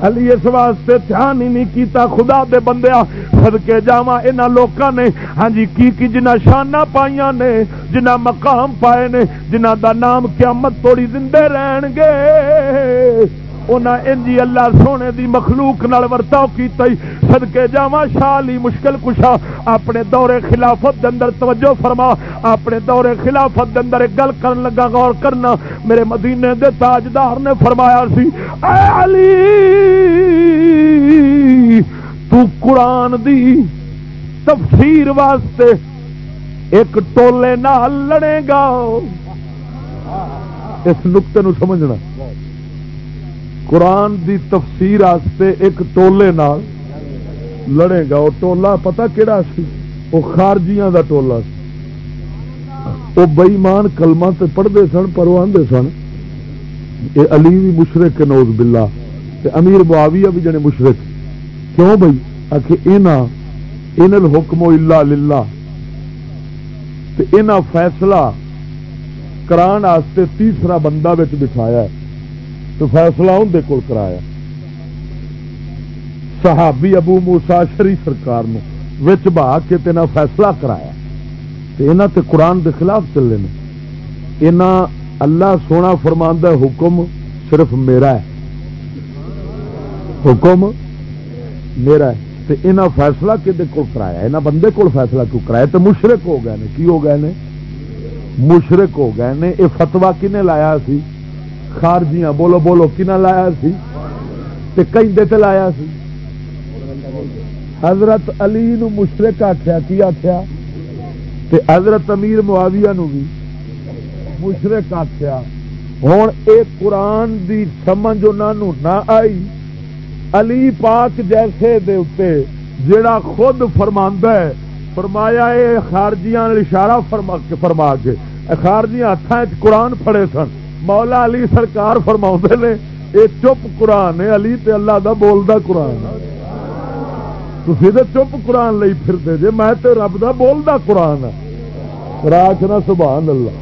علی اس واسطے دھیان ہی نہیں کیتا۔ خدا دے بندیا سدکے جا یہاں لوگوں نے۔ ہاں جی کی کی جنہ شانہ پائیاں نے جنہ مقام پائے نے جنہ دا نام قیامت توڑی زندے رہن گے۔ انجی اللہ سونے دی مخلوق نال ورتاؤ کیتا ہی، صدقے جاواں شالی مشکل کشا، اپنے دورے خلافت دے اندر توجہ فرما، اپنے دورے خلافت دے اندر ایک گل کرن لگا، غور کرنا، میرے مدینے دے تاجدار نے فرمایا سی، اے علی، تو قرآن دی تفسیر واسطے ایک ٹولے نال لڑے گا۔ اس نقطے نو سمجھنا۔ قرآن دی تفسیر آستے ایک ٹولے نال لڑے گا وہ ٹولا پتا کہڑا سی؟ وہ خارجیاں دا ٹولا سی۔ وہ بئیمان کلمہ تے پڑھتے سن، پر وہ آدھے سن، یہ علی بھی مشرق نوز بلا امیر معاویہ بھی جنے مشرق۔ کیوں بھائی آخر ان الا للہ۔ تے فیصلہ کران آستے تیسرا بندہ بٹھایا ہے۔ تو فیصلہ اندر کول کرایا۔ صحابی ابو موسا شری سرکار وچ بہا کے تینا فیصلہ کرایا۔ یہاں تے قرآن دے خلاف چلے نے۔ یہاں اللہ سونا فرماندہ حکم صرف میرا ہے۔ حکم میرا ہے۔ تے انہاں فیصلہ کدے کول کرایا۔ یہاں بندے کول فیصلہ کیوں کرایا؟ تو مشرق ہو گئے نے۔ کی ہو گئے نے؟ مشرق ہو گئے نے۔ یہ فتوا کنے لایا سی؟ خارجیاں بولو بولو کنا لایا سی تے تے لایا سی حضرت علی نو مشرق آخیا کی آخیا تے حضرت امیر معاویہ نو بھی مشرق آخیا ہوں اے قرآن دی سمجھ انہوں نہ آئی علی پاک جیسے دے اتے جڑا خود فرما ہے فرمایا اے خارجیاں اشارہ فرما کے فرما کے خارجیاں ہاتھ قرآن پڑے سن مولا علی سرکار فرما نے یہ چپ قرآن ہے، علی تے اللہ دا بولدا قرآن تھی تو چپ قرآن لئی پھرتے جے، میں تے رب دا بولدا قرآن راکھنا سبحان اللہ۔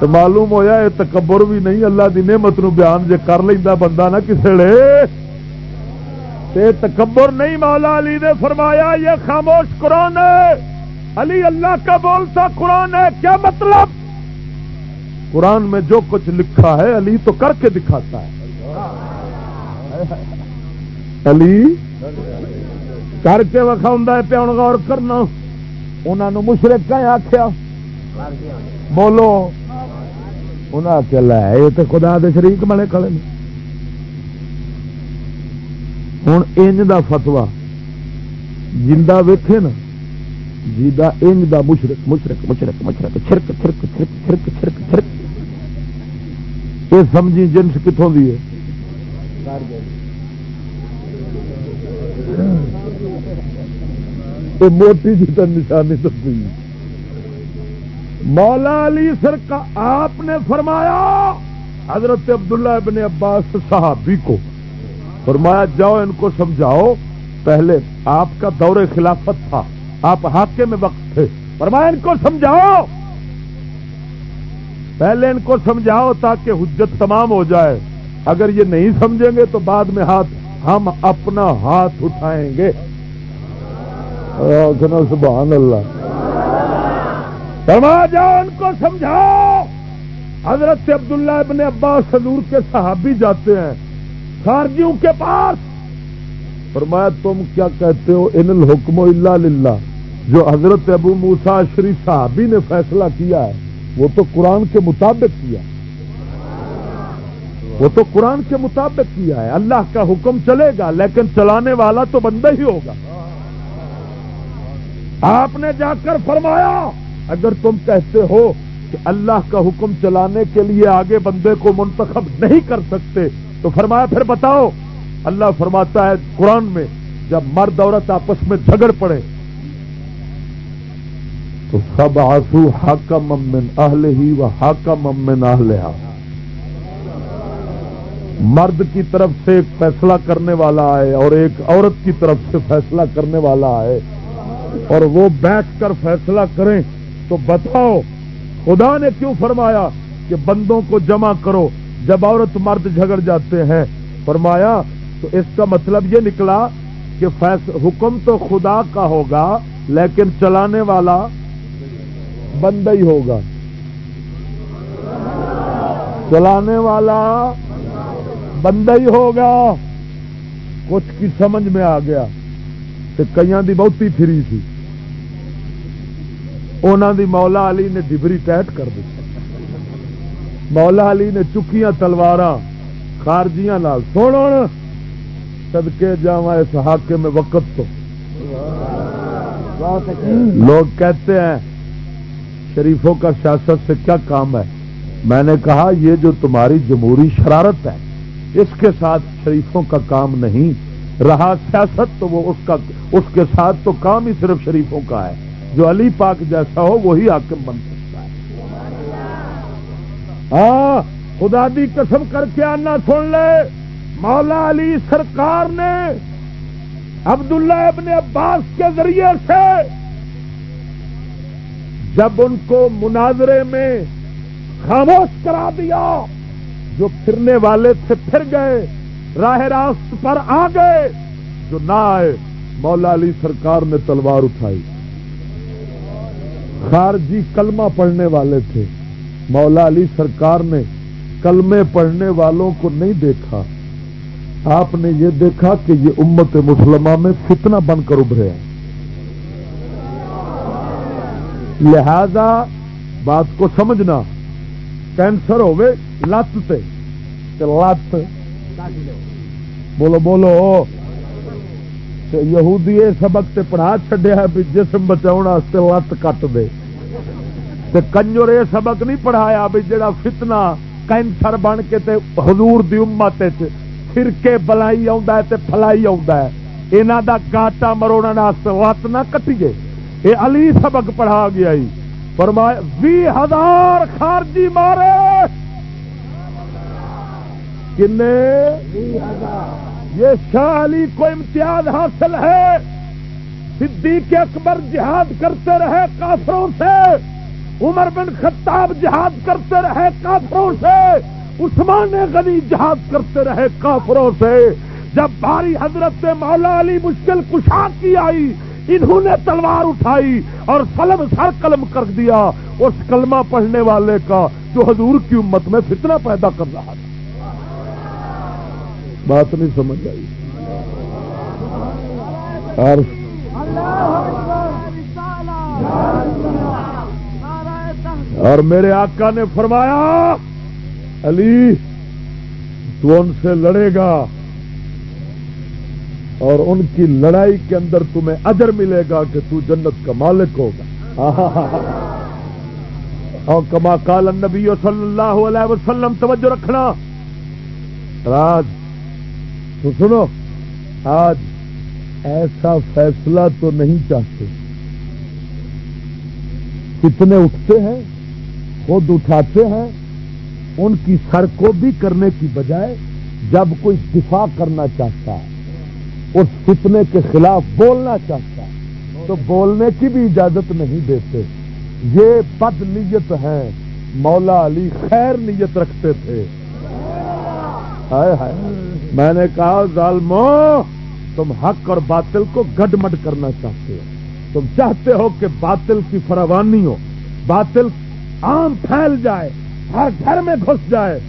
تو معلوم ہویا یہ تکبر بھی نہیں، اللہ دی نعمت نو بیان جے کر لینا بندہ نہ کسے لے۔ تے تکبر نہیں، مولا علی نے فرمایا، یہ خاموش قرآن ہے۔ علی اللہ کا بولتا قرآن ہے، کیا مطلب؟ قرآن میں جو کچھ لکھا ہے علی تو کر کے دکھاتا ہے۔ علی کر کے وکھا پیا غور کرنا۔ انہوں مشرق کا آخیا بولو۔ انہیں آخیا لے، یہ تو خدا دے شریک بنے کھڑے ہوں انج دا فتوا جا ویٹے نا جا انج دا مشرق مشرق مشرق مشرق چھرک چھرک چھرک چھرک چھرک چھرک۔ یہ سمجھی جنس کتوں دی ہے؟ موٹی جی تو نشانی دسی مولا علی سر کا آپ نے فرمایا، حضرت عبداللہ ابن عباس صحابی کو فرمایا، جاؤ ان کو سمجھاؤ، پہلے آپ کا دور خلافت تھا، آپ حاکے میں وقت تھے۔ فرمایا، ان کو سمجھاؤ۔ پہلے ان کو سمجھاؤ تاکہ حجت تمام ہو جائے۔ اگر یہ نہیں سمجھیں گے تو بعد میں ہاتھ ہم اپنا ہاتھ اٹھائیں گے۔ سبحان اللہ۔ جاؤ، ان کو سمجھاؤ۔ حضرت عبداللہ ابن عباس حضور کے صحابی جاتے ہیں، خارجیوں کے پاس۔ فرمایا، تم کیا کہتے ہو؟ ان الحکم اللہ للہ، جو حضرت ابو موسا شری صحابی نے فیصلہ کیا ہے۔ وہ تو قرآن کے مطابق کیا وہ تو قرآن کے مطابق کیا ہے۔ اللہ کا حکم چلے گا، لیکن چلانے والا تو بندہ ہی ہوگا۔ آپ نے جا کر فرمایا، اگر تم کہتے ہو کہ اللہ کا حکم چلانے کے لیے آگے بندے کو منتخب نہیں کر سکتے، تو فرمایا پھر بتاؤ۔ اللہ فرماتا ہے قرآن میں، جب مرد عورت آپس میں جھگڑ پڑے تو سب آسو ہاکا ممن اہل ہی و ہاکا ممن اہل مرد کی طرف سے ایک فیصلہ کرنے والا آئے اور ایک عورت کی طرف سے فیصلہ کرنے والا آئے اور وہ بیٹھ کر فیصلہ کریں تو بتاؤ، خدا نے کیوں فرمایا کہ بندوں کو جمع کرو؟ جب عورت مرد جھگڑ جاتے ہیں، فرمایا، تو اس کا مطلب یہ نکلا کہ حکم تو خدا کا ہوگا، لیکن چلانے والا بندہ ہی ہوگا۔ چلانے والا بندہ ہی ہوگا۔ کچھ کی سمجھ میں آ گیا کہ کئی دی بہتی فری تھی۔ انہوں دی مولا علی نے ڈبری ٹائٹ کر دی۔ مولا علی نے چکیاں تلوار خارجیاں سن سدکے جا اس حاکے میں وقت تو۔ لوگ کہتے ہیں شریفوں کا سیاست سے کیا کام ہے؟ میں نے کہا، یہ جو تمہاری جمہوری شرارت ہے، اس کے ساتھ شریفوں کا کام نہیں۔ رہا سیاست تو وہ اس کا، اس کے ساتھ تو کام ہی صرف شریفوں کا ہے۔ جو علی پاک جیسا ہو، وہی حاکم بن سکتا ہے۔ ہاں خدا دی قسم کر کے آنا سن لے۔ مولا علی سرکار نے عبداللہ ابن عباس کے ذریعے سے جب ان کو مناظرے میں خاموش کرا دیا، جو پھرنے والے تھے پھر گئے، راہ راست پر آ گئے، جو نہ آئے مولا علی سرکار نے تلوار اٹھائی۔ خارجی کلمہ پڑھنے والے تھے۔ مولا علی سرکار نے کلمے پڑھنے والوں کو نہیں دیکھا۔ آپ نے یہ دیکھا کہ یہ امت مسلمہ میں فتنہ بن کر ابھرے۔ ہیں لہذا بات کو سمجھنا کینسر ہوئے لت تے۔ لت۔ بولو بولو۔ یہودی یہ سبق تے پڑھا چڈیا بھی جسم بچاؤ لت کٹ دے۔ کنجر یہ سبق نہیں پڑھایا بھی جڑا فتنا کینسر بن کے تے حضور دی امت فرکے بلائی فلائی آ گاٹا مروڑ لت نہ کٹیے یہ علی سبق پڑھا گیا فرمایا بھی ہزار خارجی مارے۔ کنے؟ یہ شاہ علی کو امتیاز حاصل ہے۔ صدیق اکبر جہاد کرتے رہے کافروں سے۔ عمر بن خطاب جہاد کرتے رہے کافروں سے۔ عثمان غنی جہاد کرتے رہے کافروں سے۔ جب بھاری حضرت مولا علی مشکل کشا کی آئی انہوں نے تلوار اٹھائی اور سلم سر قلم کر دیا اس کلمہ پڑھنے والے کا جو حضور کی امت میں فتنہ پیدا کر رہا تھا۔ بات نہیں سمجھ آئی۔ اور اور میرے آقا نے فرمایا، علی، تو ان سے لڑے گا۔ اور ان کی لڑائی کے اندر تمہیں اجر ملے گا کہ تو جنت کا مالک ہوگا۔ اور کما کال نبی صلی اللہ علیہ وسلم، توجہ رکھنا۔ راج، تو سنو، آج ایسا فیصلہ تو نہیں چاہتے۔ کتنے اٹھتے ہیں، خود اٹھاتے ہیں، ان کی سر کو بھی کرنے کی بجائے جب کوئی دفاع کرنا چاہتا ہے۔ اس فتنے کے خلاف بولنا چاہتا ہے، تو بولنے کی بھی اجازت نہیں دیتے۔ یہ بد نیت ہے، مولا علی خیر نیت رکھتے تھے۔ میں نے کہا، ظالمو، تم حق اور باطل کو گڈ مڈ کرنا چاہتے ہو۔ تم چاہتے ہو کہ باطل کی فراوانی ہو باطل عام پھیل جائے، ہر گھر میں گھس جائے۔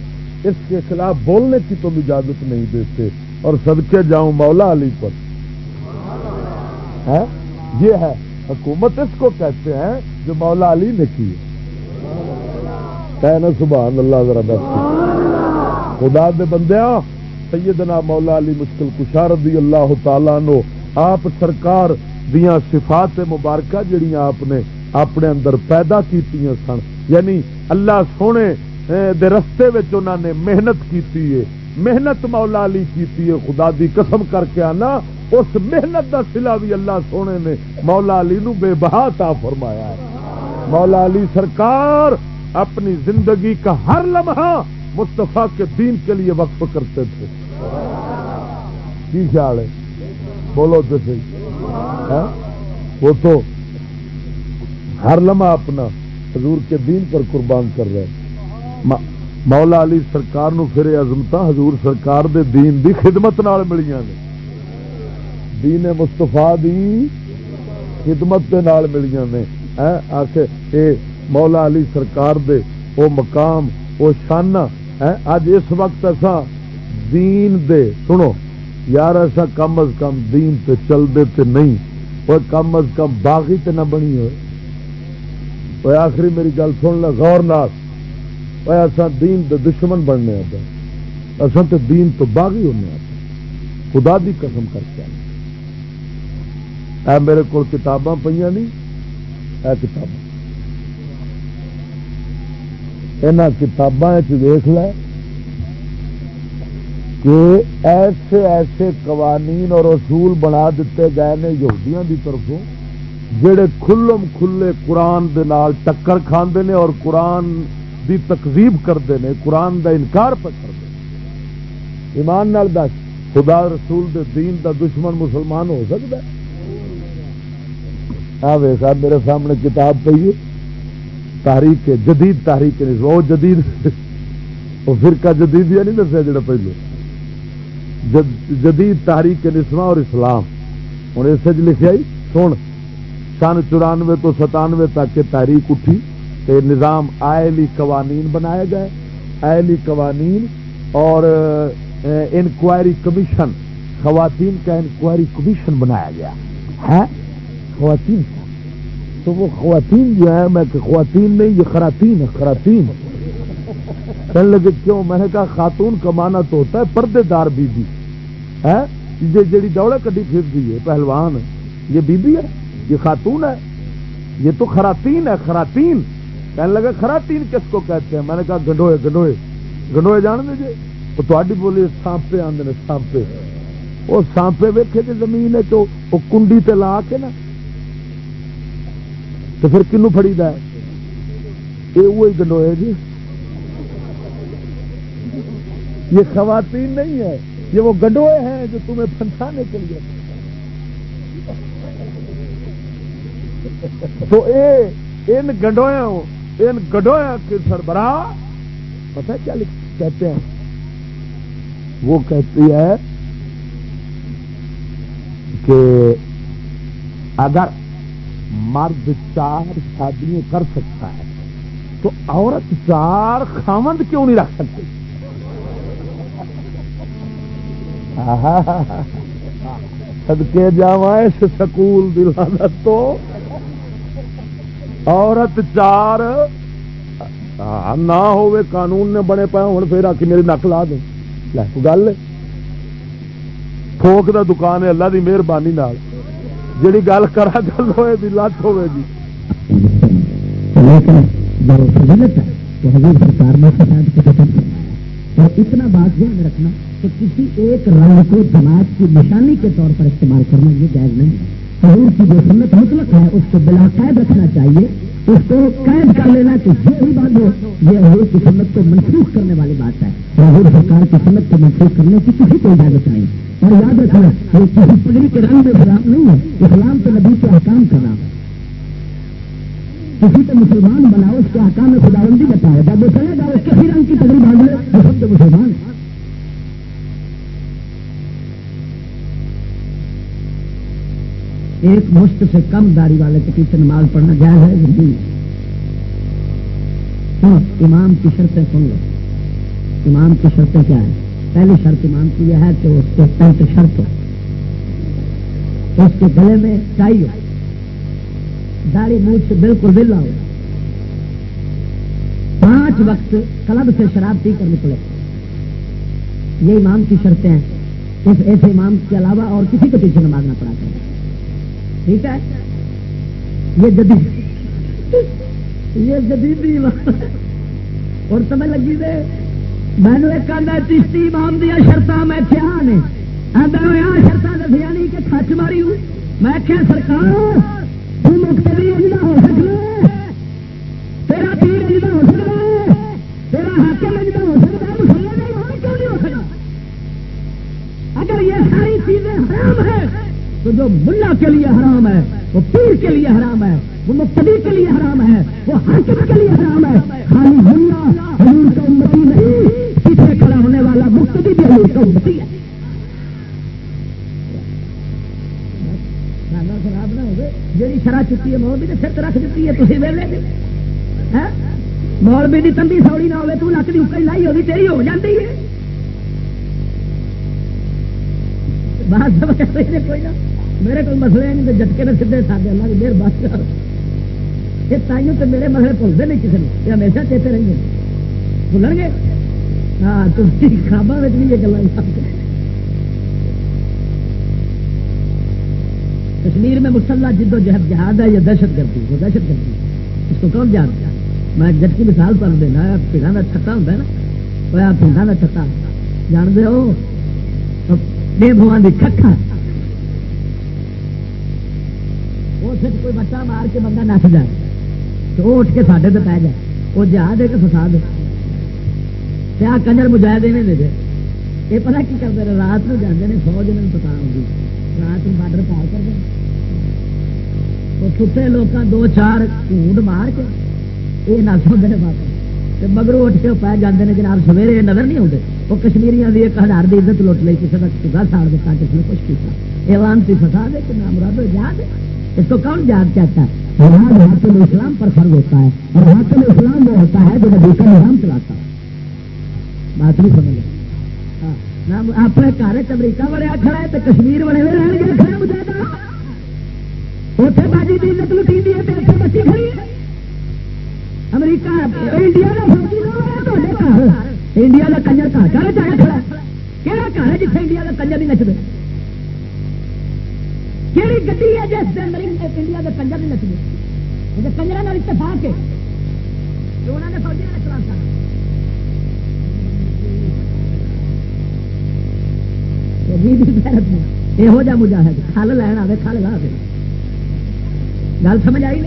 اس کے خلاف بولنے کی تم اجازت نہیں دیتے۔ اور صدقے جاؤں مولا علی پر۔ ہاں؟ یہ ہے۔ حکومت اس کو کہتے ہیں جو مولا علی نے کی ہے۔ نا سبحان اللہ، ذرا دست خدا دے بندیا سیدنا مولا علی مشکل کشار دی اللہ تعالی نو آپ سرکار دیا صفات مبارکہ جڑیاں آپ نے اپنے اندر پیدا کی سن۔ یعنی اللہ سونے دے رستے انہوں نے محنت کی محنت مولا علی کی خدا دی قسم کر کے آنا۔ اس محنت کا سلا بھی اللہ سونے نے مولا علی نو بے بہا تا فرمایا ہے۔ مولا علی سرکار اپنی زندگی کا ہر لمحہ مستفا کے دین کے لیے وقف کرتے تھے۔ کی خیال ہے؟ بولو تو صحیح۔ ہاں؟ وہ تو ہر لمحہ اپنا حضور کے دین پر قربان کر رہے ہیں۔ مولا علی سرکار نو پھر عظمت حضور سرکار دے دین دی خدمت نال ملیاں نے دین مستفا دی خدمت دے نال ملیاں نے آخر اے مولا علی سرکار دے او مقام او شانہ اج اس وقت ایسا دین دے سنو یار ایسا کم از کم دین تے چل دے تے نہیں وہ کم از کم باغی تے نہ بنی ہوئے وہ آخری میری گل سن لے غور ناس ایسا دین دے دشمن بننے آتا اصا تو دین تو باغی ہونے آتا خدا دی قسم کر کے اے میرے کو کتاباں پہ نہیں اے کتاباں۔ یہاں کتاباں ویخ لے کہ ایسے ایسے قوانین اور اصول بنا دیتے گئے نے یہودیاں دی طرفوں، جڑے کھلم کھلے قرآن دے نال ٹکر کھاندے نے اور قرآن دی تقزیب کرتے ہیں، قرآن دا انکار پہ کرتے ایمان نال دس خدا رسول دے دین دا دشمن مسلمان ہو سکتا ہے۔ ویسا میرے سامنے کتاب پہ تاریخ جدید تاریخ وہ جدید۔ وہ فرقہ جدید یا نہیں دسیا جڑا پہلے جدید تاریخ نسواں اور اسلام۔ ہوں اس لکھا ہی سن سن چورانوے تو ستانوے تک تاریخ اٹھی۔ کہ نظام آئلی قوانین بنائے گئے آئلی قوانین اور انکوائری کمیشن، خواتین کا انکوائری کمیشن بنایا گیا۔ ہے خواتین کا۔ تو وہ خواتین جو ہے میں کہ خواتین نہیں، یہ خراتین ہے خراتین کہنے لگے، کیوں؟ میں نے کہا، خاتون کا مانا تو ہوتا ہے پردے دار بی بی ہے جیڑی دوڑے کٹی پھر دی ہے، پہلوان یہ بی بی ہے، یہ خاتون ہے۔ یہ تو خراتین ہے، خراتین۔ کہنے لگا خراتین کس کو کہتے ہیں? میں نے کہا، گنڈوئے گنڈوئے. گنڈوئے جان دے جی؟ تو تھوڑی بولی، سانپے آدھے سانپے. وہ سانپے ویکے جی زمین ہے وہ کنڈی تے لا کے نا، تو پھر کنو فڑی دا ہے؟ یہ وہی گنڈوئے جی۔ یہ خواتین نہیں ہے، یہ وہ گنڈوئے ہیں جو تمہیں پھنسانے کے لیے۔ تو اے، ان گڈویا ان گڈویا کے سربراہ پتا کیا کہتے ہیں؟ وہ کہتی ہے کہ اگر مرد چار شادی کر سکتا ہے، تو عورت چار خامند کیوں نہیں رکھ سکتی؟ سدکے جا اس سکول دلانا تو عورت چار، نہ ہوئے قانون نے بنے پائے، ہوں پھر آ کے میری نک لا دیں۔ گل تھوک دا دکان ہے، اللہ دی مہربانی جیڑی گل کرا، گل ہوئے دی، لت ہوئے گی اور اتنا بات دھیان میں رکھنا کہ کسی ایک رنگ کو جماعت کی نشانی کے طور پر استعمال کرنا یہ جائز نہیں ہے۔ حضور کی جو سنت مطلق ہے، اس کو بلا قید رکھنا چاہیے۔ اس کو قید کر لینا کہ جو بھی بات ہو یہ حضور کی سنت کو منسوخ کرنے والی بات ہے۔ حضور سرکار کی سنت کو منسوخ کرنے کی کسی کو اجازت نہیں۔ اور یاد رکھنا، یہ کسی پگڑی کے رنگ میں خراب نہیں ہے اسلام کے نبی کے احکام کا نام کسی کو مسلمان بناؤ، اس کے احکام میں خداوندی بتاؤ جب وہ چلے گا، اس کسی رنگ کی پگڑی باندھ لے، وہ سب تو مسلمان ایک مشت سے کم داری والے کے پیچھے نماز پڑھنا جائز ہے زندگی ہاں امام کی شرطیں سن لو۔ امام کی شرطیں کیا ہیں؟ پہلی شرط امام کی یہ ہے کہ اس کے پینٹ شرط ہو۔ اس کے گلے میں ٹائی ہو۔ داڑھی منہ سے بالکل بلا ہو۔ پانچ وقت کلب سے شراب پی کر نکلے یہ امام کی شرطیں ہیں۔ اس ایسے امام کے علاوہ اور کسی کے پیچھے نماز نہ پڑھا کریں ٹھیک ہے؟ یہ جدید۔ یہ جدید اور سمجھ لگی دے۔ میں نے ایک آدھا چشتی امام دیا شرط میں کیا نے؟ آدھا شرط دسیا نہیں کہ کچھ ماری ہوں میں کیا سرکار تم مختلف ہو سکتا تیرا پیر ہو سکتا تیرا حاکم اجدا ہو سکتا ہے۔ مسلمان کیوں نہیں ہو سکتا؟ اگر یہ ساری چیزیں حرام ہیں تو جو ملا کے لیے حرام ہے، وہ پیر کے لیے حرام ہے، وہ مقتدی کے لیے حرام ہے، وہ حاکم کے لیے حرام ہے۔ خالی ملا حضور کا امتی نہیں، پیچھے کھڑا ہونے والا مقتدی بھی حضور کا امتی ہے۔ خراب نہ ہو جی شرح چکی ہے مولوی نے سر رکھ دیتی ہے تھی ویلے ہاں؟ مولوی کی تمبی سوڑی نہ ہوے تو لک کی اکڑی لائی ہوگی تیری ہو جاتی ہے۔ بات سمجھ کوئی نہ؟ میرے کوئی مسئلے نہیں تو جٹکے میں سیدھے سادے اللہ کی دیر بات کر یہ تائیوں تو میرے مسئلے بھولتے نہیں کسی نے یہ ہمیشہ چیتے رہیں گے۔ بھولن گے؟ ہاں تم خوابوں میں بھی یہ گلا کشمیر میں مسلح جد و جہد جہاد ہے، یہ دہشت گردی، وہ دہشت گردی۔ اس کو کون جانتا میں جٹ کی مثال پر دینا پیڑا کا چھٹا ہوتا ہے نا۔ وہ پیڑا کا چھٹا جان دے ہو بے بھوان کی کھکھا کوئی بچہ مار کے بندہ نس جائے تو وہ اٹھ کے ساڈے تو پی جائے، وہ جہاد ہے کہ فساد کیا کنجر مجاہدے نے دے دے۔ یہ پتا کی کرتے ہیں رات میں جانے نے فوج نے پتا ہوگی۔ رات میں بارڈر پار کر دیں وہ چھٹے لوگ دو چار کونڈ مار کے یہ نس ہوتے ہیں واپس۔ مگر اٹھ کے پی جاتے ہیں جناب، سویرے نظر نہیں آتے وہ کشمیریاں بھی ایک ہزار کی عزت لٹ لی کسی کا چگا ساڑ دیتا کسی نے کچھ کیا یہ وانتی فساد ہے کہ نام مراد یاد ہے؟ اس کو کون یاد کہتا ہے؟ جہاد حاکم اسلام پر فرض ہوتا ہے اور حاکم اسلام وہ ہوتا ہے جو نبی کا نظام چلاتا ہے۔ بات نہیں سمجھ ہاں۔ اپنے گھر امریکہ بڑے کھڑا ہے تو کشمیر بڑے ہوئے رہن گے، کھڑے مجھے اتنے باجی کی عزت لٹی دی ہے اتنے بچی کھڑی ہے۔ امریکہ، انڈیا کا فوجی انڈیا کا کنجر کا گھر کھڑا کہڑا گھر ہے جیسے انڈیا کا کنجر نہیں نچتے کہڑی گی ہے جس دن انڈیا کے کنجر نہیں نچتے کنجر اتفاق ہے. انہوں نے فوجی نے چلا یہو جہ مجاہد. کھل لین آئے کھل لا دے گل سمجھ آئی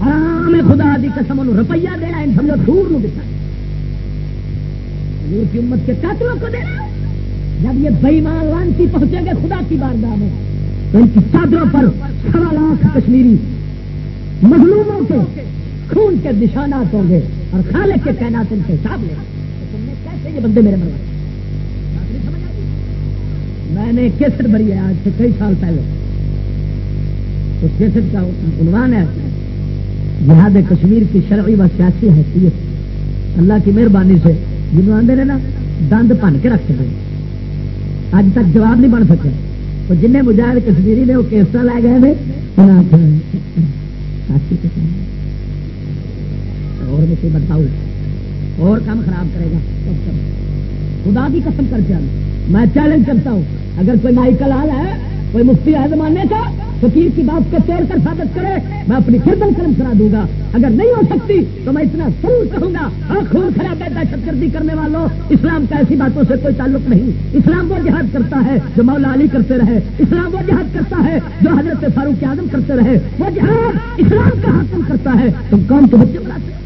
آرام خدا دی قسم روپیہ دینا سمجھو سور نو دتا کی امت کے قاتلوں کو دینا جب یہ بےمان لانتی پہنچیں گے، خدا کی بارگاہ میں. ان کی چادروں پر سوا لاکھ کشمیری مظلوموں کے خون کے نشانات ہوں گے اور خالق کے کائنات ان کے حساب لیں تم نے کیسے یہ بندے میرے مروا میں نے کیسٹ بری ہے آج سے کئی سال پہلے۔ اس کیسٹ کا عنوان ہے۔ جہاد کشمیر کی شرعی و سیاسی حیثیت۔ اللہ کی مہربانی سے۔ جنوب آدھے نا دند پن کے رکھ سکے اج تک جواب نہیں بن سکے۔ وہ جن مجاہد کشمیری نے وہ کیسٹا لے گئے اور مجھے بتاؤ اور کام خراب کرے گا۔ خدا کی قسم کر کے میں چیلنج کرتا ہوں۔ اگر کوئی مائیکل آل ہے، کوئی مفتی ہے زمانے کا فقیر کی بات کو توڑ کر ثابت کرے، میں اپنی گردن قلم کرا دوں گا۔ اگر نہیں ہو سکتی تو میں اتنا ضرور کہوں گا اور خون خراب ہے دہشت گردی کرنے والوں، اسلام کا ایسی باتوں سے کوئی تعلق نہیں۔ اسلام وہ جہاد کرتا ہے جو مولا علی کرتے رہے۔ اسلام وہ جہاد کرتا ہے جو حضرت فاروق اعظم کرتے رہے۔ وہ جہاد اسلام کا حاصل کرتا ہے۔ تم کون کے بچے بناتے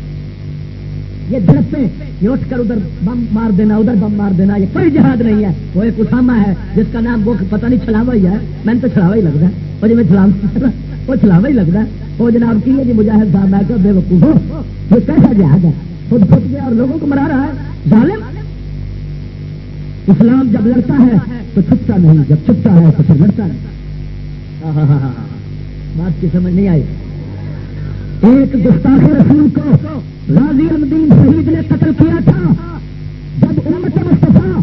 یہ جھڑپیں یہ اٹھ کر ادھر بم مار دینا، ادھر بم مار دینا، یہ کوئی جہاد نہیں ہے۔ وہ ایک اسامہ ہے، جس کا نام وہ پتہ نہیں چھلاوا ہی ہے۔ میں نے تو چھلاوا ہی لگتا ہے۔ وہ جی میں چھلام وہ چھلاوا ہی لگتا ہے۔ وہ جناب کی ہے جی مجاہد صاحب؟ میں کہ بے وقوف ہو یہ کیسا جہاد ہے؟ خود خود گیا اور لوگوں کو مرا رہا ہے۔ ظالم۔ اسلام جب لڑتا ہے تو چھپتا نہیں، جب چھپتا ہے تو پھر لڑتا نہیں۔ بات کی سمجھ نہیں آئی۔ ایک گستاخ رسول کو راضی الدین شہید نے قتل کیا تھا۔ جب امت مصطفیٰ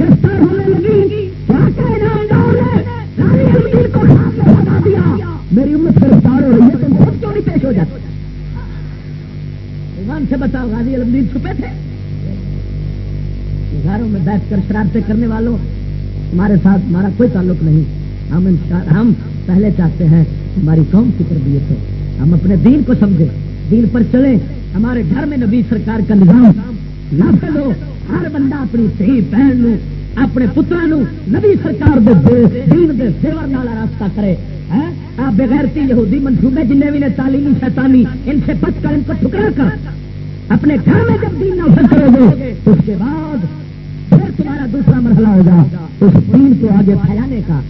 گرفتار ہونے لگی الدین کو بتا دیا۔ میری امت گرفتار ہو رہی ہے تم خود کیوں نہیں پیش ہو جاتے ایمان سے بتاؤ، غازی الدین چھپے تھے؟ گھروں میں بیٹھ کر شرارتیں کرنے والوں، ہمارے ساتھ ہمارا کوئی تعلق نہیں۔ ہم ہم پہلے چاہتے ہیں ہماری قوم کی تربیت ہو۔ ہم اپنے دین کو سمجھیں، دین پر چلے ہمارے گھر میں نبی سرکار کا نظام نافذ ہو ہر بندہ اپنی صحیح بہن نو اپنے پترا نو نبی سرکار دے دین دے سیور نالا راستہ کرے۔ ہاں؟ آپ بغیرتی یہودی منصوبے جن بھی نے تعلیمی، شیطانی، ان سے بچ کر، ان کو ٹھکرا کر۔ اپنے گھر میں جب دین نافذ کرو گے، اس کے بعد پھر تمہارا دوسرا مرحلہ ہوگا۔ اس دین کو آگے پھیلانے کا،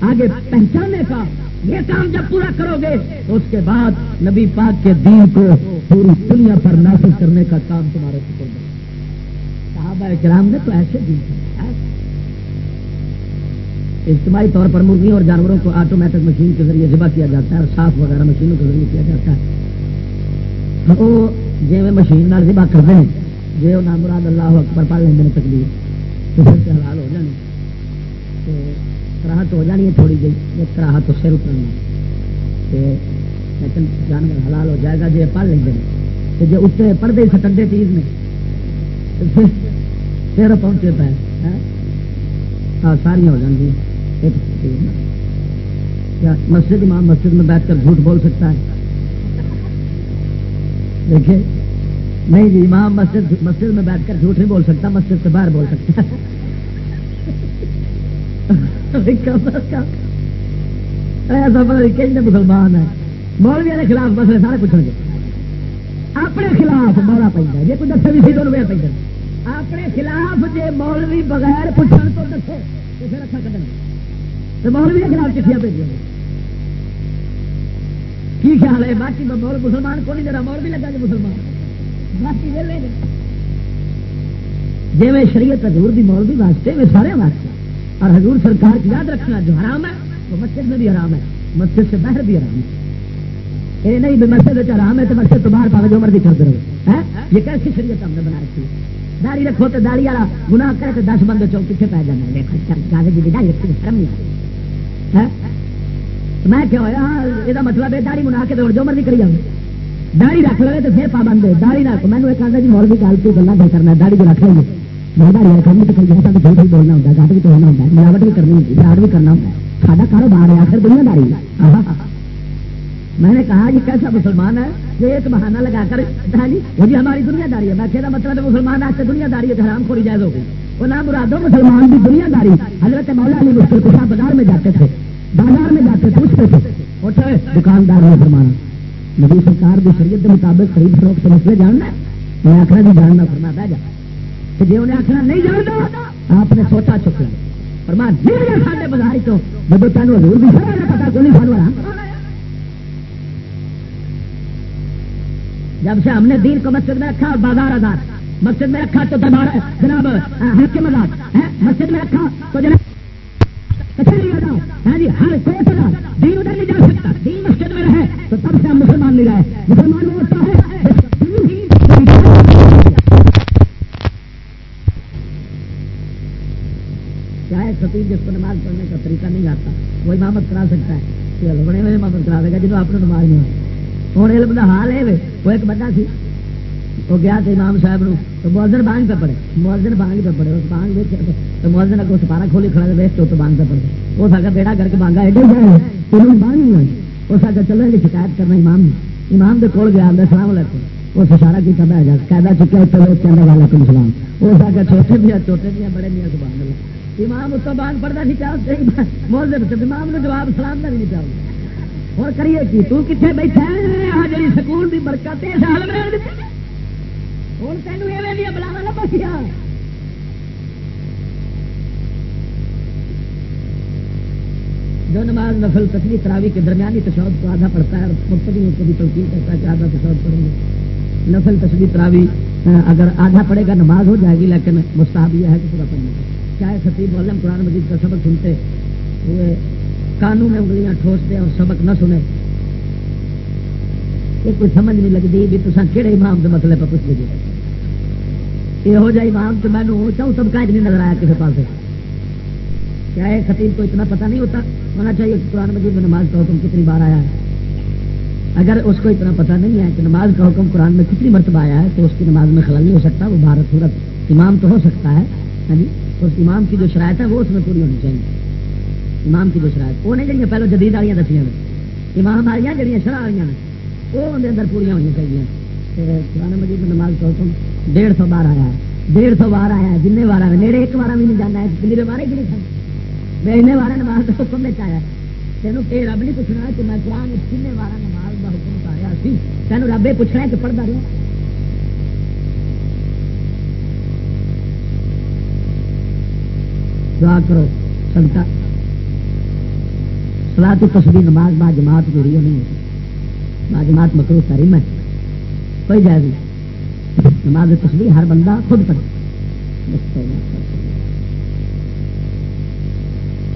آگے پہچانے کا یہ کام جب پورا کرو گے تو اس کے بعد نبی پاک کے دین کو پوری دنیا پر نافذ کرنے کا کام تمہارے سپرد صحابہ کرام نے تو ایسے دین اجتماعی طور پر مرغیوں اور جانوروں کو آٹومیٹک مشین کے ذریعے ذبح کیا جاتا ہے اور صاف وغیرہ مشینوں کے ذریعے کیا جاتا ہے۔ وہ جی میں مشین ذبح کرتے ہیں جی وہ نام مراد اللہ اکبر پڑھ لیں گے تکلیف تو پھر سے حلال ہو جانے۔ کراہٹ ہو جانی ہے تھوڑی جی ایک کراہٹ تو سر اترنا لیکن جانور حلال ہو جائے گا جی پڑھ لیں گے۔ تو جی اتنے پڑھتے سٹنڈے چیز میں۔ پھر پہنچے پہ ہاں؟ ساری ہو جاتی کیا مسجد امام، مسجد میں بیٹھ کر جھوٹ بول سکتا ہے۔ دیکھیے، نہیں جی امام مسجد مسجد میں بیٹھ کر جھوٹ نہیں بول سکتا، مسجد سے باہر بول سکتا مسلمان ہے مولوی کے خلاف مسئلے سارے پوچھیں گے اپنے خلاف مولا پہ جی کوئی دسے بھی سی تو پہ اپنے خلاف جی مولوی بغیر پوچھنے تو دسے تو پھر اچھا کھڑنا تو مولوی کے خلاف چٹھیاں بھیجیں گے کی خیال ہے باقی مول مسلمان کو نہیں دینا مول بھی لگا جی مسلمان باقی ویلے جی میں شریعت حضور دی مولوی واسطے، میں سارے واسطے۔ اور حضور سرکار کی یاد رکھنا جو حرام ہے، وہ مسجد میں بھی حرام ہے، مسجد سے باہر بھی حرام ہے۔ یہ نہیں مسجد حرام ہے تو مسجد تو باہر پا جو مرضی کرتے رہے ہاں؟ یہ کیسی شریعت ہم نے بنا رکھی ہے؟ داڑھی رکھو تو داڑھی والا گنا کرے تو دس بندے چوک پیچھے پی جانا دیکھو کاغذ کی داڑھی رکھی شرم نہیں ہاں؟ میں کیا ہوا؟ ہاں، یہ مطلب ہے، داڑھی بنا کے تو جو مرضی کری جاؤں داڑھی رکھ لے تو پھر پابند ہے۔ داڑھی رکھ میں نے کہا جی مول گل کی گلا کرنا داڑھی کو رکھ لیں گے مہاراجا کام تو کرنا سب جھوٹ بھی بولنا ہوتا ہے گٹ بھی توڑنا ہوتا ہے ملاوٹ بھی کرنی ہوتی ہے فراڈ بھی کرنا ہوتا ہے سارا کاروبار ہے آخر دنیا داری ہے میں نے کہا یہ کیسا مسلمان ہے جو ایک بہانہ لگا کر ہاں جی وہ جی ہماری دنیا داری ہے میں کہنا مطلب ہے مسلمان آج سے دنیا داری ہے تو حرام کھوڑی جائز ہو گئی وہ نام مرادو مسلمان کی دنیا داری حضرت مولا علی مشکل کشا بازار میں جاتے تھے بازار میں جاتے پوچھتے تھے اٹھے دکاندار مسلمان نبی سرکار کی شریعت کے مطابق خرید فروخت مسئلے جاننا میں آخر بھی جاننا، فرما بہ جاتا جا جی انہیں آخر نہیں جانتا آپ نے سوچا چکا پر میں سارے بازار تو جب تینوں حضور بھی پتا کو نہیں سانو جب سے ہم نے دین کو مسجد میں رکھا اور بازار آزاد، مسجد میں رکھا تو دربار، جناب حکم آزاد مسجد میں رکھا تو جناب ہاں جی؟ ہر کوٹ دین ادھر نہیں جا سکتا، دین مسجد میں رہے تو تب سے ہم مسلمان نہیں رہے۔ مسلمان وہ ہوتا ہے چاہے خطیب جس کو نماز پڑھنے کا طریقہ نہیں آتا، وہ امامت کرا سکتا ہے۔ چلو بڑے میں امامت کرا دے گا جنوب اپنے نماز نہیں ہوں علم کا حال ہے وہ ایک بندہ سی۔ وہ گیا تھا امام صاحب نو تو موزن بانگ پہ پڑے۔ موزن بانگ پہ پڑے، اس بانگ دیکھ تو موزن اگو سپارا کھولی کھڑا ویس تو بانگ پہ پڑے۔ وہ سا بیڑا کر کے بانگا ایڈے جائے انہوں بانگ نہیں ہوئی۔ وہ سا چلو یہ شکایت کرنا امام نے امام کے کول گیا السلام علیکم۔ وہ اشارہ کی کب ہے قاعدہ چکیا چلو کہنے والا کم سلام۔ وہ سا چھوٹے بھی چھوٹے بھی بڑے بھی سبحان اللہ۔ امام اس بعد پڑھتا سی کیا موزم امام نے جواب سلام کا بھی نہیں چاہوں اور کریے کی، تو کتنے بیٹھا آ جی سکول کی برکت ہوں تینوں بلاوا نہ پسیا جو نماز نفل تسلی تراوی کے درمیانی تشود کو آدھا پڑتا ہے اور مختلف کو بھی تلقین کرتا ہے کہ آدھا تشود پڑھیں گے۔ نفل تسلی تراوی، اگر آدھا پڑے گا، نماز ہو جائے گی، لیکن مستحب یہ ہے کہ پورا پڑھنے کا چاہے خطیب علم قرآن مجید کا سبق سنتے ہوئے کانوں میں انگلیاں ٹھوستے اور سبق نہ سنے۔ یہ کوئی سمجھ نہیں لگتی بھی تو کہڑے امام کے مسئلے پہ پوچھ لیجیے یہ ہو جائے امام تو میں چاہوں سب کا نہیں نظر آیا کسی پاس چاہے خطیب کو اتنا پتہ نہیں ہوتا؟ ہونا چاہیے قرآن مجید میں نماز کا حکم کتنی بار آیا ہے۔ اگر اس کو اتنا پتہ نہیں ہے کہ نماز کا حکم قرآن میں کتنی مرتبہ آیا ہے تو اس کی نماز میں خلل نہیں ہو سکتا، وہ بھارت صورت امام تو ہو سکتا ہے۔ ہاں جی؟ اس امام کی جو شرائط ہے وہ اس میں پوری ہونی چاہیے۔ امام کی جو شرائط، وہ نہیں جڑی پہلے جدید والی دسیاں نے۔ امام والی جہیا شرح والی نے، وہ اندر اندر پوریا ہونی چاہیے۔ قرآن مجید نماز تو ڈیڑھ سو بار آیا ہے، ڈیڑھ سو بار آیا ہے جن بار آئے میرے ایک بار بھی نہیں جانا ہے کلی بارے بھی نہیں سن میں این بار نماز کا حکم آیا تینوں یہ رب نہیں پوچھنا کہ میں قرآن کن بار نماز کا حکم آیا سی؟ تینوں رب یہ پوچھنا کہ پڑھتا رہا دعا کرو، سنتا۔ سلا تو تصویر نماز با جماعت پوری نہیں ہوتی با جماعت مکرو ساری میں کوئی جائز نہیں۔ نماز تصویر ہر بندہ خود پڑھے۔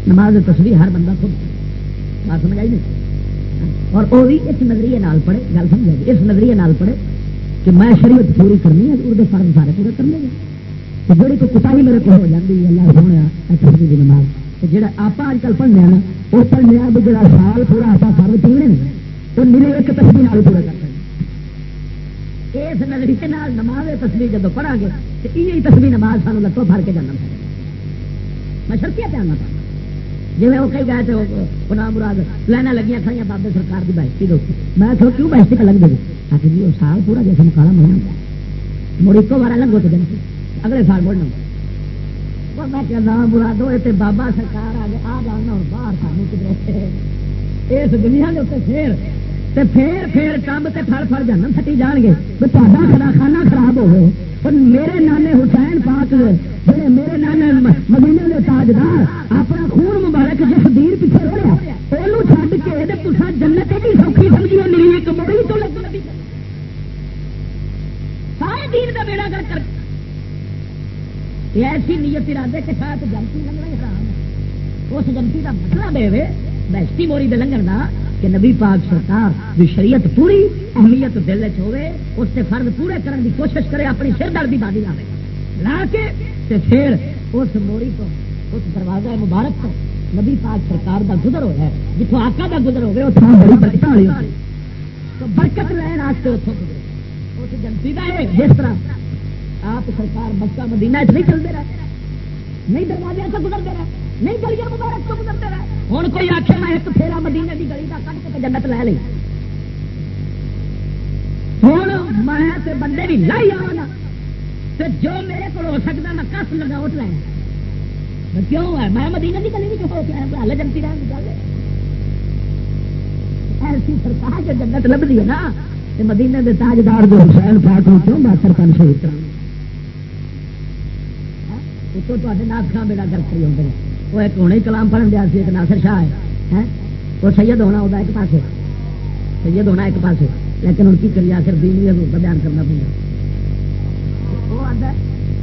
نماز تصویر ہر بندہ خود بات سمجھ آئی نہیں؟ اور وہ بھی اس نظریے نال پڑھے۔ گل سمجھ آئی؟ اس نظریے نال پڑھے کہ میں شریعت پوری کرنی ہے، اردو فرد سارے پورے کرنے جی کوئی کتا میرے کو ہو جاتی ہے اللہ سونے تصویر کی نماز جہاں آپ اج کل پڑھنے ہیں وہ پڑھنے بھی جا سال پورا آپ فرد پڑھنے وہ نیلے ایک تصویر پورا کرتے اس نظریے نماز تصویر جب پڑھا گے تو یہ تصویر نماز سانو لتوں بھر کے جانا میں شرطیاں پہ آنا جی وہ کئی گئے تو نام مراد لائن لگی کھڑی بابے سرکار کی بحثی دو میں کہ کیوں بحثی کا لگ دے تاکہ جی وہ سال پورا جیسے مکالا منا مڑ ایک بار لگو تو جن اگلے سال بڑھنا میں کہ نام مراد ہوئے بابا سرکار آ گیا آ جانا اور باہر سانو کدھر اس دنیا کے اتنے پھر پھر پھر کام سے پھڑ پھڑ جانا پھٹی جان گے۔ تا خرا خانہ خراب ہو پر میرے نانے حسین پاک جڑے میرے نانے مدینے کے تاجدار، اپنا خون مبارک جس دیر پیچھے ہو رہا وہ چڈ کے تصا جنت بھی سوکھی سمجھی میری ایک مڑی تو لگ سارے دین کا بیڑا کر کر ایسی نیت ارادے کے ساتھ جنتی لگنا حرام ہے۔ اس جنتی کا مطلب ہے بہشتی موری دے لنگن کا کہ نبی پاک سرکار جو شریعت پوری اہمیت دل ہوے اس سے فرد پورے کرنے کی کوشش کرے، اپنی سر درد کی بادی لاوے۔ لا کے تے پھر اس موری کو اس دروازہ مبارک کو نبی پاک سرکار دا گزر ہوا ہے۔ جتوں آقا دا گزر ہوگا اتنا بڑی برکت والی ہوتی تو برکت لین واسطے اتوں گزرے۔ اس جنتی کا ہے، جس طرح آپ سرکار مکہ مدینہ نہیں چلتے رہے۔ نہیں دروازے سے گزرتے رہے، نہیں گلیاں مبارک تو گزرتے رہے۔ ہوں کوئی آخر میں ایک پھیرا مدینے کی گلی کا کٹ کے جنت لے لی ہوں میں بندے بھی لائی آنا تو جو میرے کو ہو سکتا میں کس لگا اٹھ لیا کیوں ہے؟ میں مدینے کی گلی بھی ہو کے ہل جنتی رہی گل ایسی سرکار جو جنت لبھی ہے نا مدینے کے تاجدار جو حسین پاک ہو کیوں میں سرکار شہید کرا اتوں تے ناس خان بیڑا گھر ہوتے ہیں وہ ایک ہونے کلام پڑھن دیا سی ایک ناصر شاہ ہے وہ سید ہونا ہوتا ایک پاسے سید ہونا ایک پاسے لیکن ان کی کری آخر دین بھی حضور کا بیان کرنا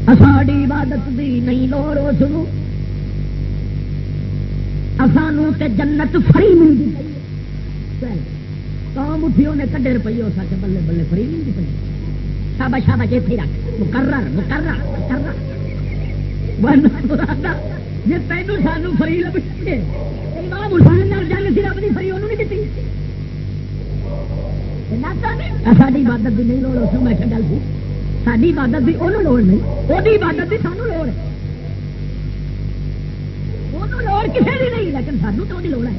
پڑا ساڑی عبادت دی نہیں لوڑ سنو سانو تے جنت فری ملتی قوم اٹھی انہیں کڈے روپیے ہو سکے بلے بلے فری ملتی پی شابا شابا جی رکھ مقرر مقرر مقرر جی تینوں سانو فری لگے امام حسین جنگ سی فری انہوں دیتی ساری عبادت بھی نہیں لوڑ اس میں گل ساری عبادت بھی انہوں لوڑ نہیں وہ عبادت بھی سانو لوڑ لوڑ کسی بھی نہیں لیکن سانو تو لوڑ ہے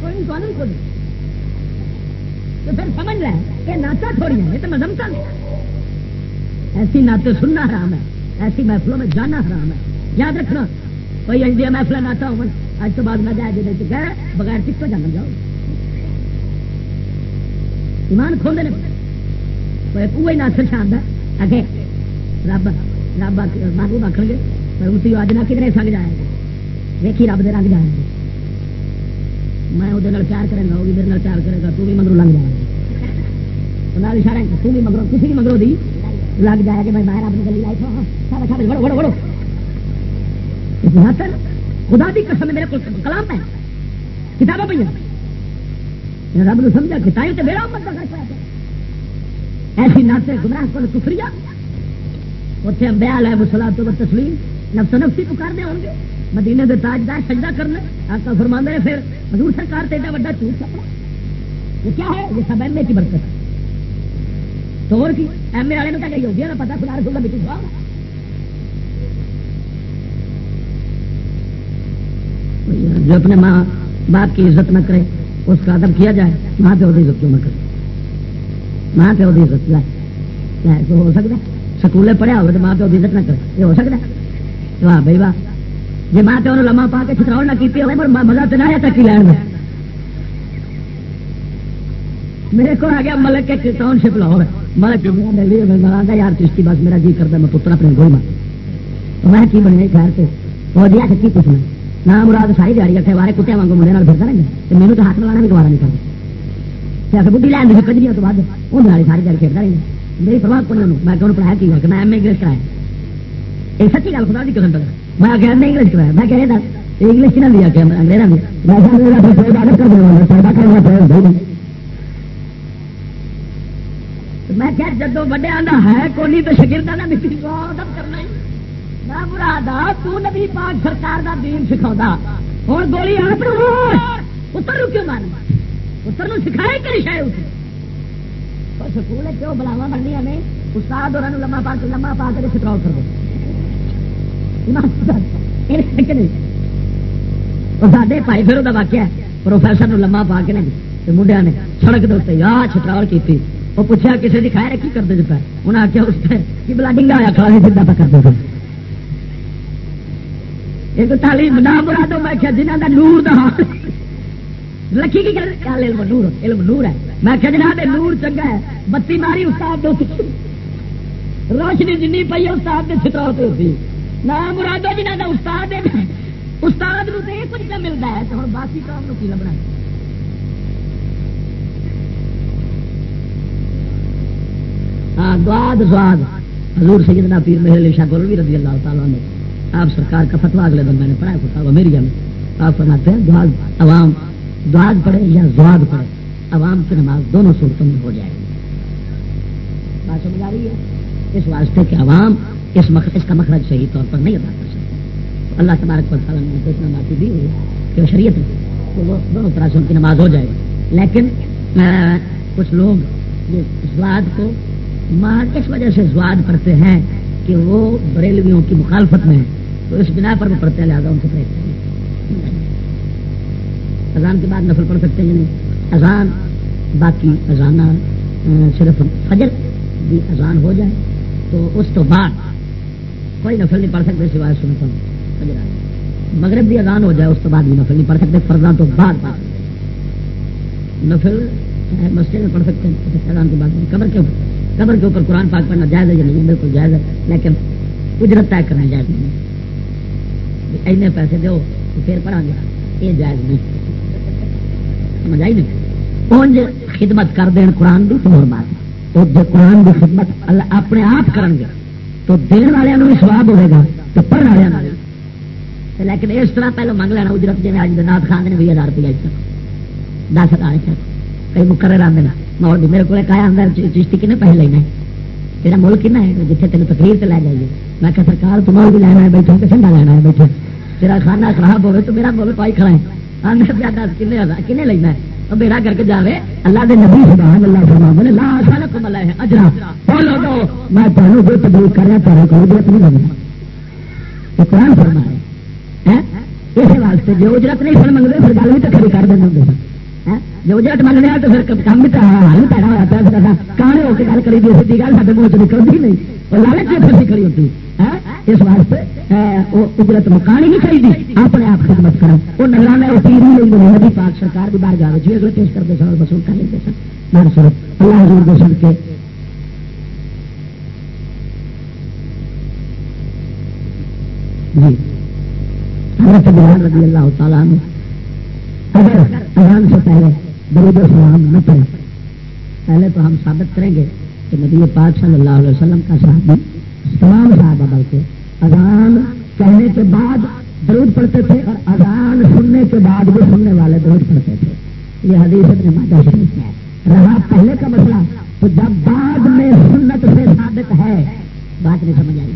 کوئی نہیں کوئی تو پھر سمجھ لے، یہ ناچا تھوڑی ہے، یہ تو مذہب ایسی ناطے سننا حرام ہے۔ ایسی محفلوں میں جانا حرام ہے۔ یاد رکھنا، کوئی انڈیا محفل نہ ناتا ہو اج تو بعد نہ جائے جی گئے بغیر ٹک تو جانا جاؤ۔ ایمان کھولتے ہیں کوئی ناسر شان اگے، رب رب مانگو آخر گے اسی اج نہ کدھر سنگ جائے گا دیکھی رب دے رنگ جائے گا میں وہ پیار کرے گا وہ بھی میرے پیار کرے گا، تو بھی مگرو لگ جائے گا۔ اشارہ تو بھی مگرو کسی بھی مگرو دی لگ جائے گا میں باہر اپنی گلی لائی سارا بڑو بڑو بڑو سر خدا کی قسم میرے کو کلام پہ کتابیں پہ رب نے سمجھا کہ تائیں تو میرا امت کا گھر ایسی ناطے گمراہ کو کفری اتنے امبیال ہے مسلا تو تسلیم نفس نفسی پکارنے ہوں گے مدینے کے تاجدار سجدہ کرنا آپ کا فرما ہے پھر حضور سرکار سے ایڈا وا چوٹ سکتا یہ کیا ہے یہ سب ایم کی برکت ہے تو اور کی؟ ایم اے والے نے کیا گئی ہوگی پتا خدا رسول کا بیٹی جو اپنے ماں باپ کی عزت نہ کرے، اس کا ادب کیا جائے؟ وہاں پہ عزت کیوں نہ کرے؟ ماں پیو کی عزت لائے تو ہو سکتا ہے۔ سکولے پڑھیا ہوگا تو ماں پیو کی عزت نہ کرے۔ یہ ہو سکتا ہے۔ واہ ہاں، بھائی واہ۔ جی ماں پیو لما پا کے چھتراؤ نہ کی ہوگا پر مزہ تو نہ آیا تکی لین میں میرے کو آ گیا ملک کے ٹاؤن شپ لاہور ملک میں یار چشتی بس میرا جی کرتا میں پتر اپنے گول مار میں کی بنیا خیر سے وہ دیا کہ کی پوچھنا نہ مراد ساری دیہی رکھے بارے کتے واگ منڈے پھرتا رہے میرے تو ہاتھ لانا بھی گوارا نہیں کرتا بڑھی لین دی کجری تو بعد وہ ساری دیہی کھیلتا رہے میری پرواہ کو نہیں میں کہوں پڑھایا کی میں ایم اے انگلش کرایا یہ سچی گل خدا کی قسم میں کہ انگلش کرایا میں کہ انگلش نہ دیا کہ انگریزا میں میں کیا جدو وڈیا کا ہے کونی تو شگردا نہ مٹی کرنا نہ مراد تو نبی پاک سرکار دا دین سکھا ہوں گولی آپ پتر کیوں مارنا پتر سکھائے کہ شاید سکول کیوں بلاوا بننی ہمیں استاد اور لما پا کے لما پا کے سٹراؤ کر دو۔ سارے پائی پھر وہ واقعہ پروفیسر لما پا کے منڈیا نے سڑک دے آ چھٹراؤ کی وہ پوچھا کسی کی خیر کی کرتے پہ انہیں آخیا اس کی بلا ڈنگا ہوا کھڑا نہیں سیدا پہ کرتے پہ ایک تعلیم نہ بڑا دو میں کیا جنہ کا نور دا لکھی کی گل کیا علم نور؟ علم نور ہے۔ میں کیا جناب نور چنگا ہے، بتی ماری استاد دو روشنی جنی پی استاد کے چھترا ہوتی نہ مرادو جنہ کا استاد استاد نو تو یہ کچھ ملتا ہے، تو ہوں باقی کام نو کی لبنا ہے؟ ہاں، دعاد زواد حضور سیدنا پیر مہر علی شاہ گولوی رضی اللہ تعالیٰ نے آپ سرکار کا فتوا اگلے دن میں نے پڑھا فتوا میری میں آپ فرماتے ہیں دعاد عوام دعاد پڑھے یا زواد پڑھے عوام کی نماز دونوں صورتوں میں ہو جائے گی۔ بات سمجھ آ رہی ہے؟ اس واسطے کہ عوام اس مخرج اس کا مخرج صحیح طور پر نہیں ادا کر سکتے۔ اللہ تبارک پر تعالیٰ نے اتنا معافی دی ہوئی کہ شریعت تو وہ دونوں طرح سے ان کی نماز ہو جائے گی۔ لیکن کچھ لوگ یہ زواد کو ماں اس وجہ سے زواد پڑھتے ہیں کہ وہ بریلویوں کی مخالفت میں تو اس بنا پر وہ پڑھتے ہیں، لہٰذا ان سے اذان کے بعد نفل پڑھ سکتے ہیں یعنی اذان، باقی اذانہ صرف فجر بھی اذان ہو جائے، تو اس تو بعد کوئی نفل نہیں پڑھ سکتے، سوائے سنتا فجر مغرب بھی اذان ہو جائے، اس تو بعد بھی نفل نہیں پڑھ سکتے، فرضاں تو بعد نفل مسجد میں پڑھ سکتے ہیں، اذان کے بعد۔ قبر کے اوپر قبر کے اوپر قرآن پاک پڑھنا جائز ہے یا نہیں؟ بالکل جائز ہے، لیکن اجرت طے کرنا جائز نہیں ایسے پیسے دو تو پھر پڑھا گے یہ جائز نہیں۔ سمجھ آئی نہیں پونج خدمت کر دین قرآن کی تو بات ہے جو قرآن کی خدمت اللہ اپنے آپ کرن گے، تو دن والوں بھی سواب ہوئے گا، تو پڑھنے والے لیکن اس طرح پہلے منگ لینا اجرت جی اج نات خان نے بھی ہزار روپیہ دس ہزار کئی مقرر آدھے ماحول میرے کو چشتی کنے پیسے لینا ہے تیرا ملک کنا ہے جیتے تین تقریر سے لے جائیے میں کہ سرکار تم بھی لینا ہے بیٹھے کہ ٹھنڈا لینا ہے بیٹھے تیرا کھانا خراب ہوگا تو میرا ملک پائی کھڑا ہے کنے لینا ہے میرا کر کے جائے اللہ دے نبی سبحان اللہ فرما نے لا سالکم علیہ اجرا بولو دو میں تانوں جو تبلیغ کر رہا تارا کوئی اجرت نہیں لگنا یہ قرآن فرما ہے اس واسطے جو اجرت نہیں فرما منگتے پھر گل بھی تو کھڑی کر دینا ہوں جو جٹ منگنے تو پھر کام بھی حل پیدا ہوا پیا کہاں ہو کے گل کری دی سی گل سارے منہ چ نکلتی نہیں اور لالچ بھی پھر کھڑی ہوتی اس واسطے اجرت مکانی نہیں چاہیے اپنے آپ خدمت کریں وہ نگرانے وہ پیر نہیں لیں نبی پاک سرکار بھی باہر جا رہے جی اگلے پیش کرتے سن وصول کر لیتے سن بار سر اللہ حضور دے سن کے جی حضرت بلال رضی اللہ تعالیٰ نے اگر اذان سے پہلے درود السلام نہ پڑے پہلے تو ہم ثابت کریں گے کہ نبی پاک صلی اللہ علیہ وسلم کا صحابی، تمام صحابہ بلکہ اذان کہنے کے بعد درود پڑھتے تھے اور اذان سننے کے بعد بھی سننے والے درود پڑھتے تھے۔ یہ حدیث اپنے مادہ شریف میں ہے۔ رہا پہلے کا مسئلہ، تو جب بعد میں سنت سے ثابت ہے، بات نہیں سمجھ آئی۔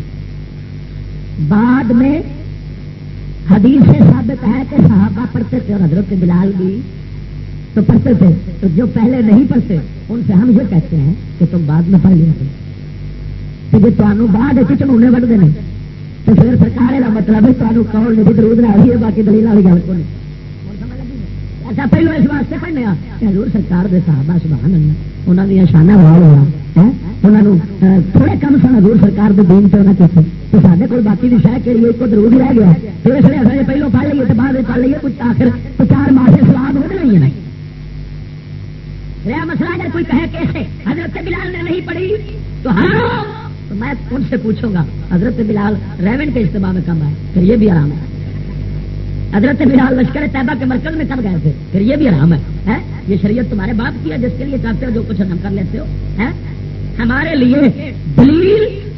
بعد میں حدیث سے ثابت ہے کہ صحابہ پڑھتے تھے اور حضرت بلال بھی۔ تو پڑھتے تھے۔ تو جو پہلے نہیں پڑھتے، ان سے ہم یہ کہتے ہیں کہ تم بعد میں پڑھ لیا تو جی تمہوں بعد چنونے بڑھتے ہیں۔ تو پھر سرکار کا مطلب ہے تمہیں کون نہیں درود نہ رہی ہے، باقی دلیل والی گل کو اچھا پہلو اس واسطے پڑھنے حضور سرکار دے صحابہ سبحان اللہ انہوں نے شانہ بہال ہوا انہوں تھوڑے کم سن حضور سرکار کے دین سے انہیں کیسے تو سارے کو باقی کی شہ کہڑی ایک ضرور رہ گیا تو اس لیے اصل پہلو مطلب پڑھ لیے تو بعد پڑھ لیے کچھ آخر تو چار ماسے سلاد ہو گئی ہیں رہا مسئلہ اگر کوئی کہے کیسے حضرت بلال نے نہیں پڑھی، تو ہاں تو میں ان سے پوچھوں گا، حضرت بلال ریون کے اجتماع میں کب آئے؟ پھر یہ بھی آرام ہے۔ حضرت بلال لشکر طیبہ کے مرکز میں کب گئے تھے؟ پھر یہ بھی آرام ہے۔ یہ شریعت تمہارے باپ کی ہے، جس کے لیے چاہتے ہو جو کچھ ہم کر لیتے ہو۔ ہمارے لیے دلیل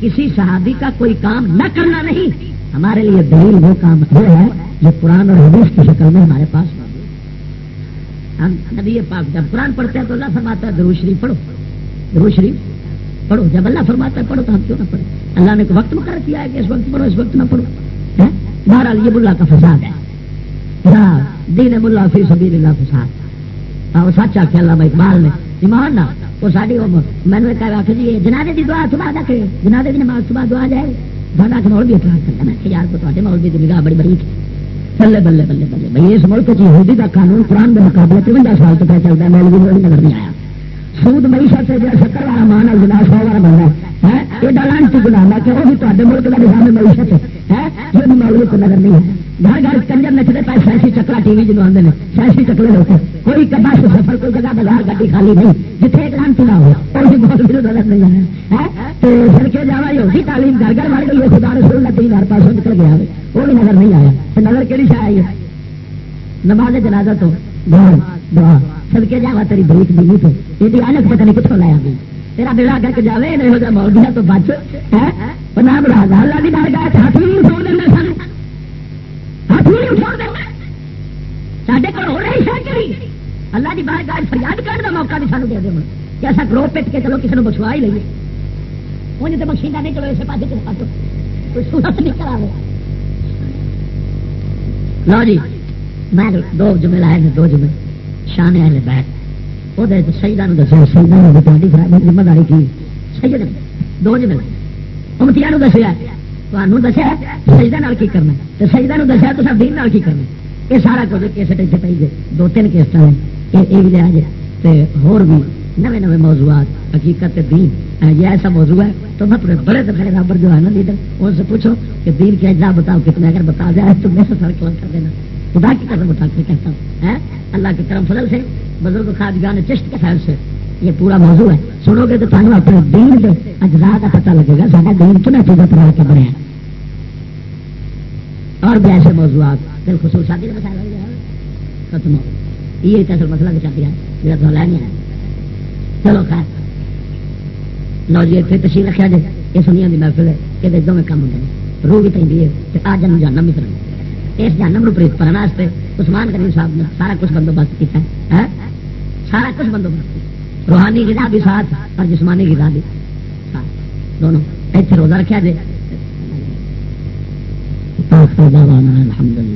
کسی صحابی کا کوئی کام نہ کرنا نہیں۔ ہمارے لیے دلیل وہ کام وہ ہے جو قرآن اور حدیث کی شکل میں ہمارے پاس ہم نبی پاک جب قرآن پڑھتے ہیں تو اللہ فرماتا ہے درو شریف پڑھو۔ درو شریف پڑھو۔ جب اللہ فرماتا ہے پڑھو تو ہم کیوں نہ پڑھو اللہ نے وقت مقرر کیا ہے کہ اس وقت پڑھو، اس وقت نہ پڑھو۔ ہاں؟ بہرحال یہ بلا کا فساد ہے۔ دین ملا فی سبیل اللہ فساد۔ اور سچ آ کے اللہ اقبال نے، ایمان نہ وہ ساری میں نے کہا کہ جی جنادے کی دعا صبح نہ کرے جنادے کی نماز صبح دعا جائے۔ بڑا کہ مول بھی اعتراض کرتا میں کہ یار تو مول بھی نگاہ بڑی بڑی بلے بلے بلے بلے۔ بھائی، اس ملک کی یہودی کا قانون قرآن کے مقابلے ترونجا سال تو پہ چلتا ہے۔ مولوی بھی نظر نہیں آیا۔ سود، معیشت ہے جو ستر والا مان ہے جناب سو والا بنتا ہے۔ یہ ڈالانٹی گنا کہ وہ بھی تے ملک کا نظام معیشت ہے۔ جو بھی مولوی کو نظر نہیں ہے۔ گھر گھر کنجر نچتے پائے سیاسی چکلا ٹی وی جنوب آتے ہیں سیاسی چکلے ہوتے کوئی بس سفر، کوئی جگہ بازار، گاڑی خالی نہیں۔ جتنے ایک لان چلا ہو۔ کوئی بہت بھی نظر نہیں آیا تو سڑکے جا رہی ہوگی تعلیم۔ گھر گھر بڑھ گئی ہے، خدا رسول اللہ تین ہزار پاسوں نکل گیا وہ بھی نظر نہیں آیا۔ تو نظر کہڑی شاید آئی ہے؟ نماز جنازہ تو۔ دعا دعا سڑکے جا تیری بریک دینی تو۔ یہ آلک پتہ نہیں کتوں لایا گئی تیرا بیڑا کر کے جائے نہیں ہو جائے مول تو بچ۔ ہے؟ نام راجا اللہ کی بار گاہ ہاتھ بھی چھوڑ دینا سن سڈے کو ہو رہی سرکری اللہ کی بار گاہ فریاد کرنے کا موقع بھی سانو دے دے کہ ایسا گروہ پٹ کے چلو، کسی نے بخشوا ہی لیے وہ تو بخشیدہ نہیں چلو اسے پاس کس پاس کوئی سورت نہیں کرا لو جی میں دو جمے لائے نے دو جمے شان ہے بیٹھ وہ شہیدان دسو شہیدان ذمہ داری کی۔ شہید دو جمے امتیا دسیا تمہیں دسیا سجدہ کی کرنا تو سجدہ دسیا تو سب دین کی کرنا یہ سارا کچھ کیسٹ اتنے پی گئے۔ دو تین کیسٹ ہیں۔ یہ بھی لیا جائے ہو نئے نئے موضوعات، حقیقت دین۔ یہ جی ایسا موضوع ہے تو میں پورے بڑے سے بڑے رابر جو ہے نا لیڈر، ان سے پوچھو کہ دین کے اجزا بتاؤ، کتنے اگر بتا دیا تو میں سے فرق کر دینا۔ خدا کی قسم بتا کے کہتا ہوں اللہ کے کرم فضل سے، بزرگ خاج گان چشت کے فیل سے یہ پورا موضوع ہے۔ سنو گے تو تمہیں اپنے دین کے اجزا کا پتہ لگے گا، سارا دین کن چیزوں پر کے بنے اور بھی ایسے موضوعات بالخصوص شادی کا مسائل ختم ہو یہ اصل مسئلہ کی شادی ہے، میرا تو نہیں ہے۔ چلو خیر۔ لو جی اتنے تشریح رکھا جائے یہ سنیا کی محفل ہے کہ دونوں کام ہوتے ہیں روح بھی پہ ہے آ جان جانم بھی کرنا اس جانم نو پریت کرنے عثمان کریم صاحب نے سارا کچھ بندوبست کیا ہے۔ ہاں؟ سارا کچھ بندوبست روحانی غذا بھی ساتھ اور جسمانی غذا بھی ساتھ۔ دونوں اتنے روزہ رکھا جائے الحمد للہ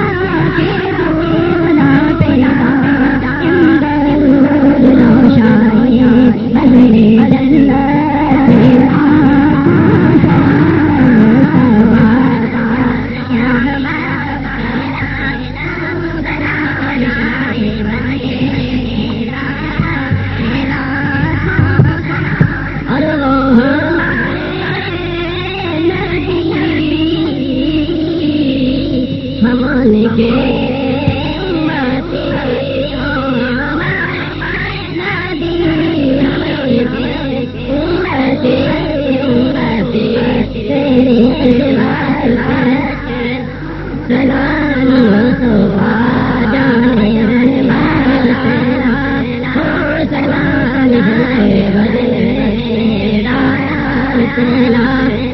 سنا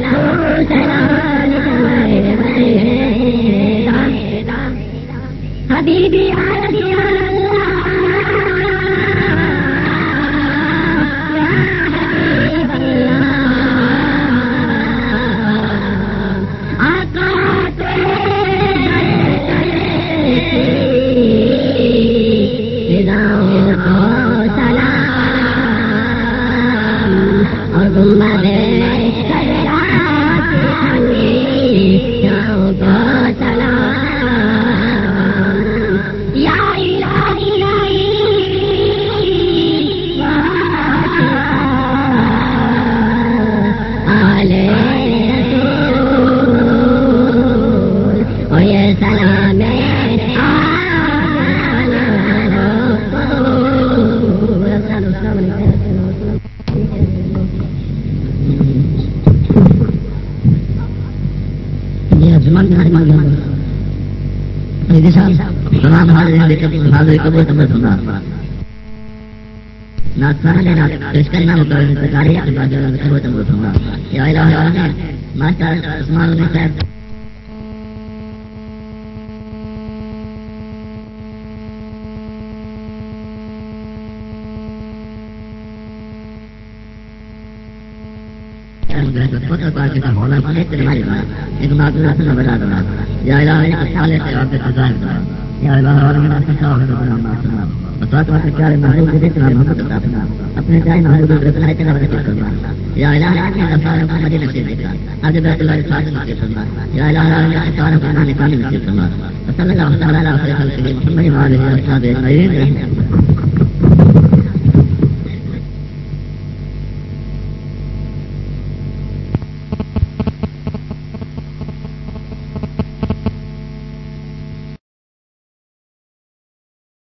قبول تمہیں سنا نہ سہنے نہ اس کا نام کر بتاری ہے بعد میں قبول تمہیں سنا یا الہ الا اللہ عثمان بن صاحب پتہ ہونا پڑے تمہاری بات ایک بات بتا دوں یا الہ الا اللہ کے رب کے نام کے اپنے جائے کے یا الہ محمد نصیب اج بیت اللہ کے ساتھ یا الہ محمد نصیب صلی اللہ تعالی علیہ وسلم محمد